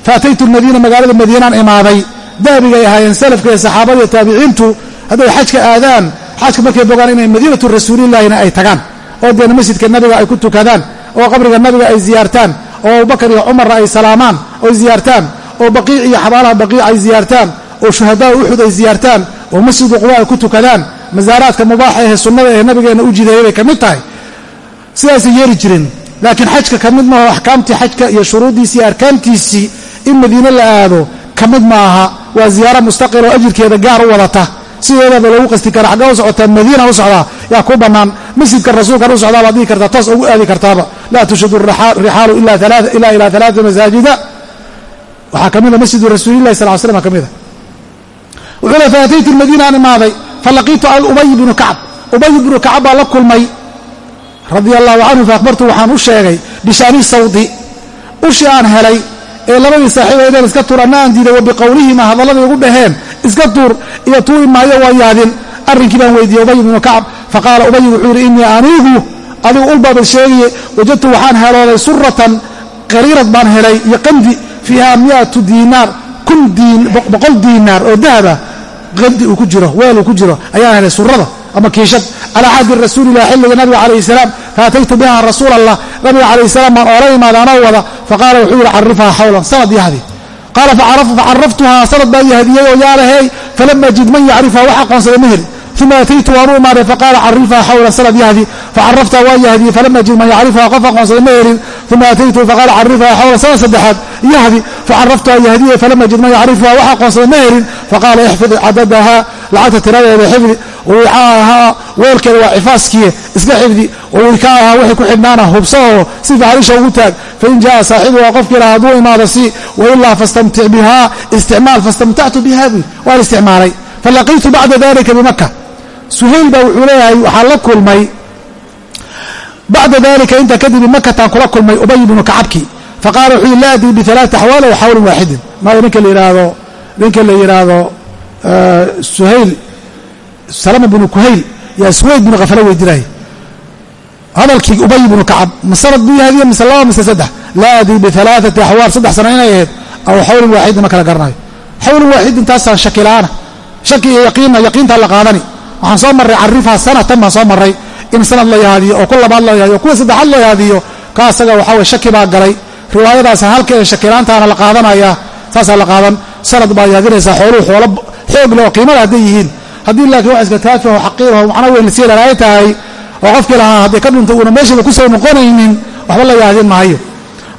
Faataytu lmadiina magaalada madiinaan imaaday. Daabigay ahaayeen salafka iyo saxaabada iyo taabiciintu hadday xajka aadaan xajka markay bogaan inay madiinatu rasuulillahina ay tagaan oo deena masjidka nabiga ay ku tukadaan oo qabriga nabiga ay ziyaartaan oo abubakar iyo cumarna ay salaamaan oy ziyaartaan oo baqiic iyo xabaalaha baqiic ay ziyaartaan oo shuhadaa uxud ay ziyaartaan oo masjidu quba ay ku tukadaan masaaraadka mubaaxa ehe sunnada ee nabigeenna u jideeyay bay ka mid tahay. Sidaasay yeeri jireen laakiin xajka ka mid maaho axkaamtii xajka iyo shuruuddiisii arkaantiisii in madiine la aado ka mid maaha waa ziyaaro mustaqil oo ajirkeeda gaar u wadata sideedaba lagu qasti kara xaggaa u socotaa madiina u socdaa yaa ku bannaan. Masjidka rasuulkan u socdaa baad dhihi kartaa toos ugu aadi kartaaba. Laa tushadu rixaalu ila ilaa alaaa masaajida. Waxaa ka mida masjidu rasuulilahi sal slam ka mida wuxuu le faataytu lmadiina aan imaaday falaqiitu ubay bnu kacb ubay bnu kacab baa la kulmay. Radia allahu canhu faakbartu waxaan u sheegay bishaani sawdi ushi aan helay ee labadii saaxiibaydeen iska tuur anna aan diiday wa biqowlihima ugu dhaheen iska tuur iyo tuui maayo waa yaadin. Arrinkii baan weydiiyey ubay bnu kacb faqaala ubay wuxuu yidhi innii anigu adigu ulbaabad sheegaye wajadtu waxaan helooday suratan qariirad baan helay iyo qandi fiiha miatu diinaar kun boqol diinaar oo dahaba qandi uu ku jiro weel uu ku jiro ayaan helay surada ama kiishad. Calaa cahdi rasuulilah xilliga nabiga calayh salaam faataytu biha rasuul allah nabiga calayh salaam baan oola imaada anoo wada. Faqaala wuxuu yidhi carifhaa xawlan sanad yahdi qaala facaraftuhaa sanad baan yahdiyey oo yaalahey falam ajid man yacrifha wax aqoonsada ma heli. Uma ataytu waan u imaaday faqaala carifhaa xawla sanad yahdi facaraftaa waa yahdiyey falam ajid man yacrifha qof aqoonsada ma helin. Uma ataytu faqaala carifhaa xawla sanad saddexaad yahdi facaraftuhaa yahdiyey falam ajid man yacrifha wax aqoonsada ma helin. Faqaala ixfid cadadaha lacagta tiradeeda xifdi wixaahaa weelkeeda waa cifaaskiye iska xifdi. Wawikaaha wixii ku xidhnaana hubsaoo si faxrisha ugu taag. Fain jaa saaxibuha qofkii laha hadduu imaado si wailaa fastamtic bihaa isticmaal fastamtactu biha buy waan isticmaalay. Falaqiitu bacda dalika bimaka suhayl baa wuxuu leeyahay waxaa la kulmay bacda dalika intaa kadib bimakataan kula kulmay ubay bnu kacabki. Faqaala wuxuu yii la adri bialaati aw xawlin waaxidin maayo ninka la yidhaahdo ninka la yidhaahdo suhayl salama bnu kuhayl yaa suweyd bnu khafalo weydiinaya hadalkii ubay bnu kacab ma sanad buu yahdiye mise laba mise saddex. Laa adri bialaaati axwaal saddex sano inay ahayd aw xawlin waaxidin ma kala garanayo. Xawlin waaxidin taasaan shaki la'aana shaki iyo yaqiinna yaqiintaa la qaadani. Waxaan soo marray carifhaa sanatan baan soo marray. In sanad la yahaadiyo oo ku labaad la yahaadiyo kuwa saddexaad la yahaadiyo ka asaga waxaa shaki baa galay. Riwaayadaas halka ee shakilaantaana la qaadanaya saasaa la qaadan. Sanad baa yaadinaysaa xooluhu xoolo xoog leh oo qiimada hadday yihiin haddii laakiin wax iska taafaho xaqiiraho macno weyn la sii lalaay tahay oo qofkii lahaa hadday ka dhunta uuna meeshaba ku soo noqonaynin waxba la yahdin maayo.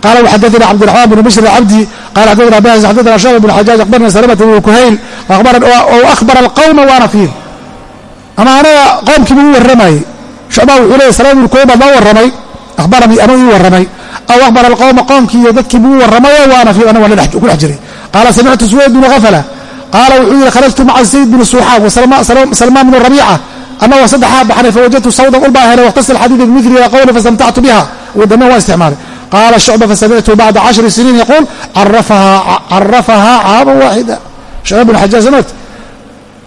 Qaala waxadaثna cabdiraxmaan bn bishr cabdi qala xadana bahs xadana shucba bn xajaaj akhbarna salamata bn kuhayl akhbara alqawma waana fiih. Ama anaga qoomkiibu ii warramayey shucbaa wuxuu leeyay salama bn kuhayl baa noo warramay. Ahbaranii anuu ii warramay. Aw akhbara alqawma qoomkii iyo dadkiibu ii warramayo waana fiih ana waan ku dhex jiray. Qaala samictu suwayd bnu khafala qaala wuxuu yidhi kharajtu maca zayd bn suuxaan wasalmaan bn rabiica annagoo saddexaa baxnay fawajadtu sawdan ulbaa helay wakhtasal xadiida bimiliha qowli fastamtactu biha dambeyn waa isticmaalay qaala shucba fasamictu bacda cashri siniin yaquul carafahaa caama waaxida shucba bn xajaaj samad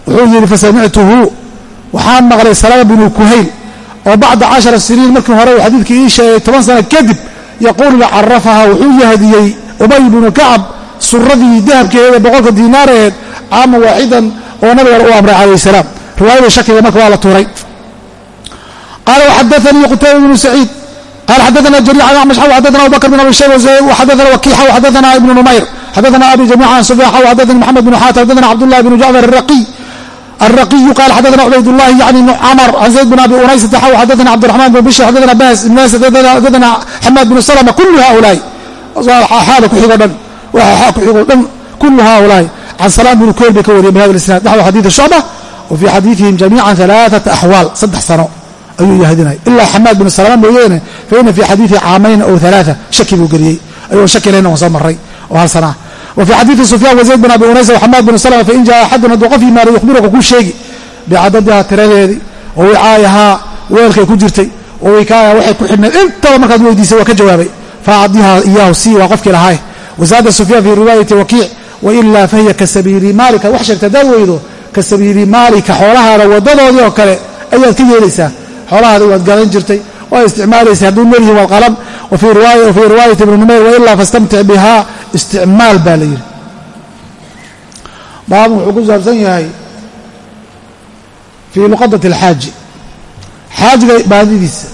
wuxuu yidhi fasamictuhu waxaan maqlay salama bnu kuhayl oo bacda cashara siniin markii hore uu xadiidkii ii sheegay toban sano kadib yaquulu carafahaa wuxuu yahdiyey ubay bnu kacab suradii dahabkeeda boqolka diinaaraheed caama waaxidan oo nabigana u amray calayh salaam riwaayada shakiga marka waa la tuuray qaala waxadaanii qutayba bnu saciid qala xadana jariix an acmash xaw xadana abubakr bin abi shayba waxadana wakiix xaw xadana ibnu numayr xadana abi jamiica an sufyaan xaw xadani moxamed bnu xaatim xadana cabdullahi bnu jacfar araqiy الرقي قال xdثna cbayd اللhi yعni بن cmر عن زayd بن abi unaysة xw xadثna cبدالرحمن بن bشhr xadثna bas بن nas xadثna xmاad بن سلمة kul haؤuلاaءi xaada kuxigo dhan waxa ku xigo dhan kul haؤuلاaءi can salaam bn kuheyl bay ka wariyeen bi hada isnaad naxwu xadiidi shucba wa fii xadiidihim jamiican alaaata axwaal saddex sano ayuu yahdinay ilaa xamaad binu salama mooyeene fa ina fii xadiidi caamayn ow alaaa shaki buu geliyey. Ayagoo shaki layn waan soo maray oo hal sana. Wa fii xadiidi sufyaan wa zayd bin abi unaysa waxamaad binu salama fain jaa axadun hadduu qof yimaado yukhbiruka kuu sheegi. Bicadadihaa tiradeedii wa wicaayahaa weelkay ku jirtay wa wikaayaha waxay ku xidhnayd intaba markaad weydiisay waa ka jawaabay. Fa acdihaa iyaahu sii waa qofkii lahaay. Wazaada sufyaan fii riwaayati wakiic wailaa fahiya ka sabiili maalika wax sheegta hadaad weydo ka sabiili maalika xoolahaada wadadoodii oo kale ayaad ka yeelaysaa xoolahaada waad gadan jirtay waa isticmaalaysay hadduu leelyihin walqalam wafii riwaayati ibni numayr wailaa fastamtic biha isticmaal baa la yidhi baabun wuxuu ku saabsan yahay fii luqadati alxaaji xaajiga baadidiisa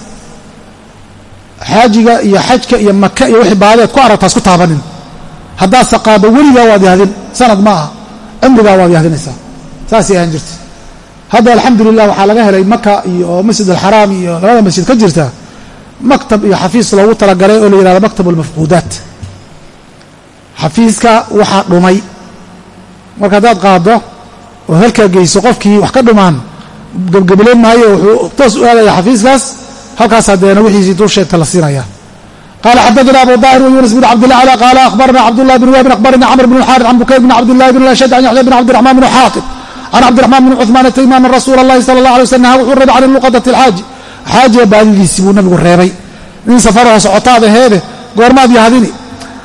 xaajiga iyo xajka iyo maka iyo wixii baadiaad ku aragtaas ku taabanin haddaad saqaado weligaa waad yahdin sanad ma aha. Cimrigaa waad yahdinaysaa saasay ahaan jirta hadda alxamdulilah waxaa laga helay maka iyo masjid alxaraam iyo labada masjid ka jirta maktab iyo xafiis loogu talagalay oo la yihahdo maktab almafquudaat xafiiska waxaa dhumay. Marka haddaad qaado oo halkaa geyso qofkii wax ka dhumaan gebgebilayn maayo wuxuu toos u aadaya xafiiskaas halkaas hadeena wixiisii dul sheegta la siinaya qala xadadna abu dahir wyunis bn cabdillah l qaala abarna cabdulahi bn wahbin abarna camr bn xaari an bukayr bn cabdilahi bn ashad an yaxya bn cabdiraxman bn xaatib can cabdiraxmaan bn cuhmaan ataymi ana rasuula allahi sala allah alay waslam wuxuu reebay can luqadati alxaaji xaajiga baadidiisii buu nabigu reebay in safarho socotaada heede goormaad yahadini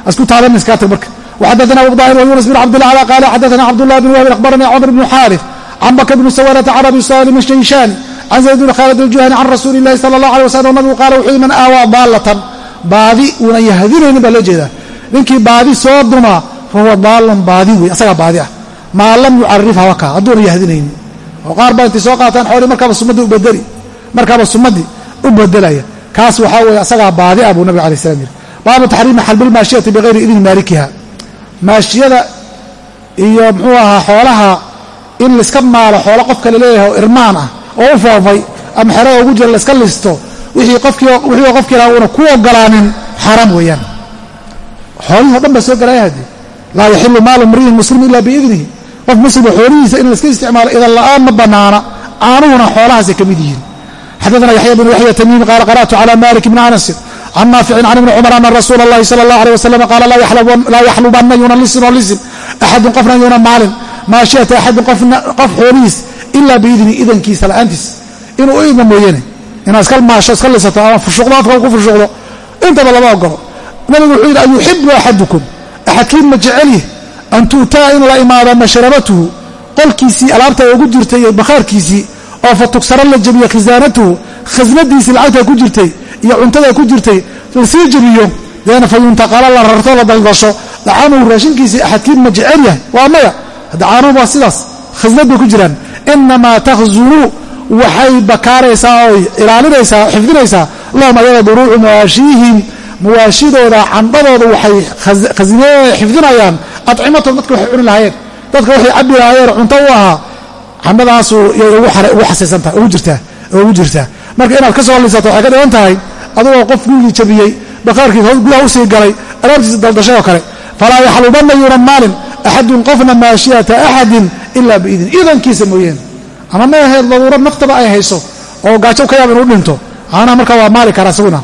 isku taadan iskaa tag marka waxadana abu dahir wyunis bn cabdillah l qaala xadana cabdulahi bn wahbin abarna camr bn xaari can bakr bn sawalata can abi salim shayshaani can zayd bn khaalid aljuhani can rasuuli illahi sala allah alay wasalam nabigu qaala wuxuu man aawaa daalatan baadi una yahdinaynin baa loo jeedaa. Ninkii baadi soo dumaa fahuwa daalun baadi wey asagaa baadi ah. Maa lam yucarif hawaka hadduuna yahdinaynin oo qaar baa intay soo qaataan xoolii markaaba sumadii ubedeli markaaba sumadii u bedelaya. Kaas waxaa weeye asagaa baadi ah buu nabig alay slam yiri baabu taxriimi xalbilmaashiyati bigayri idni maalikiha. Maashiyada iyo muxuu ahaa xoolaha in laiska maalo xoolo qofka la leeyahay oo irmaan ah oo u foofay ama xerada ugu jira laiska listo wixii qofkii lahaa uuna ku ogolaanin xaaraam weeyaan xoolihii o dhan baa soo galaya haddii laa yaxilu maalu mri'in muslim ila biidnihi qof muslima xoolihiisa in laiska isticmaalo idan la'aan ma bannaana caanuhuna xoolahaasay ka mid yihiin xaddaana yaxya bnu yaxya tamiimi qaala qara'tu cala malik bni anasin can naaficin can ibni cumar ana rasuula اllahi sala اllah alيh wasalam qaala laa yaxlubanna yuuna lisin oo lisin axadun qofna yuuna maalin maashiyata axadin qof xoolihiis ilaa biidni idankiisa la'aantiis inuu u idna mooyane inaad iska maasho iska lisato ama fushuqdo afka ku fushuqdo. Intaba lama ogolo nabigu wuxuu yidhi ayuxibu axadukum axadkiin ma jecelih an tu'taa in la imaado mashrabatuhu qolkiisii alaabta ugu jirtay iyo bakhaarkiisii oo fa la jebiyo khisaanatuhu. Khasnadiisii lacagta ku jirtay iyo cuntada ku jirtay la sii jebiyo. Deena fa la rarto la dalgasho dacaanuhu raashinkiisii axadkiin ma jecel yahay. Waa maya. Dacaanuhu waa sidaas khasnad ku jiraan. Inamaa takhzunuu waxay bakaaraysaa oy ilaalinaysaa xifdinaysaa. Lahum ayaga duruucu mawaashiihim mawaashidooda candhadooda waxay xifdinayaan. Adcimatahum dadka waxay cuni lahaayeen. Dadka waxay cabi lahaayeen cunto u ahaa. Candhadaasu yay ugu xasaysantaha ugu jirtaa ugu jirtaa marka inaad ka soo lisato waxay ka dhigan tahay adigoo qof gurigii jabiyey bakhaarkiis hoos gudaha u sii galay alaabtiisa daldashay oo kale. Falaa yaxlubanna yuunan maalin axadun qofna maashiyata axadin ilaa biidin. Idankiisa mooyeen ama ma ahayd daruuro naftaba ay hayso oo gaajo ka yaab inuu dhinto caanaha marka waa maali karaa isaguna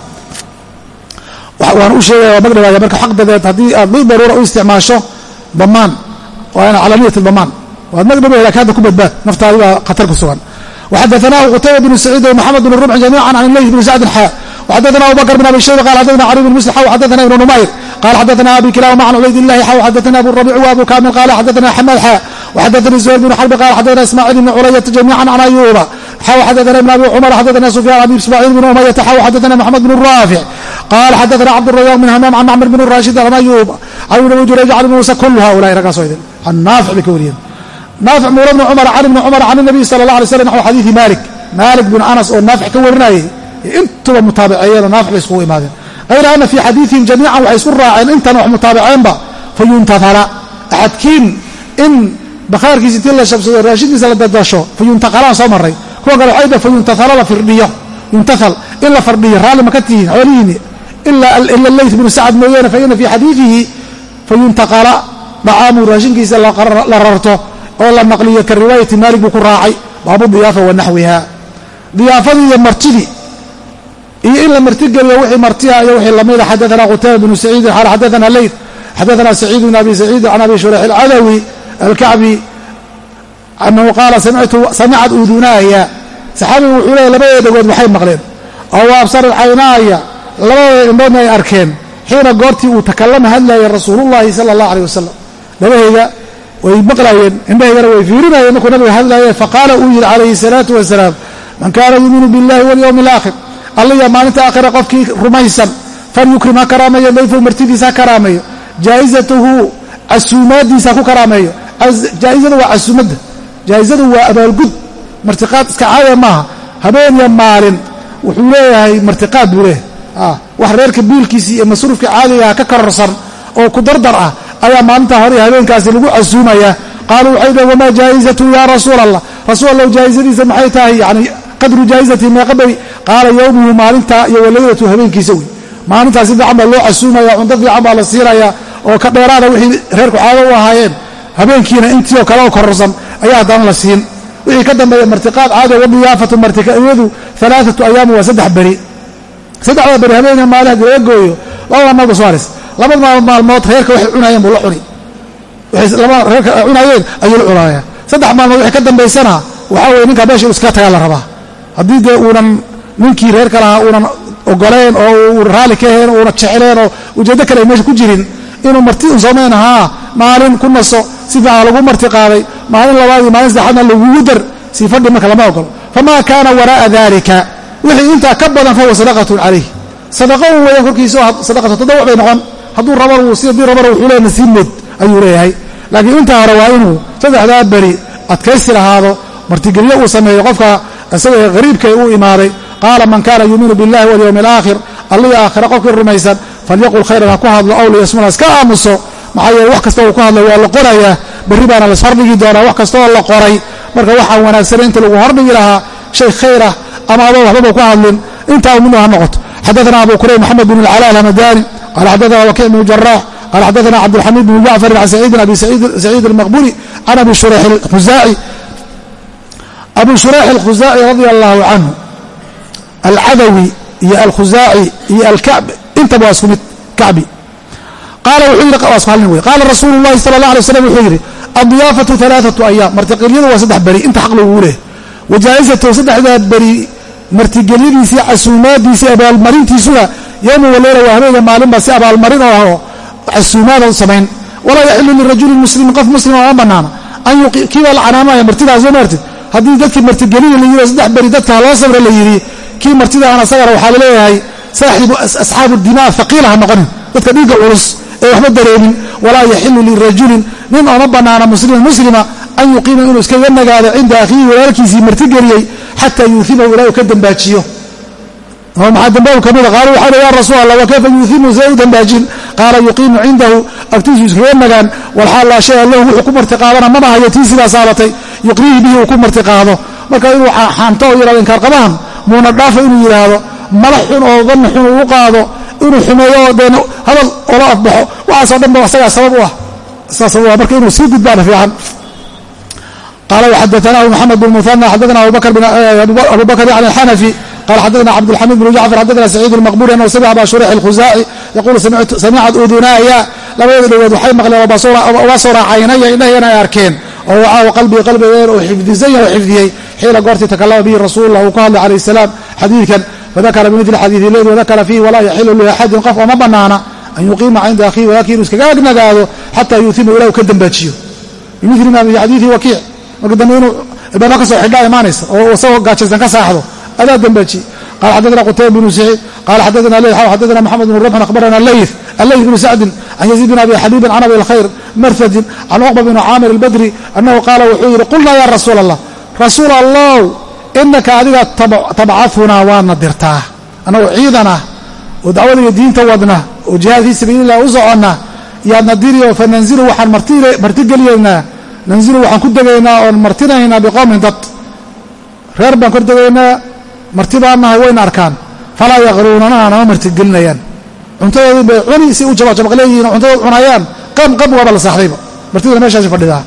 waan u sheegaya waa magdhabaaya marka xaq dadeed haddii aad li daruura u isticmaasho damaan waana calaa niyat damaan waad magdhabaya lakin hadda ku badbaad naftaadi baa khatar ku sugan وxadثnah qtayba بن سacيid ومxamed بن رمح جamيعا عن الlayث بن سعد xا وxadثna abu bكر بن abi شhayba qال xadثna cلي بن مسلم xw xadثna iبن نmayr qال xadثna abi kilahma عن cubayd الlahi xw xadثna abu الربيع وabu kamil qال xadثna xmاd xا وxadثnي زهير بن xرب qال xadثna ismاعيل بن culayةa جamيعا عن أyuba xw xadثna بن abi cمر xadثna سفyان abi ismاعيل بن أمyة xw xadثna محمد بن الرافع qال xadثna cبدالرزاq بن hmام عن cمر بن الراشhid عن أyuba عن بن jurayج عن بن muسى kul haؤuلaءi raggaasoo idin can naafic bay ka wariyeen naafic mawla bn cumar can ibni cumar can النabiy salى الlaه alay slam naxو xadiiثi malik maalik bin anas oo naafic ka warinayay intuba mutaabiceeyeenoo naafic bay iskugu imaadeen hayra ana fii xadiiثihim jamiican waxay isku raaceen intan wax mutaabiceenba fayuntahara axadkiin in bakhaarkiisa intii la shabsado raashinkiisa la dadasho fa soo maray kuwa kale waxay fa yuntahala la firdhiyo. Yuntahal in la fardhiyo raalli ma ka tihiin xoolihiini. Ila leyt bnu sacad mooyaane fa fii xadiidihi fa dacaamu raashinkiisa la rarto oo la naqliyo ka riwaayati maalik buu ku raacay baabu diyaafa wa naxwiha. Diyaafadii iyo martidii iyo in la martigeliyo wixii martiya iyo wixii lamida xadaana qutayba bnu saciidin qaala xadaana leyt xadaana saciid bn abi saciidin can abi shurax alcadawi alkacbi anahu qaala samicad udunaaya saxaabigu wuxuu leeya labadee dhagood waxay maqleen oo absarat caynaaya labadee indhoodna ay arkeen xiina goortii uu takalama hadlaaya rasuulullahi sala allah aleh wasalam dhabahayga way maqlaayeen indhahaygana way fiirinayeen markuu nabiga hadlaaya faqaala uu yidhi calayhi salaatu wasalaam man kaana yuuminu billahi walyowmi alaakhir alliya maalinta aakhira qofkii rumaysan falyukrim ha karaameeyo dayfu martidiisa ha karaameeyo jaa'izatuhu casuumaadiisa ha ku karaameeyo jaa'izada waa casuumadda jaa'izadu waa abaalgud. Martiqaad iska caaya maaha. Habeeniya maalin wuxuu leeyahay martiqaad buu leeyahay. Wax reerka biilkiisii iyo masruufka caadigaha ka kororsan oo ku dardar ah ayaa maalintaa hore habeenkaasi lagu casuumayaa qaaluu waxay dhaheen wamaa jaa'izatu yaa rasuul allah rasuul allah jaa'izadiisa maxay tahay? Yani qadru jaa'izati meeqa beri qaala yowmuhu maalintaa iyo walaylatu habeenkiisa wey. Maalintaa si fiican baa loo casuumaya cunto fiican baa la siinaya oo ka dheeraada wixii reerku caado u ahaayeen habeenkiina intii oo kale oo kororsan ayaa haddana la siin. Wixii ka dambeeya martiqaad caadi wadiyaafatu martiqadyadu alaaatu ayaam waa saddex beri. Saddexda beri habeena maalin haddii laga gooyo laba maalmood baswaaris laba maalmood reerka waxay cunayeen buu la cuni. Reerka ay cunayeen ayuu la cunaaya saddex maalmood wixii ka dambaysana waxaa weye ninkaa meesha uu iska tagaa la rabaa. Haddii dee uunan ninkii reerka lahaa uunan ogoleen oo uu raalli ka ahayn uuna jecleen oo ujeeddo kale ay meesha ku jirin inuu marti un samayn haa maalin ku naso si fiican lagu marti qaaday. Maalin labaadii maalin saddexaadna lagugu dar sii fadhi marka lama ogolo famaa kaana waraa'a dalika wixii intaa ka badan fahuwa sadaqatun calayh. Sadaqa un weeyaan korkiisa sadaqatu tadawac bay noqon. Hadduu raban sidii rabana wuxuu leeya nasiib mood ayuu leeyahay. Laakiin intaa hore waa inuu saddexdaa beri adkaysi lahaado martigelyo uu sameeyo qofka isaga hariibka u imaaday. Qaala man kaana yuuminu biاllahi walyowmi alaakhir allihii aakhira qofkii rumaysan falyaqul khayran ha ku hadlo ow liyasmuna iska aamuso maxaa yeele wax kasta uu ku hadlay waa la qorayaa berri baana lashordhigi doonaa wax kasta oo la qoray marka waxaa wanaagsanay inta lagu hordhigi lahaa shay khayrah ama adoo waxbaba ku hadlin intaa u midnu ha noqoto xadaana abu kurayb moxamed bn alcala alhamadani qala xadaana wakiic bnu jaraax qala xadaana cabdilxamiid bn jacfar can saciidin abi saciid almaqburi can abi shurayx alkhuzaaci abu shurayx alkhuzaaci radia allahu canhu alcadawi iyo alkhuzaaci iyo alkacb intaba waa isku mid kacbi. Qaala rasuulu llahi sala allah alay slam wuxuu yidhi addiyaafatu alaaatu ayaam martiqilyadu waa saddex beri inta xaq lagugu leeh wajaa'isatu saddexdaa beri martigelyadiisii casuumaadiisii abaalmarintiisuna yowma waleyla waa habeenka maalinba si abaalmarin oo ahoo casuumaada samayn. Walaa yaxilu lirajulin muslimin qof muslima oma banaana. Kiibaa la canaamaya martidaas soo maartid haddii dadkii martigeliya la yidhi saddex beri dadka loo sabra la yidhi kii martidaana asagana waxaa la leeyahay asxaabu dimaa haqiila ha noqonin. Dadka dhiigga culus ee waxba dareemin walaa yaxilu lirajulin nin ooma bannaana musliman muslima an yuqiima inuu iskaga nagaado cinda akhiihi walaalkiisii martigeliyey xataa yuuimahu ilaa uu ka dambaajiyo. Maxaa dambaab ka mida qaaluu waxaa ya rasuul allah wakayfa yuuimu see u dambaajin. Qaala yuqiimu cindahu. Agtiisu iskaga nagaan walxaal laa shaya lahu wuxuu ku martiqaadana mama hayo tii sidaa saabatay yuqnihi bihi uu ku martiqaado. Marka inuu xaanto oo yihahdo inkaarqabahan muuna dhaafa inuu yidhaahdo madax xun oo danni xun uu qaado inuu xumeeyo oo deen hadal ola afbaxo waxaasoo dhan ba isagaa sabab u ah isagaa sabab u ah marka inuu sii gudbaana fiican qala xadaثnahu mxamed bn muثanى xadaثna abu bakr yعni الxanafi qala xadaثna cabdالxamid bn jacfar xadaثna saciid الmaqburi anhu samca aba shurيx الkhuzaaci yaqulu samicad udunaaya labadooda dhagood waxay maqleen oba soo raacaynaya indhahayana ay arkeen oo wacaahu qalbii qalbigeen uu xifdisan yahay oo xifdiyey xiina goortii takalama bihi rasuullah uu ku hadlay calayh الsalaam xadiidkan fadakara bimidli xadiidi leyl wadakara fiihi walaa yaxilu liaxadin qof oma banaana an yuqiima cinda akhiihi walaakin inuu iskaga agnagaado xataa yuutima ilah u ka dambaajiyo bimili ma fi xadiidi wakiic marka dambe inuu albaaba ka soo xidhaa imaanaysa oo isagoo gaajaysan ka saaxdo adaa dambaajiye qala xadana qutayba bnu saciid qala xadana leyl xadana maxamed bn rumxin akhbarana leyth alleyth bnu sacdin can yaziid bin abi xabiibin can abi alkhayr marfadin can cuqba bn caamir albadri annahu qaala wuxuu yidhi qulnaa ya rasuul allah rasuul allow inaka adiga tabcahunaa waadna dirtaa. Annagoo ciidan ah oo dacwadiga diinta wadna oo jihaad fii sabiililah u soconna yaadna diri oo fananzilu waxaan martigeliyaynaa nanzilu waxaan ku degaynaa oon martinaynaa biqowmin dad. Reer baan kor degaynaa marti baan wayna arkaan. Falaa yaqruunana nama martigelinayaan cuntadoodii bay cuni si u jabajabaq leeyihiin oo cuntadood cunayaan. Qam qam waaba la saaxdayba martidana meeshaasi fadhidaa.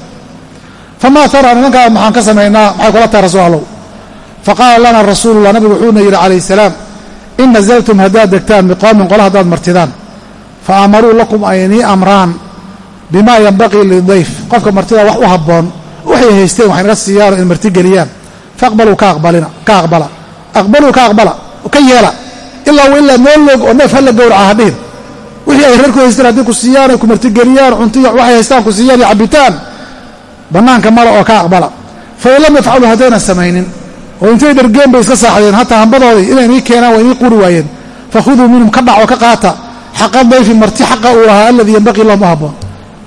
Famaa tara nimankaa maxaan ka samaynaa? Maxay kula tahay rasuul allow faqaala lana rasuulullah nabigu wuxuuna yidhi calayh salaam in nazaltum haddaad degtaan biqowmin qola haddaad martidaan fa amaruu lakum ay inii amraan bimaa yanbaqii lidayf qofka martida wax u habboon waxay haysteen wax inaga siiyaan oo in marti geliyaan faaqbaluu ka aqbalina ka aqbala aqbaluu ka aqbala ka yeela ilaa ilaa meel loog oo neef hala gowraca hadhihin wixii ay reer ku haysteen haddii ku siiyaan ay ku martigeliyaan cuntiya waxay haystaan ku siiyaan iyo cabitaan bannaanka mala oo ka aqbala fa in lam yafcaluu haddaynan samaynin oo intay dhargeen bay iska saaxdeen. Hataa hambadoodii inay inii keenaan waa inii quri waayeen. Fakhuduu minhum ka dhac oo ka qaata. Xaqa dayfi marti xaqa uu lahaa aladii yanbaqii lahum u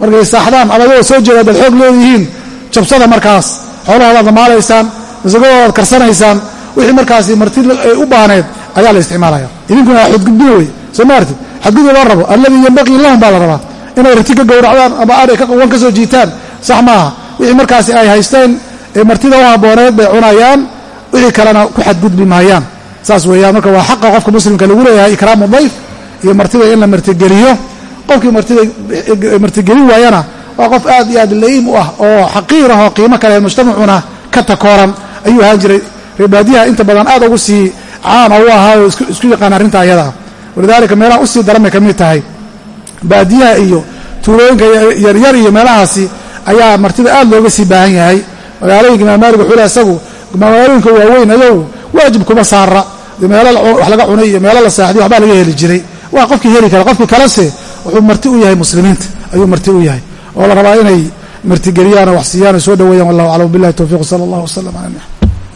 markay saaxdaan adagoo soo jeeda dad xoog leedihiin jabsada markaas xoolahoodaad damaalaysaan masagahoodaad karsanaysaan wixii markaasi marti ay u baaneed ayaa la isticmaalaya. Idinkuna xadgudbina wey soo maartid xadgudub loo rabo. Alladii yanbaqii lahum baa la rabaa. Inay rati ka gowracdaan ama aray wan ka soo jiitaan sax maaha. Wixii markaasi ay haysteen ee martida u habbooneed bay cunayaan wixii kalena ku xadgudbi maayaan. Saas weeyaan marka waa xaqa qofka muslimka lagu leeyahay ikraamu dayf iyo martida in la martigeliyo. Qofkii martida martigelin waayana waa qof aad iyo aad la'iim u ah oo xaqiir ah oo qiimo kale mujtamacuna ka takooran. Ayuu ahaan jiray. Reebaadiyaha inta badan aad ugu sii caama u ahaa oo isku yaqaan arrinta ayadaa walidaalika meelaha u sii daran bay ka mid tahay. Baadiyaha iyo tuulooyinka yaryar iyo meelahaasi ayaa martida aad looga sii baahan yahay. Magaalooyinka imaam maalik wuxuu le isagu magaalooyinka waaweyn ayow waajib kuma saara meelo wax laga cunay iyo meelo la saaxdiy waxbaa laga heli jiray. Waa qofkii heli kara qofkii kalese wuxuu marti u yahay muslimiinta ayuu marti u yahay. Oo la rabaa inay martigeliyaan oo wax siiyaan oo soo dhoweeyaan wallahu aclam billahi towfiiq sala allah wasalam ala